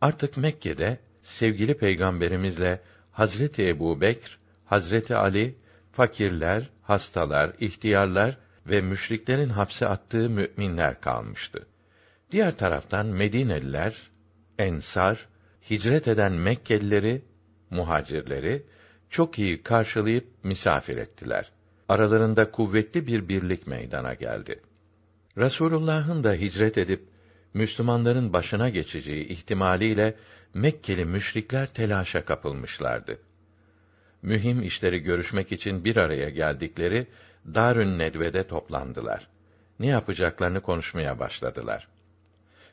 Artık Mekke'de sevgili peygamberimizle Hazreti Ebu Bekr, Hazreti Ali, fakirler, hastalar, ihtiyarlar ve müşriklerin hapse attığı müminler kalmıştı. Diğer taraftan Medineliler, Ensar, hicret eden Mekkelileri, muhacirleri çok iyi karşılayıp misafir ettiler. Aralarında kuvvetli bir birlik meydana geldi. Resulullah'ın da hicret edip Müslümanların başına geçeceği ihtimaliyle Mekkeli müşrikler telaşa kapılmışlardı. Mühim işleri görüşmek için bir araya geldikleri Darün Nedve'de toplandılar. Ne yapacaklarını konuşmaya başladılar.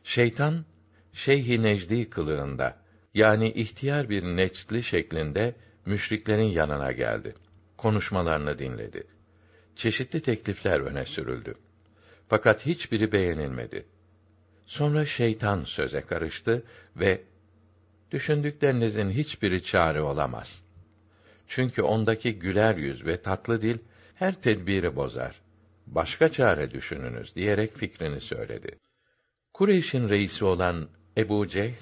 Şeytan Şeyh-i Necdi kılığında yani ihtiyar bir neçli şeklinde müşriklerin yanına geldi. Konuşmalarını dinledi. Çeşitli teklifler öne sürüldü. Fakat hiçbiri beğenilmedi. Sonra şeytan söze karıştı ve düşündüklerinizin hiçbiri çare olamaz. Çünkü ondaki güler yüz ve tatlı dil her tedbiri bozar. Başka çare düşününüz diyerek fikrini söyledi. Kureyş'in reisi olan Ebu Cehl,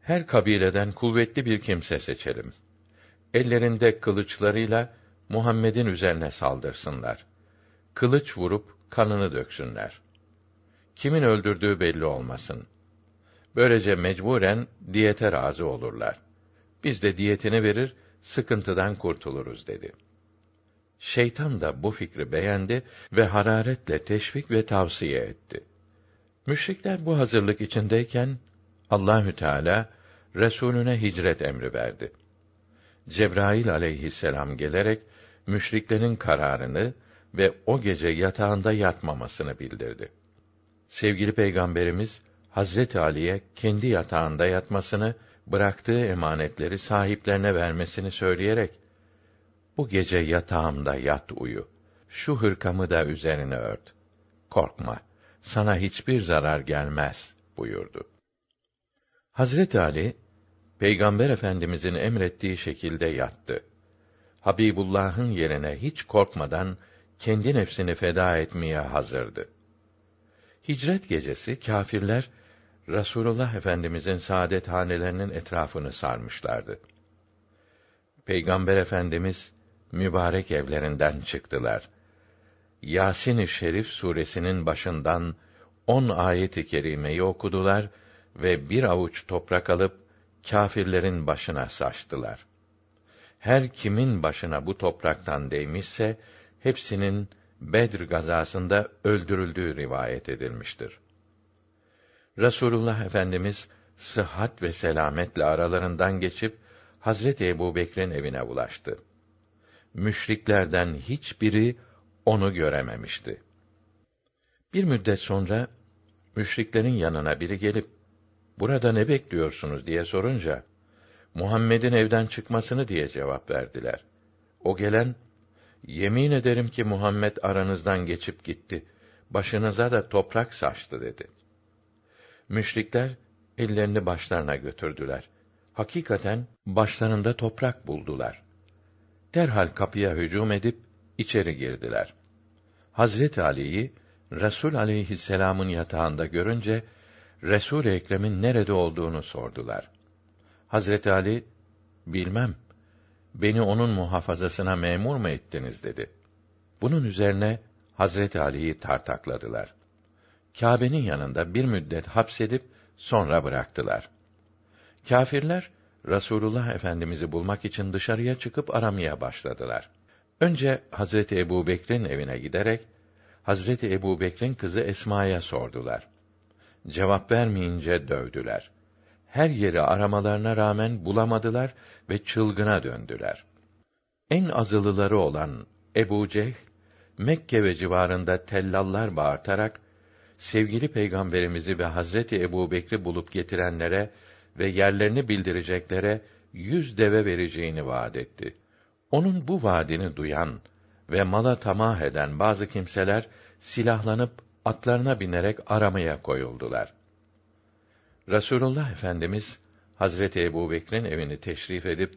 her kabileden kuvvetli bir kimse seçelim. Ellerinde kılıçlarıyla Muhammed'in üzerine saldırsınlar. Kılıç vurup kanını döksünler. Kimin öldürdüğü belli olmasın. Böylece mecburen diyete razı olurlar. Biz de diyetini verir, sıkıntıdan kurtuluruz dedi. Şeytan da bu fikri beğendi ve hararetle teşvik ve tavsiye etti. Müşrikler bu hazırlık içindeyken Allahü Teala Resulüne hicret emri verdi. Cebrail aleyhisselam gelerek müşriklerin kararını ve o gece yatağında yatmamasını bildirdi. Sevgili Peygamberimiz Hazreti Ali'ye kendi yatağında yatmasını, bıraktığı emanetleri sahiplerine vermesini söyleyerek bu gece yatağımda yat uyu. Şu hırkamı da üzerine ört. Korkma. Sana hiçbir zarar gelmez buyurdu. Hazret Ali Peygamber Efendimizin emrettiği şekilde yattı. Habibullah'ın yerine hiç korkmadan kendi nefsini feda etmeye hazırdı. Hicret gecesi kâfirler Rasulullah Efendimizin saadet hanelerinin etrafını sarmışlardı. Peygamber Efendimiz mübarek evlerinden çıktılar. Yasin-i Şerif suresinin başından on ayet-i kerimeyi okudular ve bir avuç toprak alıp kâfirlerin başına saçtılar. Her kimin başına bu topraktan değmişse hepsinin Bedr gazasında öldürüldüğü rivayet edilmiştir. Resulullah Efendimiz sıhhat ve selametle aralarından geçip Hazreti Ebubekir'in evine ulaştı. Müşriklerden hiçbiri onu görememişti. Bir müddet sonra müşriklerin yanına biri gelip burada ne bekliyorsunuz diye sorunca Muhammed'in evden çıkmasını diye cevap verdiler. O gelen yemin ederim ki Muhammed aranızdan geçip gitti. Başınıza da toprak saçtı dedi. Müşrikler ellerini başlarına götürdüler. Hakikaten başlarında toprak buldular. Derhal kapıya hücum edip içeri girdiler. Hazret Ali'yi Resul aleyhisselam'ın yatağında görünce Resul Ekrem'in nerede olduğunu sordular. Hazret Ali bilmem beni onun muhafazasına memur mu ettiniz dedi. Bunun üzerine Hazret Ali'yi tartakladılar. Kâbe'nin yanında bir müddet hapsedip sonra bıraktılar. Kâfirler Rasulullah Efendimizi bulmak için dışarıya çıkıp aramaya başladılar. Önce Hazreti Ebu Bekir'in evine giderek Hazreti Ebu Bekir'in kızı Esma'ya sordular. Cevap vermeyince dövdüler. Her yeri aramalarına rağmen bulamadılar ve çılgına döndüler. En azılıları olan Ebu Ceh, Mekke ve civarında tellallar bağırtarak sevgili peygamberimizi ve Hazreti Ebu Bekri bulup getirenlere ve yerlerini bildireceklere yüz deve vereceğini vaat etti. Onun bu vaadini duyan ve mala tamah eden bazı kimseler silahlanıp atlarına binerek aramaya koyuldular. Resulullah Efendimiz Hazreti Ebubekir'in evini teşrif edip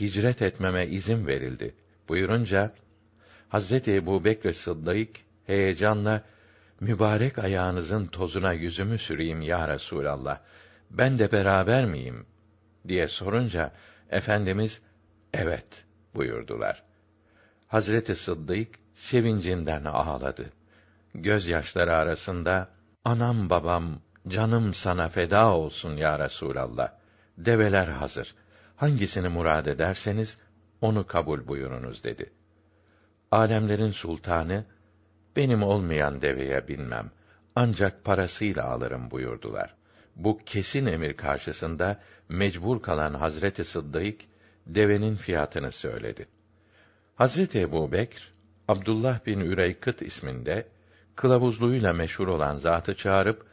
hicret etmeme izin verildi buyurunca Hazreti Ebubekir Sıddık heyecanla mübarek ayağınızın tozuna yüzümü süreyim ya Resulallah. Ben de beraber miyim? diye sorunca efendimiz evet buyurdular. Hazreti Sıddık sevincinden ağladı. Gözyaşları arasında anam babam canım sana feda olsun ya Resulallah. Develer hazır. Hangisini murad ederseniz onu kabul buyurunuz dedi. Alemlerin sultanı benim olmayan deveye binmem. Ancak parasıyla alırım buyurdular. Bu kesin emir karşısında mecbur kalan Hazreti Sıddık devenin fiyatını söyledi. Hazreti Ebu Bekr, Abdullah bin Üreykıt isminde kılavuzluğuyla meşhur olan zatı çağırıp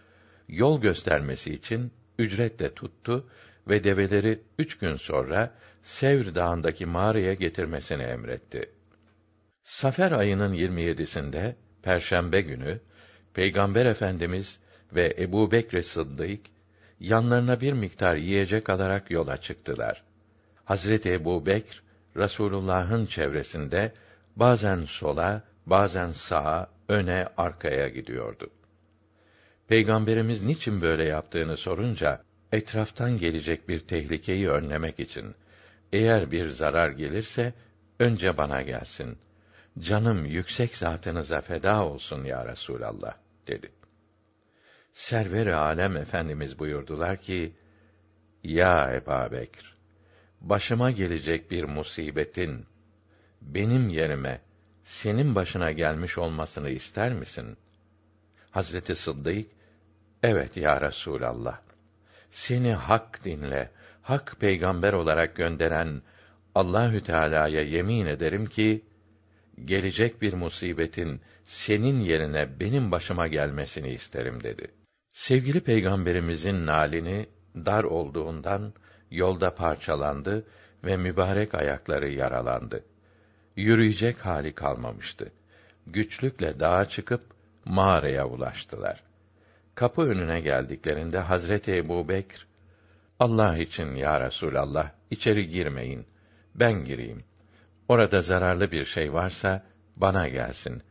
yol göstermesi için ücretle tuttu ve develeri üç gün sonra Sevr Dağı'ndaki mağaraya getirmesini emretti. Safer ayının 27'sinde Perşembe günü Peygamber Efendimiz ve Ebu Bekr Sıddık yanlarına bir miktar yiyecek alarak yola çıktılar. Hazreti Ebu Bekr Rasulullah'ın çevresinde bazen sola, bazen sağa, öne, arkaya gidiyordu. Peygamberimiz niçin böyle yaptığını sorunca etraftan gelecek bir tehlikeyi önlemek için eğer bir zarar gelirse önce bana gelsin canım yüksek zatınıza feda olsun ya Resulallah dedi. Server-i alem efendimiz buyurdular ki: Ya Ebu Bekr, başıma gelecek bir musibetin benim yerime senin başına gelmiş olmasını ister misin? Hazreti Sıddık, evet ya Resulallah. Seni hak dinle, hak peygamber olarak gönderen Allahü Teala'ya yemin ederim ki gelecek bir musibetin senin yerine benim başıma gelmesini isterim dedi. Sevgili peygamberimizin nalini dar olduğundan yolda parçalandı ve mübarek ayakları yaralandı. Yürüyecek hali kalmamıştı. Güçlükle dağa çıkıp mağaraya ulaştılar. Kapı önüne geldiklerinde Hazreti Ebubekr Allah için ya Resulallah içeri girmeyin. Ben gireyim. Orada zararlı bir şey varsa bana gelsin.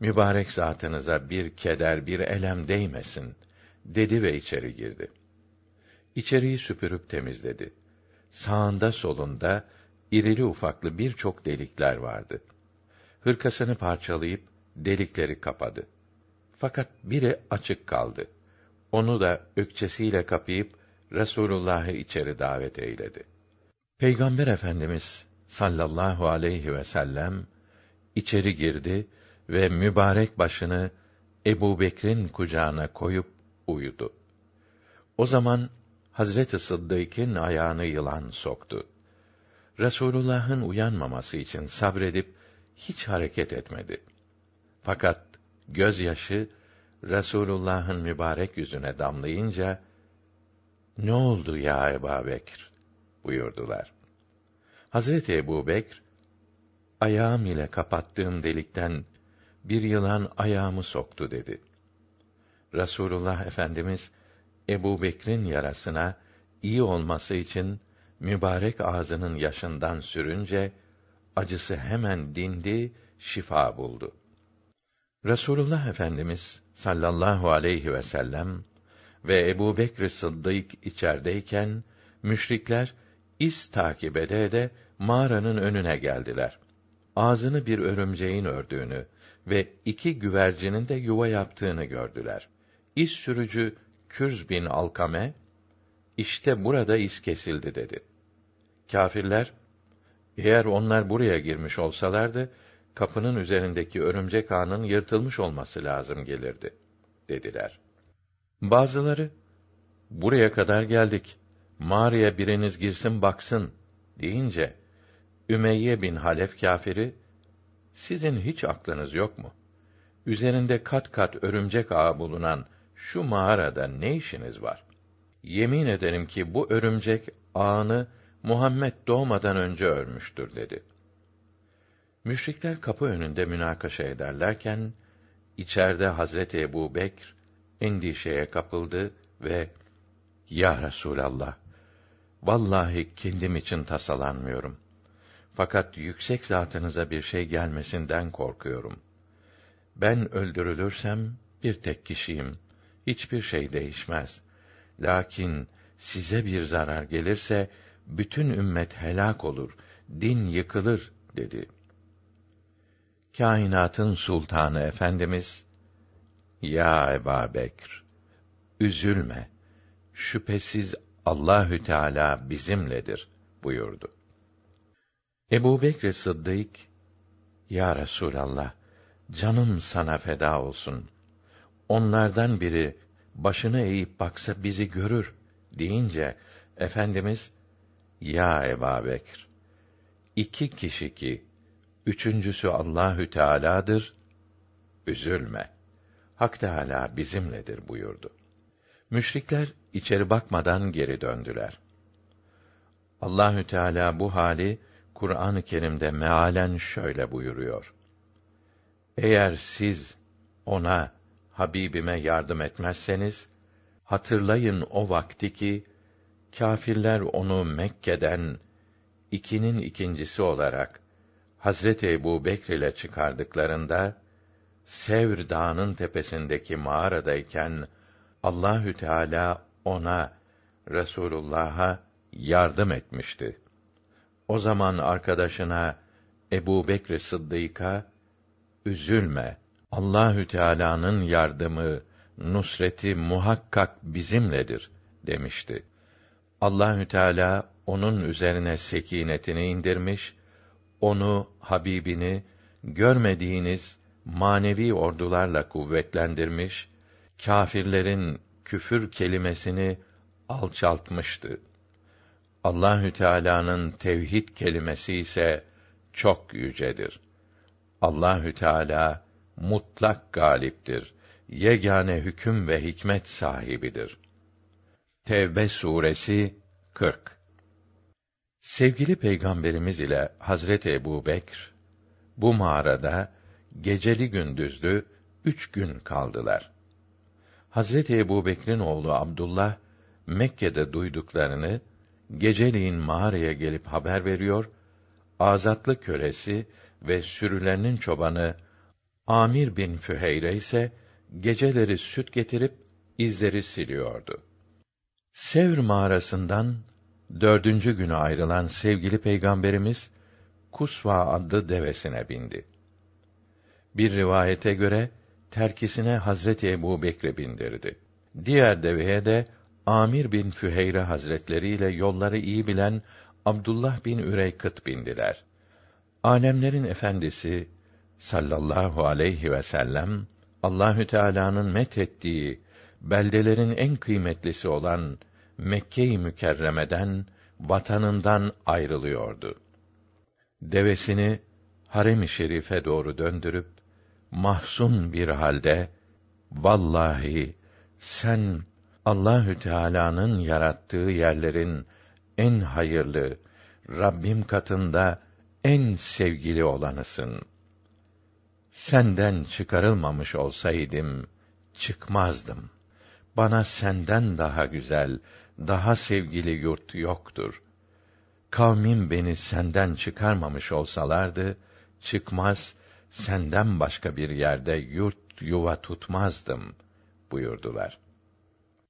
Mübarek zatınıza bir keder, bir elem değmesin dedi ve içeri girdi. İçeriği süpürüp temizledi. Sağında solunda irili ufaklı birçok delikler vardı. Hırkasını parçalayıp delikleri kapadı. Fakat biri açık kaldı. Onu da ökçesiyle kapayıp Resulullah'ı içeri davet eyledi. Peygamber Efendimiz sallallahu aleyhi ve sellem içeri girdi ve mübarek başını Ebu Bekir'in kucağına koyup uyudu. O zaman Hazreti Sıddık'ın ayağını yılan soktu. Resulullah'ın uyanmaması için sabredip hiç hareket etmedi. Fakat gözyaşı Resulullah'ın mübarek yüzüne damlayınca ne oldu ya Ebu Bekir? buyurdular. Hazreti Ebu Bekir, ayağım ile kapattığım delikten bir yılan ayağımı soktu dedi. Rasulullah Efendimiz Ebu Bekr'in yarasına iyi olması için mübarek ağzının yaşından sürünce acısı hemen dindi, şifa buldu. Rasulullah Efendimiz sallallahu aleyhi ve sellem ve Ebu Bekr Sıddık içerideyken müşrikler iz takip ede ede mağaranın önüne geldiler. Ağzını bir örümceğin ördüğünü ve iki güvercinin de yuva yaptığını gördüler. İz sürücü Kürz bin Alkame, işte burada iz kesildi dedi. Kafirler, eğer onlar buraya girmiş olsalardı, kapının üzerindeki örümcek ağının yırtılmış olması lazım gelirdi, dediler. Bazıları, buraya kadar geldik, mağaraya biriniz girsin baksın, deyince, Ümeyye bin Halef kâfiri, sizin hiç aklınız yok mu? Üzerinde kat kat örümcek ağı bulunan şu mağarada ne işiniz var? Yemin ederim ki bu örümcek ağını Muhammed doğmadan önce örmüştür dedi. Müşrikler kapı önünde münakaşa ederlerken içeride Hazreti Ebu Bekr endişeye kapıldı ve Ya Resulallah vallahi kendim için tasalanmıyorum. Fakat yüksek zatınıza bir şey gelmesinden korkuyorum. Ben öldürülürsem bir tek kişiyim. Hiçbir şey değişmez. Lakin size bir zarar gelirse bütün ümmet helak olur, din yıkılır dedi. Kainatın sultanı efendimiz Ya Eba Bekr üzülme. Şüphesiz Allahü Teala bizimledir buyurdu. Ebu Bekr Sıddık, Ya Resûlallah, canım sana feda olsun. Onlardan biri başını eğip baksa bizi görür deyince efendimiz ya Ebu Bekr iki kişi ki üçüncüsü Allahü Teala'dır üzülme Hak Teala bizimledir buyurdu. Müşrikler içeri bakmadan geri döndüler. Allahü Teala bu hali Kur'an-ı Kerim'de mealen şöyle buyuruyor. Eğer siz ona Habibime yardım etmezseniz hatırlayın o vakti ki kâfirler onu Mekke'den ikinin ikincisi olarak Hazreti Ebu Bekr ile çıkardıklarında Sevr Dağı'nın tepesindeki mağaradayken Allahü Teala ona Resulullah'a yardım etmişti. O zaman arkadaşına Ebu Bekr Sıddık'a üzülme Allahü Teala'nın yardımı, nusreti muhakkak bizimledir demişti. Allahü Teala onun üzerine sekinetini indirmiş, onu Habibini görmediğiniz manevi ordularla kuvvetlendirmiş, kâfirlerin küfür kelimesini alçaltmıştı. Allahü Teala'nın tevhid kelimesi ise çok yücedir. Allahü Teala mutlak galiptir. Yegane hüküm ve hikmet sahibidir. Tevbe suresi 40 Sevgili Peygamberimiz ile Hazreti Ebu Bekr, bu mağarada geceli gündüzlü üç gün kaldılar. Hazreti Ebu Bekr'in oğlu Abdullah, Mekke'de duyduklarını, geceliğin mağaraya gelip haber veriyor, azatlı kölesi ve sürülerinin çobanı Amir bin Füheyre ise geceleri süt getirip izleri siliyordu. Sevr mağarasından dördüncü günü ayrılan sevgili peygamberimiz Kusva adlı devesine bindi. Bir rivayete göre terkisine Hazreti Ebu Bekre bindirdi. Diğer deveye de Amir bin Füheyre Hazretleri ile yolları iyi bilen Abdullah bin Üreykıt bindiler. Alemlerin efendisi sallallahu aleyhi ve sellem Allahü Teala'nın methettiği beldelerin en kıymetlisi olan Mekke-i Mükerreme'den vatanından ayrılıyordu. Devesini harem-i şerife doğru döndürüp mahzun bir halde vallahi sen Allahü Teala'nın yarattığı yerlerin en hayırlı, Rabbim katında en sevgili olanısın. Senden çıkarılmamış olsaydım çıkmazdım. Bana senden daha güzel, daha sevgili yurt yoktur. Kavmim beni senden çıkarmamış olsalardı çıkmaz, senden başka bir yerde yurt yuva tutmazdım buyurdular.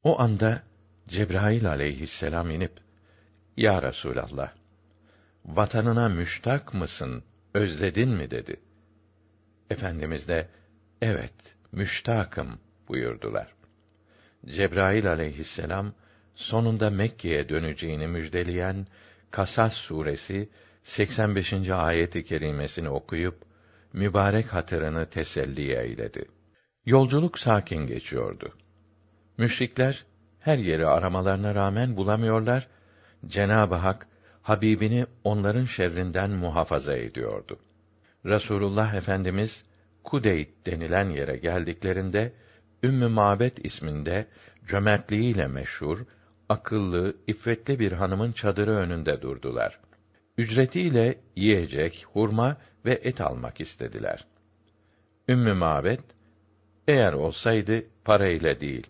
O anda Cebrail aleyhisselam inip Ya Resulallah vatanına müştak mısın? Özledin mi dedi. Efendimiz de evet müştakım buyurdular. Cebrail aleyhisselam sonunda Mekke'ye döneceğini müjdeleyen Kasas suresi 85. ayeti kerimesini okuyup mübarek hatırını teselli eyledi. Yolculuk sakin geçiyordu. Müşrikler her yeri aramalarına rağmen bulamıyorlar. Cenab-ı Hak Habibini onların şerrinden muhafaza ediyordu. Rasulullah Efendimiz Kudeyt denilen yere geldiklerinde Ümmü Mabet isminde cömertliğiyle meşhur, akıllı, iffetli bir hanımın çadırı önünde durdular. Ücretiyle yiyecek, hurma ve et almak istediler. Ümmü Mabet, eğer olsaydı parayla değil,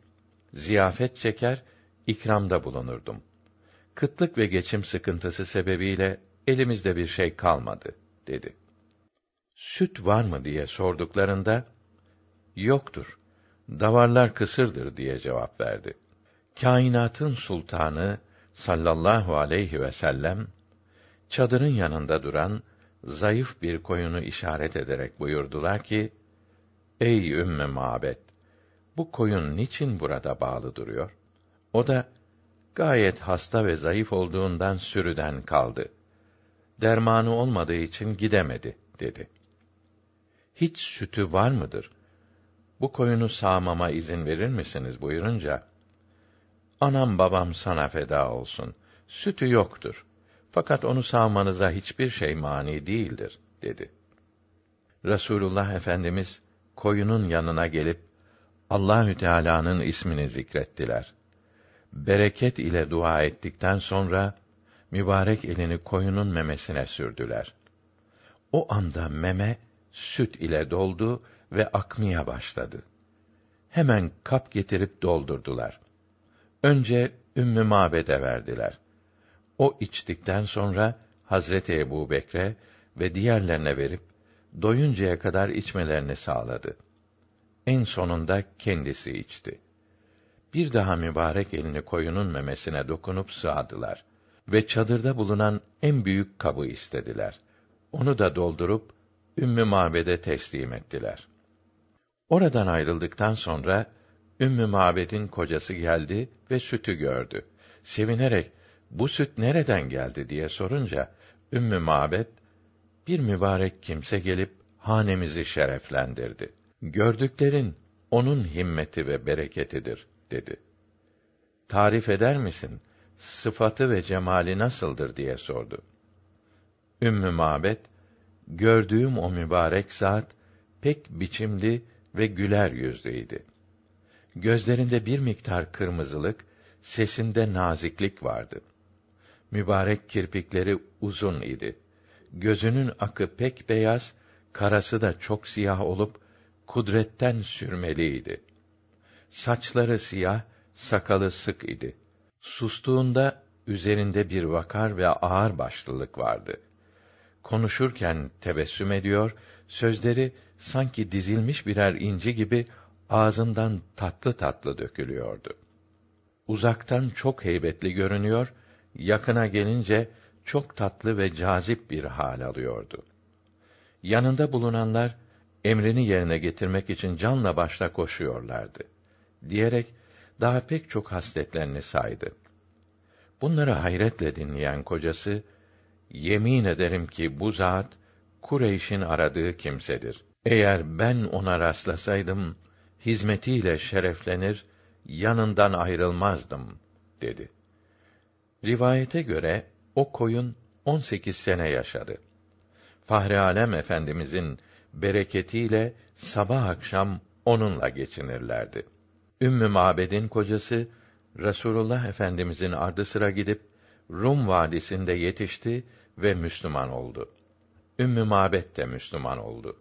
ziyafet çeker, ikramda bulunurdum. Kıtlık ve geçim sıkıntısı sebebiyle elimizde bir şey kalmadı, dedi. Süt var mı diye sorduklarında, yoktur, davarlar kısırdır diye cevap verdi. Kainatın sultanı sallallahu aleyhi ve sellem çadırın yanında duran zayıf bir koyunu işaret ederek buyurdular ki: Ey Ümmü Mabet, bu koyun niçin burada bağlı duruyor? O da gayet hasta ve zayıf olduğundan sürüden kaldı. Dermanı olmadığı için gidemedi dedi. Hiç sütü var mıdır? Bu koyunu sağmama izin verir misiniz buyurunca Anam babam sana feda olsun. Sütü yoktur. Fakat onu sağmanıza hiçbir şey mani değildir, dedi. Resulullah Efendimiz koyunun yanına gelip Allahü Teala'nın ismini zikrettiler. Bereket ile dua ettikten sonra mübarek elini koyunun memesine sürdüler. O anda meme süt ile doldu ve akmaya başladı. Hemen kap getirip doldurdular. Önce Ümmü Mabed'e verdiler. O içtikten sonra Hazreti Ebu Bekre ve diğerlerine verip doyuncaya kadar içmelerini sağladı. En sonunda kendisi içti. Bir daha mübarek elini koyunun memesine dokunup sığadılar ve çadırda bulunan en büyük kabı istediler. Onu da doldurup Ümmü Mabed'e teslim ettiler. Oradan ayrıldıktan sonra Ümmü Mabed'in kocası geldi ve sütü gördü. Sevinerek bu süt nereden geldi diye sorunca Ümmü Mabed bir mübarek kimse gelip hanemizi şereflendirdi. Gördüklerin onun himmeti ve bereketidir dedi. Tarif eder misin? Sıfatı ve cemali nasıldır diye sordu. Ümmü Mabed gördüğüm o mübarek zat pek biçimli ve güler yüzlüydi. Gözlerinde bir miktar kırmızılık, sesinde naziklik vardı. Mübarek kirpikleri uzun idi. Gözünün akı pek beyaz, karası da çok siyah olup kudretten sürmeliydi. Saçları siyah, sakalı sık idi. Sustuğunda üzerinde bir vakar ve ağır başlılık vardı. Konuşurken tebessüm ediyor, sözleri sanki dizilmiş birer inci gibi ağzından tatlı tatlı dökülüyordu. Uzaktan çok heybetli görünüyor, yakına gelince çok tatlı ve cazip bir hal alıyordu. Yanında bulunanlar emrini yerine getirmek için canla başla koşuyorlardı diyerek daha pek çok hasletlerini saydı. Bunları hayretle dinleyen kocası, yemin ederim ki bu zat, Kureyş'in aradığı kimsedir. Eğer ben ona rastlasaydım, hizmetiyle şereflenir, yanından ayrılmazdım, dedi. Rivayete göre, o koyun 18 sene yaşadı. Fahri Alem Efendimizin bereketiyle sabah akşam onunla geçinirlerdi. Ümmü Mabed'in kocası Resulullah Efendimizin ardı sıra gidip Rum vadisinde yetişti ve Müslüman oldu. Ümmü Mabed de Müslüman oldu.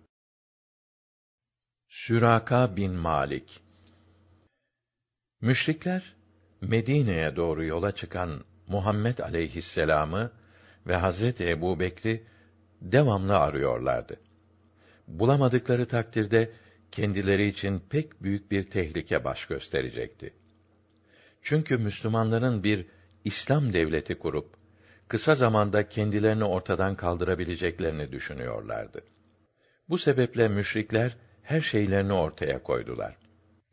Süraka bin Malik Müşrikler Medine'ye doğru yola çıkan Muhammed aleyhisselamı ve Hazreti Ebu Bekri devamlı arıyorlardı. Bulamadıkları takdirde kendileri için pek büyük bir tehlike baş gösterecekti. Çünkü Müslümanların bir İslam devleti kurup kısa zamanda kendilerini ortadan kaldırabileceklerini düşünüyorlardı. Bu sebeple müşrikler her şeylerini ortaya koydular.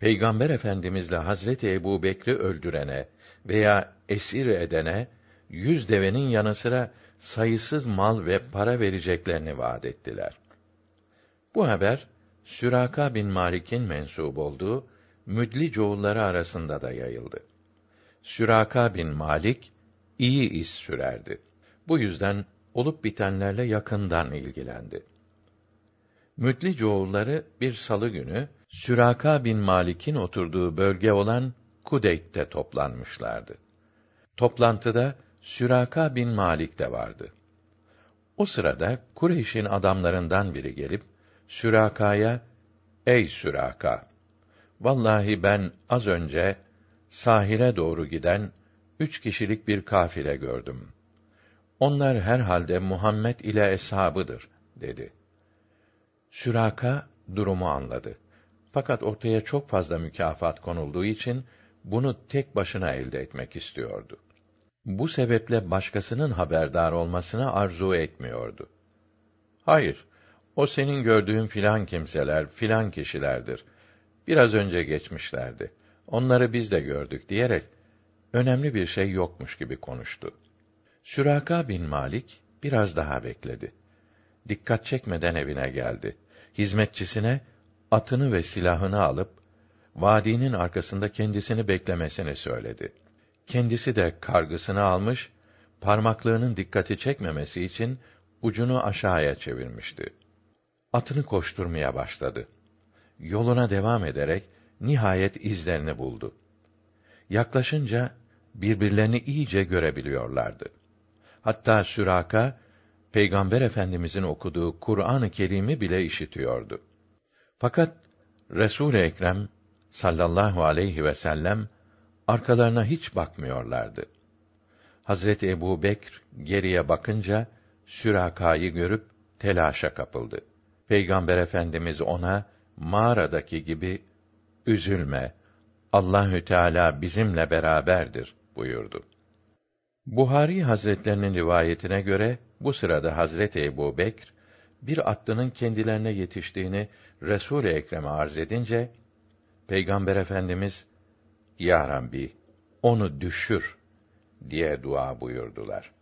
Peygamber Efendimizle Hazreti Ebu Bekri öldürene veya esir edene yüz devenin yanı sıra sayısız mal ve para vereceklerini vaat ettiler. Bu haber Süraka bin Malik'in mensup olduğu Müdli çoğulları arasında da yayıldı. Süraka bin Malik iyi iz sürerdi. Bu yüzden olup bitenlerle yakından ilgilendi. Müdli çoğulları bir salı günü Süraka bin Malik'in oturduğu bölge olan Kudeyt'te toplanmışlardı. Toplantıda Süraka bin Malik de vardı. O sırada Kureyş'in adamlarından biri gelip Süraka'ya, ey Süraka! Vallahi ben az önce sahile doğru giden üç kişilik bir kafile gördüm. Onlar herhalde Muhammed ile eshabıdır, dedi. Süraka durumu anladı. Fakat ortaya çok fazla mükafat konulduğu için bunu tek başına elde etmek istiyordu. Bu sebeple başkasının haberdar olmasını arzu etmiyordu. Hayır, o senin gördüğün filan kimseler, filan kişilerdir. Biraz önce geçmişlerdi. Onları biz de gördük diyerek önemli bir şey yokmuş gibi konuştu. Süraka bin Malik biraz daha bekledi. Dikkat çekmeden evine geldi. Hizmetçisine atını ve silahını alıp vadinin arkasında kendisini beklemesini söyledi. Kendisi de kargısını almış, parmaklığının dikkati çekmemesi için ucunu aşağıya çevirmişti. Atını koşturmaya başladı. Yoluna devam ederek nihayet izlerini buldu. Yaklaşınca birbirlerini iyice görebiliyorlardı. Hatta Süraka Peygamber Efendimizin okuduğu Kur'an-ı Kerim'i bile işitiyordu. Fakat Resul Ekrem sallallahu aleyhi ve sellem arkalarına hiç bakmıyorlardı. Hazreti Ebu Bekr geriye bakınca Süraka'yı görüp telaşa kapıldı. Peygamber Efendimiz ona mağaradaki gibi üzülme. Allahü Teala bizimle beraberdir buyurdu. Buhari Hazretlerinin rivayetine göre bu sırada Hazreti Ebu Bekr bir atlının kendilerine yetiştiğini Resul-i Ekrem'e arz edince Peygamber Efendimiz Ya Rabbi onu düşür diye dua buyurdular.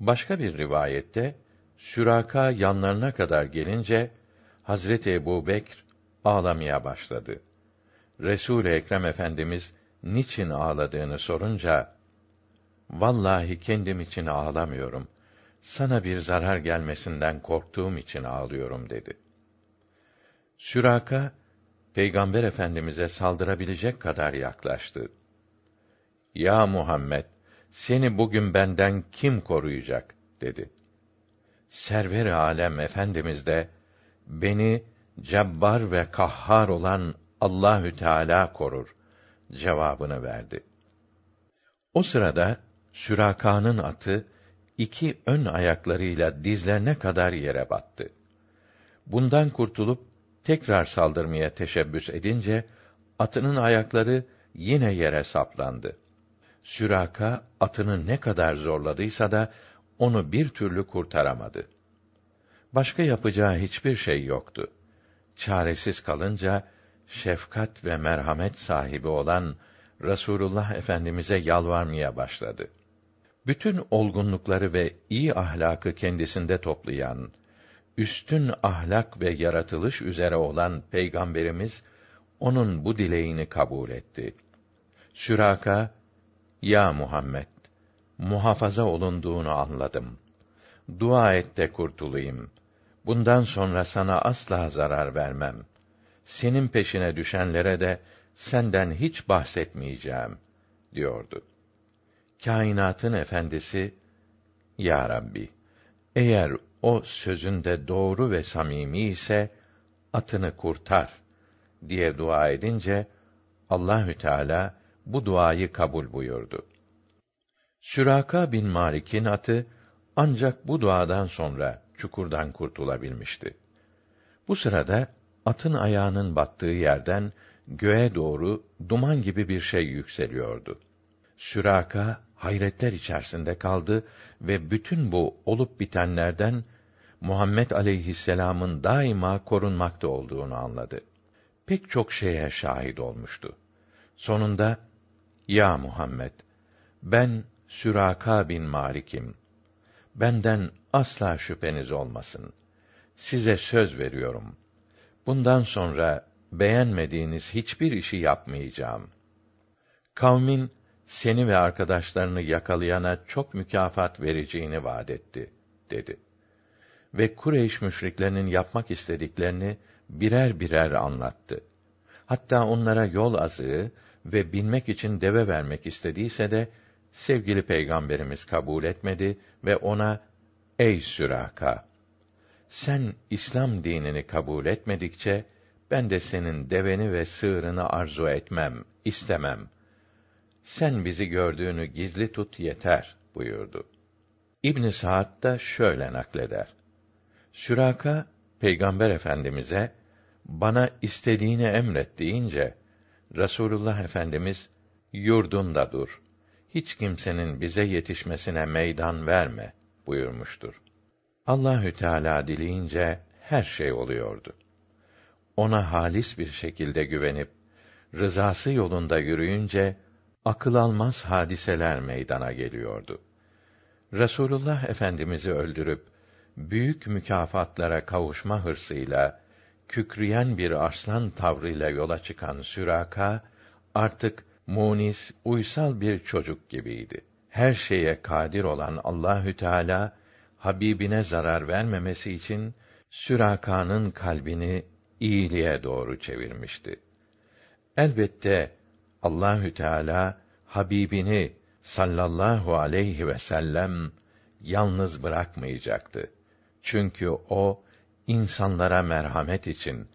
Başka bir rivayette Süraka yanlarına kadar gelince Hazreti Ebu Bekr ağlamaya başladı. Resul Ekrem Efendimiz niçin ağladığını sorunca vallahi kendim için ağlamıyorum. Sana bir zarar gelmesinden korktuğum için ağlıyorum dedi. Süraka Peygamber Efendimize saldırabilecek kadar yaklaştı. Ya Muhammed, Seni bugün benden kim koruyacak? dedi. Server alem efendimiz de beni cebbar ve kahhar olan Allahü Teala korur cevabını verdi. O sırada Süraka'nın atı iki ön ayaklarıyla dizlerine kadar yere battı. Bundan kurtulup tekrar saldırmaya teşebbüs edince atının ayakları yine yere saplandı. Süraka atını ne kadar zorladıysa da onu bir türlü kurtaramadı. Başka yapacağı hiçbir şey yoktu. Çaresiz kalınca şefkat ve merhamet sahibi olan Rasulullah Efendimize yalvarmaya başladı. Bütün olgunlukları ve iyi ahlakı kendisinde toplayan, üstün ahlak ve yaratılış üzere olan peygamberimiz onun bu dileğini kabul etti. Süraka, ya Muhammed, muhafaza olunduğunu anladım. Dua et de kurtulayım. Bundan sonra sana asla zarar vermem. Senin peşine düşenlere de senden hiç bahsetmeyeceğim diyordu. Kainatın efendisi Ya Rabbi eğer o sözünde doğru ve samimi ise atını kurtar diye dua edince Allahü Teala bu duayı kabul buyurdu. Süraka bin Malik'in atı ancak bu duadan sonra çukurdan kurtulabilmişti. Bu sırada atın ayağının battığı yerden göğe doğru duman gibi bir şey yükseliyordu. Süraka hayretler içerisinde kaldı ve bütün bu olup bitenlerden Muhammed aleyhisselam'ın daima korunmakta olduğunu anladı. Pek çok şeye şahit olmuştu. Sonunda ya Muhammed ben Süraka bin Malik'im. Benden asla şüpheniz olmasın. Size söz veriyorum. Bundan sonra beğenmediğiniz hiçbir işi yapmayacağım. Kavmin seni ve arkadaşlarını yakalayana çok mükafat vereceğini vaad etti, dedi. Ve Kureyş müşriklerinin yapmak istediklerini birer birer anlattı. Hatta onlara yol azığı ve binmek için deve vermek istediyse de sevgili peygamberimiz kabul etmedi ve ona ey Süraka sen İslam dinini kabul etmedikçe ben de senin deveni ve sığırını arzu etmem, istemem. Sen bizi gördüğünü gizli tut yeter buyurdu. İbn Saad da şöyle nakleder. Süraka Peygamber Efendimize bana istediğini emret deyince Rasulullah Efendimiz yurdunda dur. Hiç kimsenin bize yetişmesine meydan verme buyurmuştur. Allahü Teala dileyince her şey oluyordu. Ona halis bir şekilde güvenip rızası yolunda yürüyünce akıl almaz hadiseler meydana geliyordu. Resulullah Efendimizi öldürüp büyük mükafatlara kavuşma hırsıyla kükreyen bir aslan tavrıyla yola çıkan Süraka artık munis, uysal bir çocuk gibiydi. Her şeye kadir olan Allahü Teala Habibine zarar vermemesi için Süraka'nın kalbini iyiliğe doğru çevirmişti. Elbette Allahü Teala Habibini sallallahu aleyhi ve sellem yalnız bırakmayacaktı. Çünkü o insanlara merhamet için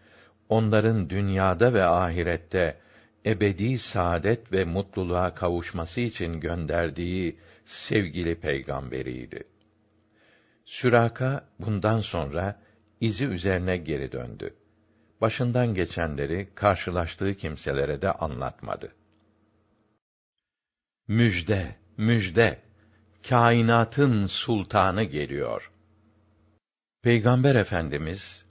onların dünyada ve ahirette ebedi saadet ve mutluluğa kavuşması için gönderdiği sevgili peygamberiydi. Süraka bundan sonra izi üzerine geri döndü. Başından geçenleri karşılaştığı kimselere de anlatmadı. Müjde, müjde! Kainatın sultanı geliyor. Peygamber Efendimiz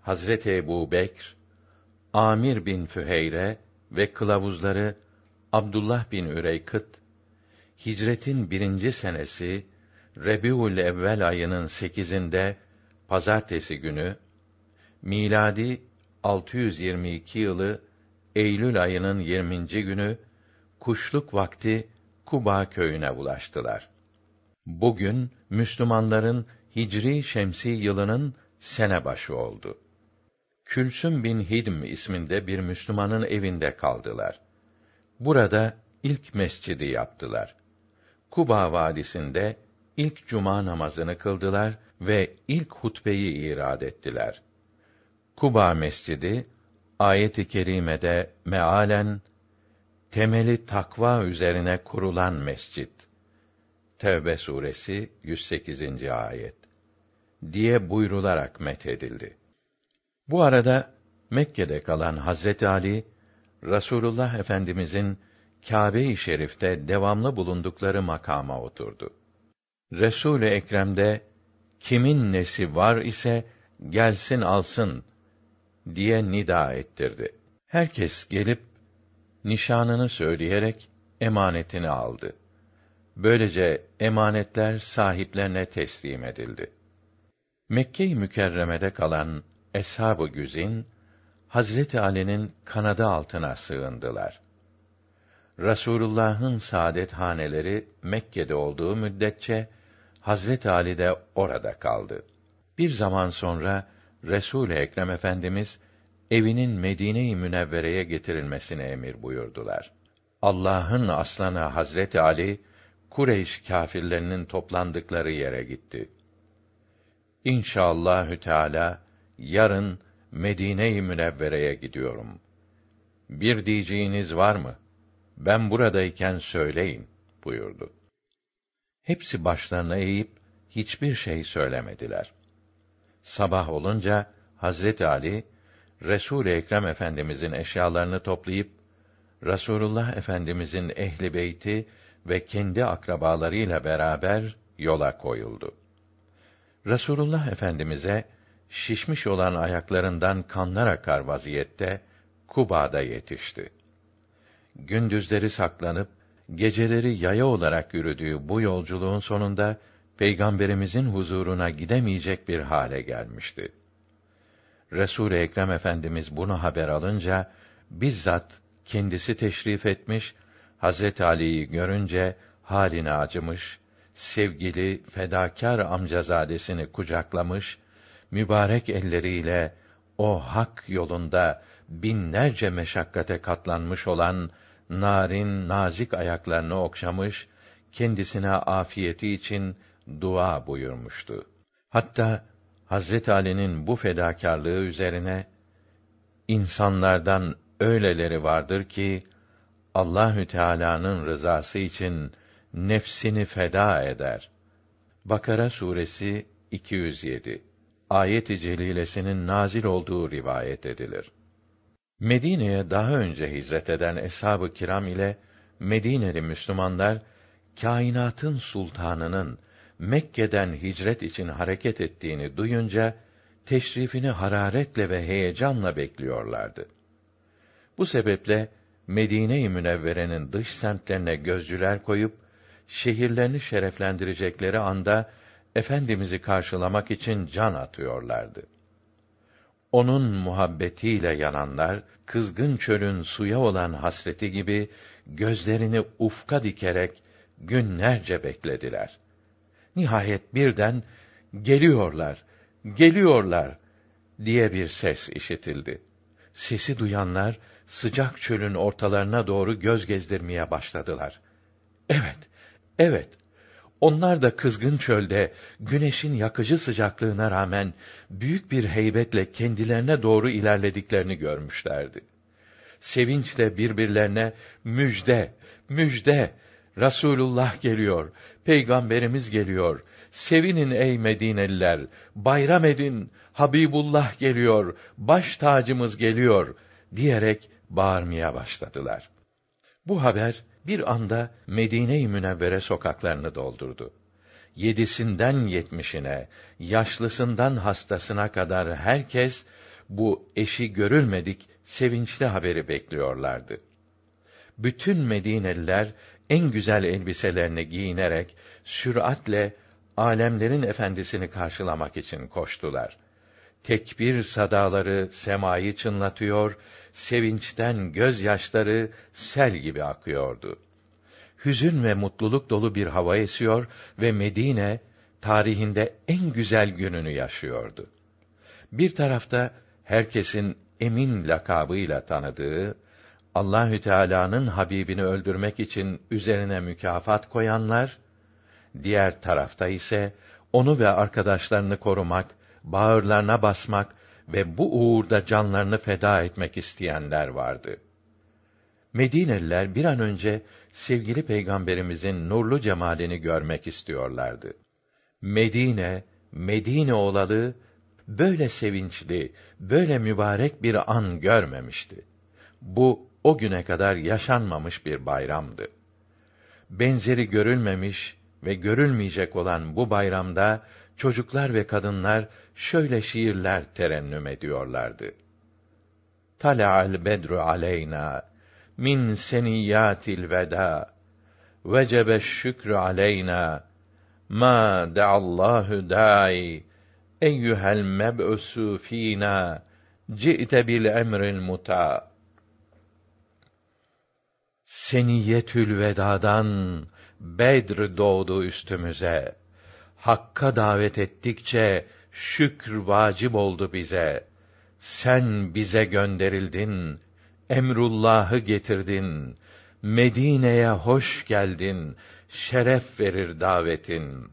Hazreti Ebu Bekr, Amir bin Füheyre ve kılavuzları Abdullah bin Üreykıt, hicretin birinci senesi Rebiul Evvel ayının sekizinde pazartesi günü miladi 622 yılı Eylül ayının 20. günü kuşluk vakti Kuba köyüne ulaştılar. Bugün Müslümanların Hicri Şemsi yılının sene başı oldu. Külsüm bin Hidm isminde bir Müslümanın evinde kaldılar. Burada ilk mescidi yaptılar. Kuba vadisinde ilk cuma namazını kıldılar ve ilk hutbeyi irad ettiler. Kuba Mescidi ayet-i kerimede mealen temeli takva üzerine kurulan mescit. Tevbe suresi 108. ayet diye buyrularak methedildi. Bu arada Mekke'de kalan Hazreti Ali Rasulullah Efendimizin Kâbe-i Şerif'te devamlı bulundukları makama oturdu. Resul-i Ekrem'de kimin nesi var ise gelsin alsın diye nida ettirdi. Herkes gelip nişanını söyleyerek emanetini aldı. Böylece emanetler sahiplerine teslim edildi. Mekke-i Mükerreme'de kalan eshab-ı güzin Hazreti Ali'nin kanadı altına sığındılar. Rasulullah'ın saadet haneleri Mekke'de olduğu müddetçe Hazreti Ali de orada kaldı. Bir zaman sonra Resul Ekrem Efendimiz evinin Medine-i Münevvere'ye getirilmesini emir buyurdular. Allah'ın aslanı Hazreti Ali Kureyş kâfirlerinin toplandıkları yere gitti. İnşallahü Teala yarın Medine-i Münevvere'ye gidiyorum. Bir diyeceğiniz var mı? Ben buradayken söyleyin buyurdu. Hepsi başlarını eğip hiçbir şey söylemediler. Sabah olunca Hazreti Ali Resul Ekrem Efendimizin eşyalarını toplayıp Rasulullah Efendimizin ehli beyti ve kendi akrabalarıyla beraber yola koyuldu. Rasulullah Efendimize şişmiş olan ayaklarından kanlar akar vaziyette Kuba'da yetişti. Gündüzleri saklanıp geceleri yaya olarak yürüdüğü bu yolculuğun sonunda Peygamberimizin huzuruna gidemeyecek bir hale gelmişti. Resul Ekrem Efendimiz bunu haber alınca bizzat kendisi teşrif etmiş, Hazret Ali'yi görünce haline acımış, sevgili fedakar amcazadesini kucaklamış, mübarek elleriyle o hak yolunda binlerce meşakkate katlanmış olan narin nazik ayaklarını okşamış, kendisine afiyeti için dua buyurmuştu. Hatta Hazret Ali'nin bu fedakarlığı üzerine insanlardan öyleleri vardır ki Allahü Teala'nın rızası için nefsini feda eder. Bakara suresi 207 ayet-i celilesinin nazil olduğu rivayet edilir. Medine'ye daha önce hicret eden eshab-ı kiram ile Medineli Müslümanlar kainatın sultanının Mekke'den hicret için hareket ettiğini duyunca teşrifini hararetle ve heyecanla bekliyorlardı. Bu sebeple Medine-i Münevvere'nin dış semtlerine gözcüler koyup şehirlerini şereflendirecekleri anda efendimizi karşılamak için can atıyorlardı. Onun muhabbetiyle yananlar kızgın çölün suya olan hasreti gibi gözlerini ufka dikerek günlerce beklediler. Nihayet birden geliyorlar, geliyorlar diye bir ses işitildi. Sesi duyanlar sıcak çölün ortalarına doğru göz gezdirmeye başladılar. Evet, evet. Onlar da kızgın çölde güneşin yakıcı sıcaklığına rağmen büyük bir heybetle kendilerine doğru ilerlediklerini görmüşlerdi. Sevinçle birbirlerine müjde, müjde Rasulullah geliyor, peygamberimiz geliyor. Sevinin ey Medineliler, bayram edin. Habibullah geliyor, baş tacımız geliyor diyerek bağırmaya başladılar. Bu haber bir anda Medine-i Münevvere sokaklarını doldurdu. Yedisinden yetmişine, yaşlısından hastasına kadar herkes bu eşi görülmedik sevinçli haberi bekliyorlardı. Bütün Medineliler en güzel elbiselerini giyinerek süratle alemlerin efendisini karşılamak için koştular. Tekbir sadaları semayı çınlatıyor, sevinçten gözyaşları sel gibi akıyordu. Hüzün ve mutluluk dolu bir hava esiyor ve Medine tarihinde en güzel gününü yaşıyordu. Bir tarafta herkesin emin lakabıyla tanıdığı Allahü Teala'nın Habibini öldürmek için üzerine mükafat koyanlar, diğer tarafta ise onu ve arkadaşlarını korumak, bağırlarına basmak ve bu uğurda canlarını feda etmek isteyenler vardı. Medineliler bir an önce sevgili peygamberimizin nurlu cemalini görmek istiyorlardı. Medine, Medine olalı böyle sevinçli, böyle mübarek bir an görmemişti. Bu o güne kadar yaşanmamış bir bayramdı. Benzeri görülmemiş ve görülmeyecek olan bu bayramda çocuklar ve kadınlar şöyle şiirler terennüm ediyorlardı. Tala'al bedru aleyna min seniyatil veda vecebe şükrü aleyna ma Allahu dai eyyuhel meb'usu fina ci'te bil emril muta Seniyetül vedadan Bedr doğdu üstümüze. Hakka davet ettikçe şükr vacip oldu bize. Sen bize gönderildin, emrullahı getirdin. Medine'ye hoş geldin, şeref verir davetin.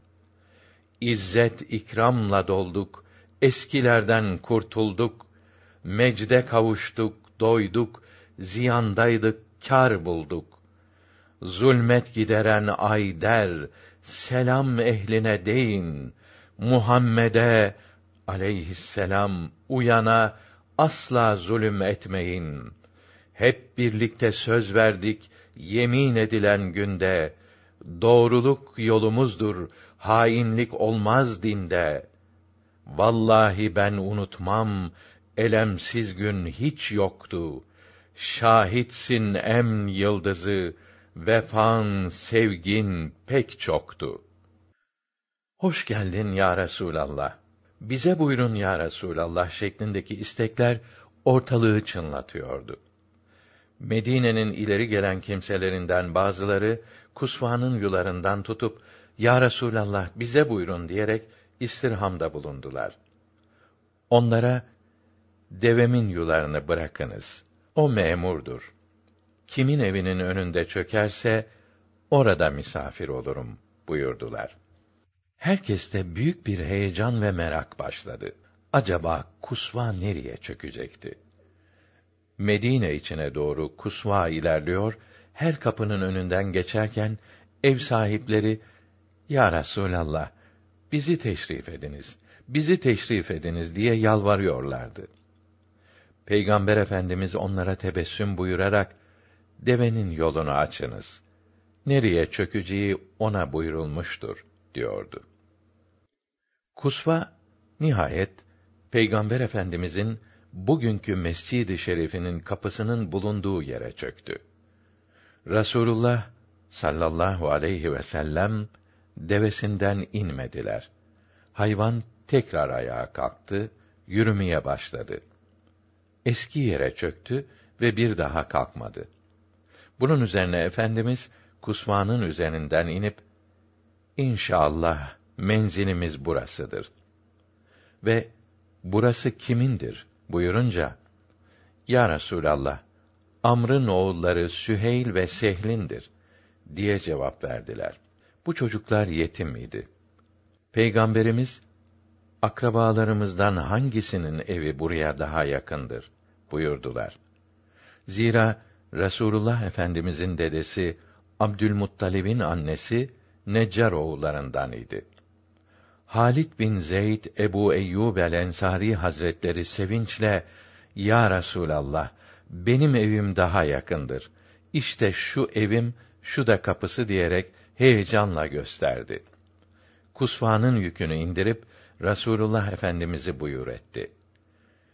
İzzet ikramla dolduk, eskilerden kurtulduk. Mecde kavuştuk, doyduk, ziyandaydık, kâr bulduk. Zulmet gideren ay der, selam ehline deyin. Muhammed'e aleyhisselam uyana asla zulüm etmeyin. Hep birlikte söz verdik, yemin edilen günde, doğruluk yolumuzdur, hainlik olmaz dinde. Vallahi ben unutmam, elemsiz gün hiç yoktu. Şahitsin em yıldızı, vefan, sevgin pek çoktu. Hoş geldin ya Resulallah. Bize buyurun ya Resulallah şeklindeki istekler ortalığı çınlatıyordu. Medine'nin ileri gelen kimselerinden bazıları kusvanın yularından tutup ya Resulallah bize buyurun diyerek istirhamda bulundular. Onlara devemin yularını bırakınız. O memurdur. Kimin evinin önünde çökerse orada misafir olurum buyurdular. Herkeste büyük bir heyecan ve merak başladı. Acaba kusva nereye çökecekti? Medine içine doğru kusva ilerliyor, her kapının önünden geçerken ev sahipleri Ya Resulallah bizi teşrif ediniz. Bizi teşrif ediniz diye yalvarıyorlardı. Peygamber Efendimiz onlara tebessüm buyurarak devenin yolunu açınız. Nereye çökeceği ona buyurulmuştur diyordu. Kusva nihayet Peygamber Efendimizin bugünkü Mescid-i Şerif'inin kapısının bulunduğu yere çöktü. Rasulullah sallallahu aleyhi ve sellem devesinden inmediler. Hayvan tekrar ayağa kalktı, yürümeye başladı. Eski yere çöktü ve bir daha kalkmadı. Bunun üzerine efendimiz kusvanın üzerinden inip İnşallah menzilimiz burasıdır. Ve burası kimindir buyurunca Ya Resulallah Amr'ın oğulları Süheyl ve Sehl'indir diye cevap verdiler. Bu çocuklar yetim miydi? Peygamberimiz akrabalarımızdan hangisinin evi buraya daha yakındır buyurdular. Zira Resulullah Efendimizin dedesi Abdülmuttalib'in annesi Neccar oğullarından idi. Halit bin Zeyd Ebu Eyyub el Ensari Hazretleri sevinçle Ya Resulallah benim evim daha yakındır. İşte şu evim, şu da kapısı diyerek heyecanla gösterdi. Kusvanın yükünü indirip Rasulullah Efendimizi buyur etti.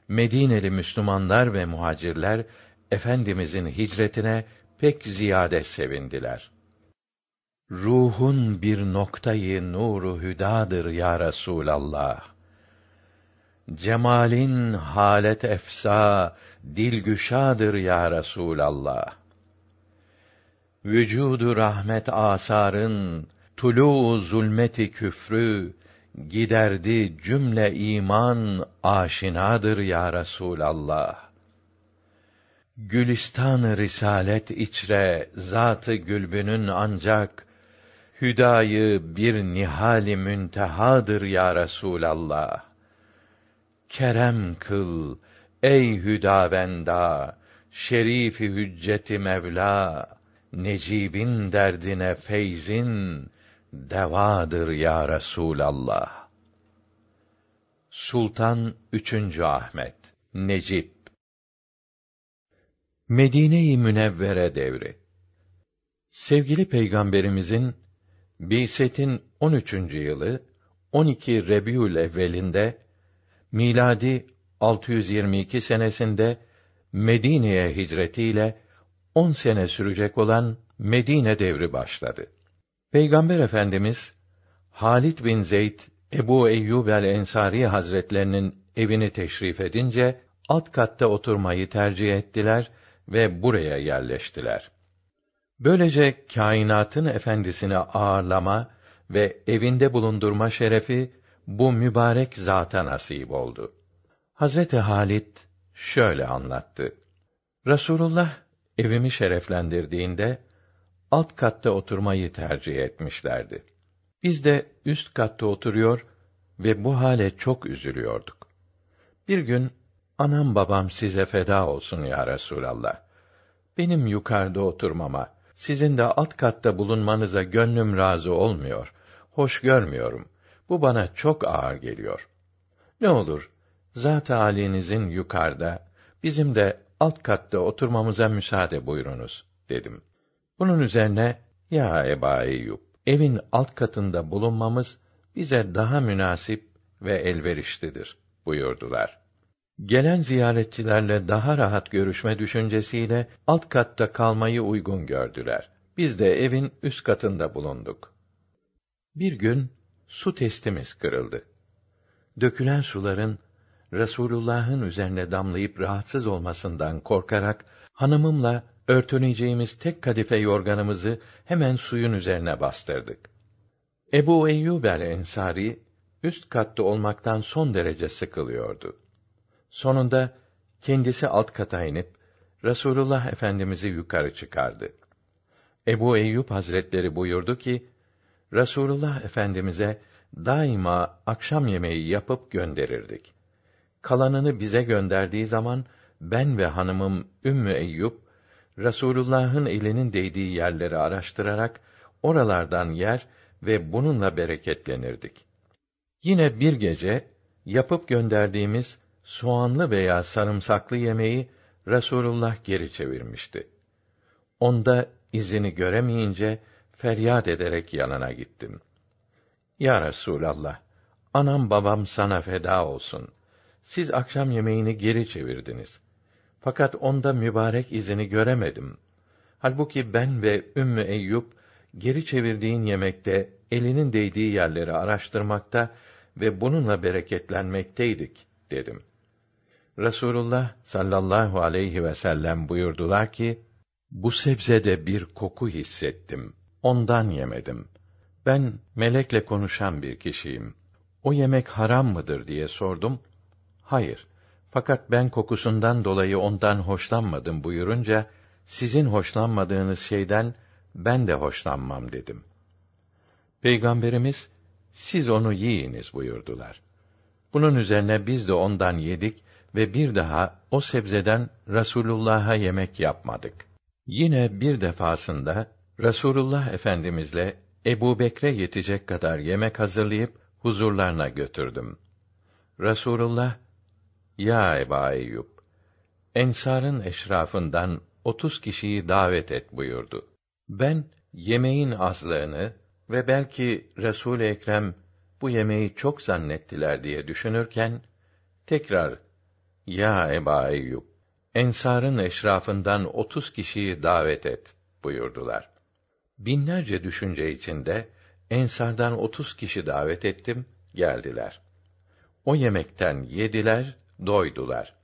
Medineli Müslümanlar ve muhacirler efendimizin hicretine pek ziyade sevindiler. Ruhun bir noktayı nuru hüdadır ya Resulallah. Cemalin halet efsa dilgüşadır ya Resulallah. Vücudu rahmet asarın tulu zulmeti küfrü giderdi cümle iman aşinadır ya Resulallah. Gülistan-ı risalet içre zatı gülbünün ancak hüdayı bir nihali müntehadır ya Resulallah. Kerem kıl ey hüdavenda, şerifi hücceti Mevla, Necib'in derdine feyzin devadır ya Resulallah. Sultan 3. Ahmet Necip Medine-i Münevvere devri Sevgili Peygamberimizin Bi'setin 13. yılı 12 Rebiül evvelinde miladi 622 senesinde Medine'ye hicretiyle 10 sene sürecek olan Medine devri başladı. Peygamber Efendimiz Halit bin Zeyd Ebu Eyyub el Ensari Hazretlerinin evini teşrif edince alt katta oturmayı tercih ettiler ve buraya yerleştiler. Böylece kainatın efendisini ağırlama ve evinde bulundurma şerefi bu mübarek zata nasip oldu. Hazreti Halit şöyle anlattı. Resulullah evimi şereflendirdiğinde alt katta oturmayı tercih etmişlerdi. Biz de üst katta oturuyor ve bu hale çok üzülüyorduk. Bir gün anam babam size feda olsun ya Resulallah. Benim yukarıda oturmama, sizin de alt katta bulunmanıza gönlüm razı olmuyor, hoş görmüyorum. Bu bana çok ağır geliyor. Ne olur, zat halinizin yukarıda, bizim de alt katta oturmamıza müsaade buyurunuz, dedim. Bunun üzerine, ya Eba Eyyub, evin alt katında bulunmamız bize daha münasip ve elverişlidir, buyurdular. Gelen ziyaretçilerle daha rahat görüşme düşüncesiyle alt katta kalmayı uygun gördüler. Biz de evin üst katında bulunduk. Bir gün su testimiz kırıldı. Dökülen suların Resulullah'ın üzerine damlayıp rahatsız olmasından korkarak hanımımla örtüneceğimiz tek kadife yorganımızı hemen suyun üzerine bastırdık. Ebu Eyyub el Ensari üst katta olmaktan son derece sıkılıyordu. Sonunda kendisi alt kata inip Resulullah Efendimizi yukarı çıkardı. Ebu Eyyub Hazretleri buyurdu ki, Resulullah Efendimize daima akşam yemeği yapıp gönderirdik. Kalanını bize gönderdiği zaman ben ve hanımım Ümmü Eyyub Resulullah'ın elinin değdiği yerleri araştırarak oralardan yer ve bununla bereketlenirdik. Yine bir gece yapıp gönderdiğimiz soğanlı veya sarımsaklı yemeği Resulullah geri çevirmişti. Onda izini göremeyince feryat ederek yanına gittim. Ya Resulallah, anam babam sana feda olsun. Siz akşam yemeğini geri çevirdiniz. Fakat onda mübarek izini göremedim. Halbuki ben ve Ümmü Eyyub geri çevirdiğin yemekte elinin değdiği yerleri araştırmakta ve bununla bereketlenmekteydik dedim. Resulullah sallallahu aleyhi ve sellem buyurdular ki: Bu sebzede bir koku hissettim. Ondan yemedim. Ben melekle konuşan bir kişiyim. O yemek haram mıdır diye sordum. Hayır. Fakat ben kokusundan dolayı ondan hoşlanmadım buyurunca sizin hoşlanmadığınız şeyden ben de hoşlanmam dedim. Peygamberimiz siz onu yiyiniz buyurdular. Bunun üzerine biz de ondan yedik ve bir daha o sebzeden Rasulullah'a yemek yapmadık. Yine bir defasında Rasulullah Efendimizle Ebu Bekre yetecek kadar yemek hazırlayıp huzurlarına götürdüm. Rasulullah, Ya Eba Eyyub, Ensar'ın eşrafından otuz kişiyi davet et buyurdu. Ben, yemeğin azlığını ve belki resul Ekrem bu yemeği çok zannettiler diye düşünürken, tekrar, Ya Eba Eyyub, Ensar'ın eşrafından otuz kişiyi davet et buyurdular. Binlerce düşünce içinde Ensardan otuz kişi davet ettim, geldiler. O yemekten yediler, doydular.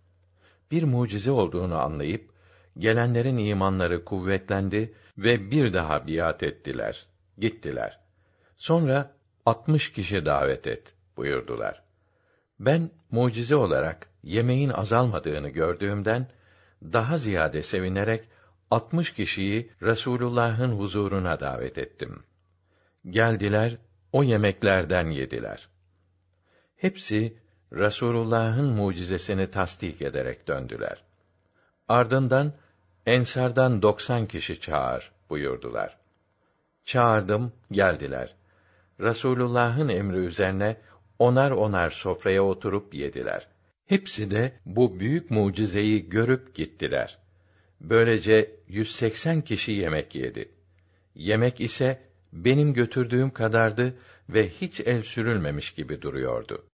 Bir mucize olduğunu anlayıp gelenlerin imanları kuvvetlendi ve bir daha biat ettiler. Gittiler. Sonra altmış kişi davet et buyurdular. Ben mucize olarak yemeğin azalmadığını gördüğümden daha ziyade sevinerek 60 kişiyi Resulullah'ın huzuruna davet ettim. Geldiler, o yemeklerden yediler. Hepsi Resulullah'ın mucizesini tasdik ederek döndüler. Ardından Ensardan 90 kişi çağır buyurdular. Çağırdım, geldiler. Resulullah'ın emri üzerine onar onar sofraya oturup yediler. Hepsi de bu büyük mucizeyi görüp gittiler. Böylece 180 kişi yemek yedi. Yemek ise benim götürdüğüm kadardı ve hiç el sürülmemiş gibi duruyordu.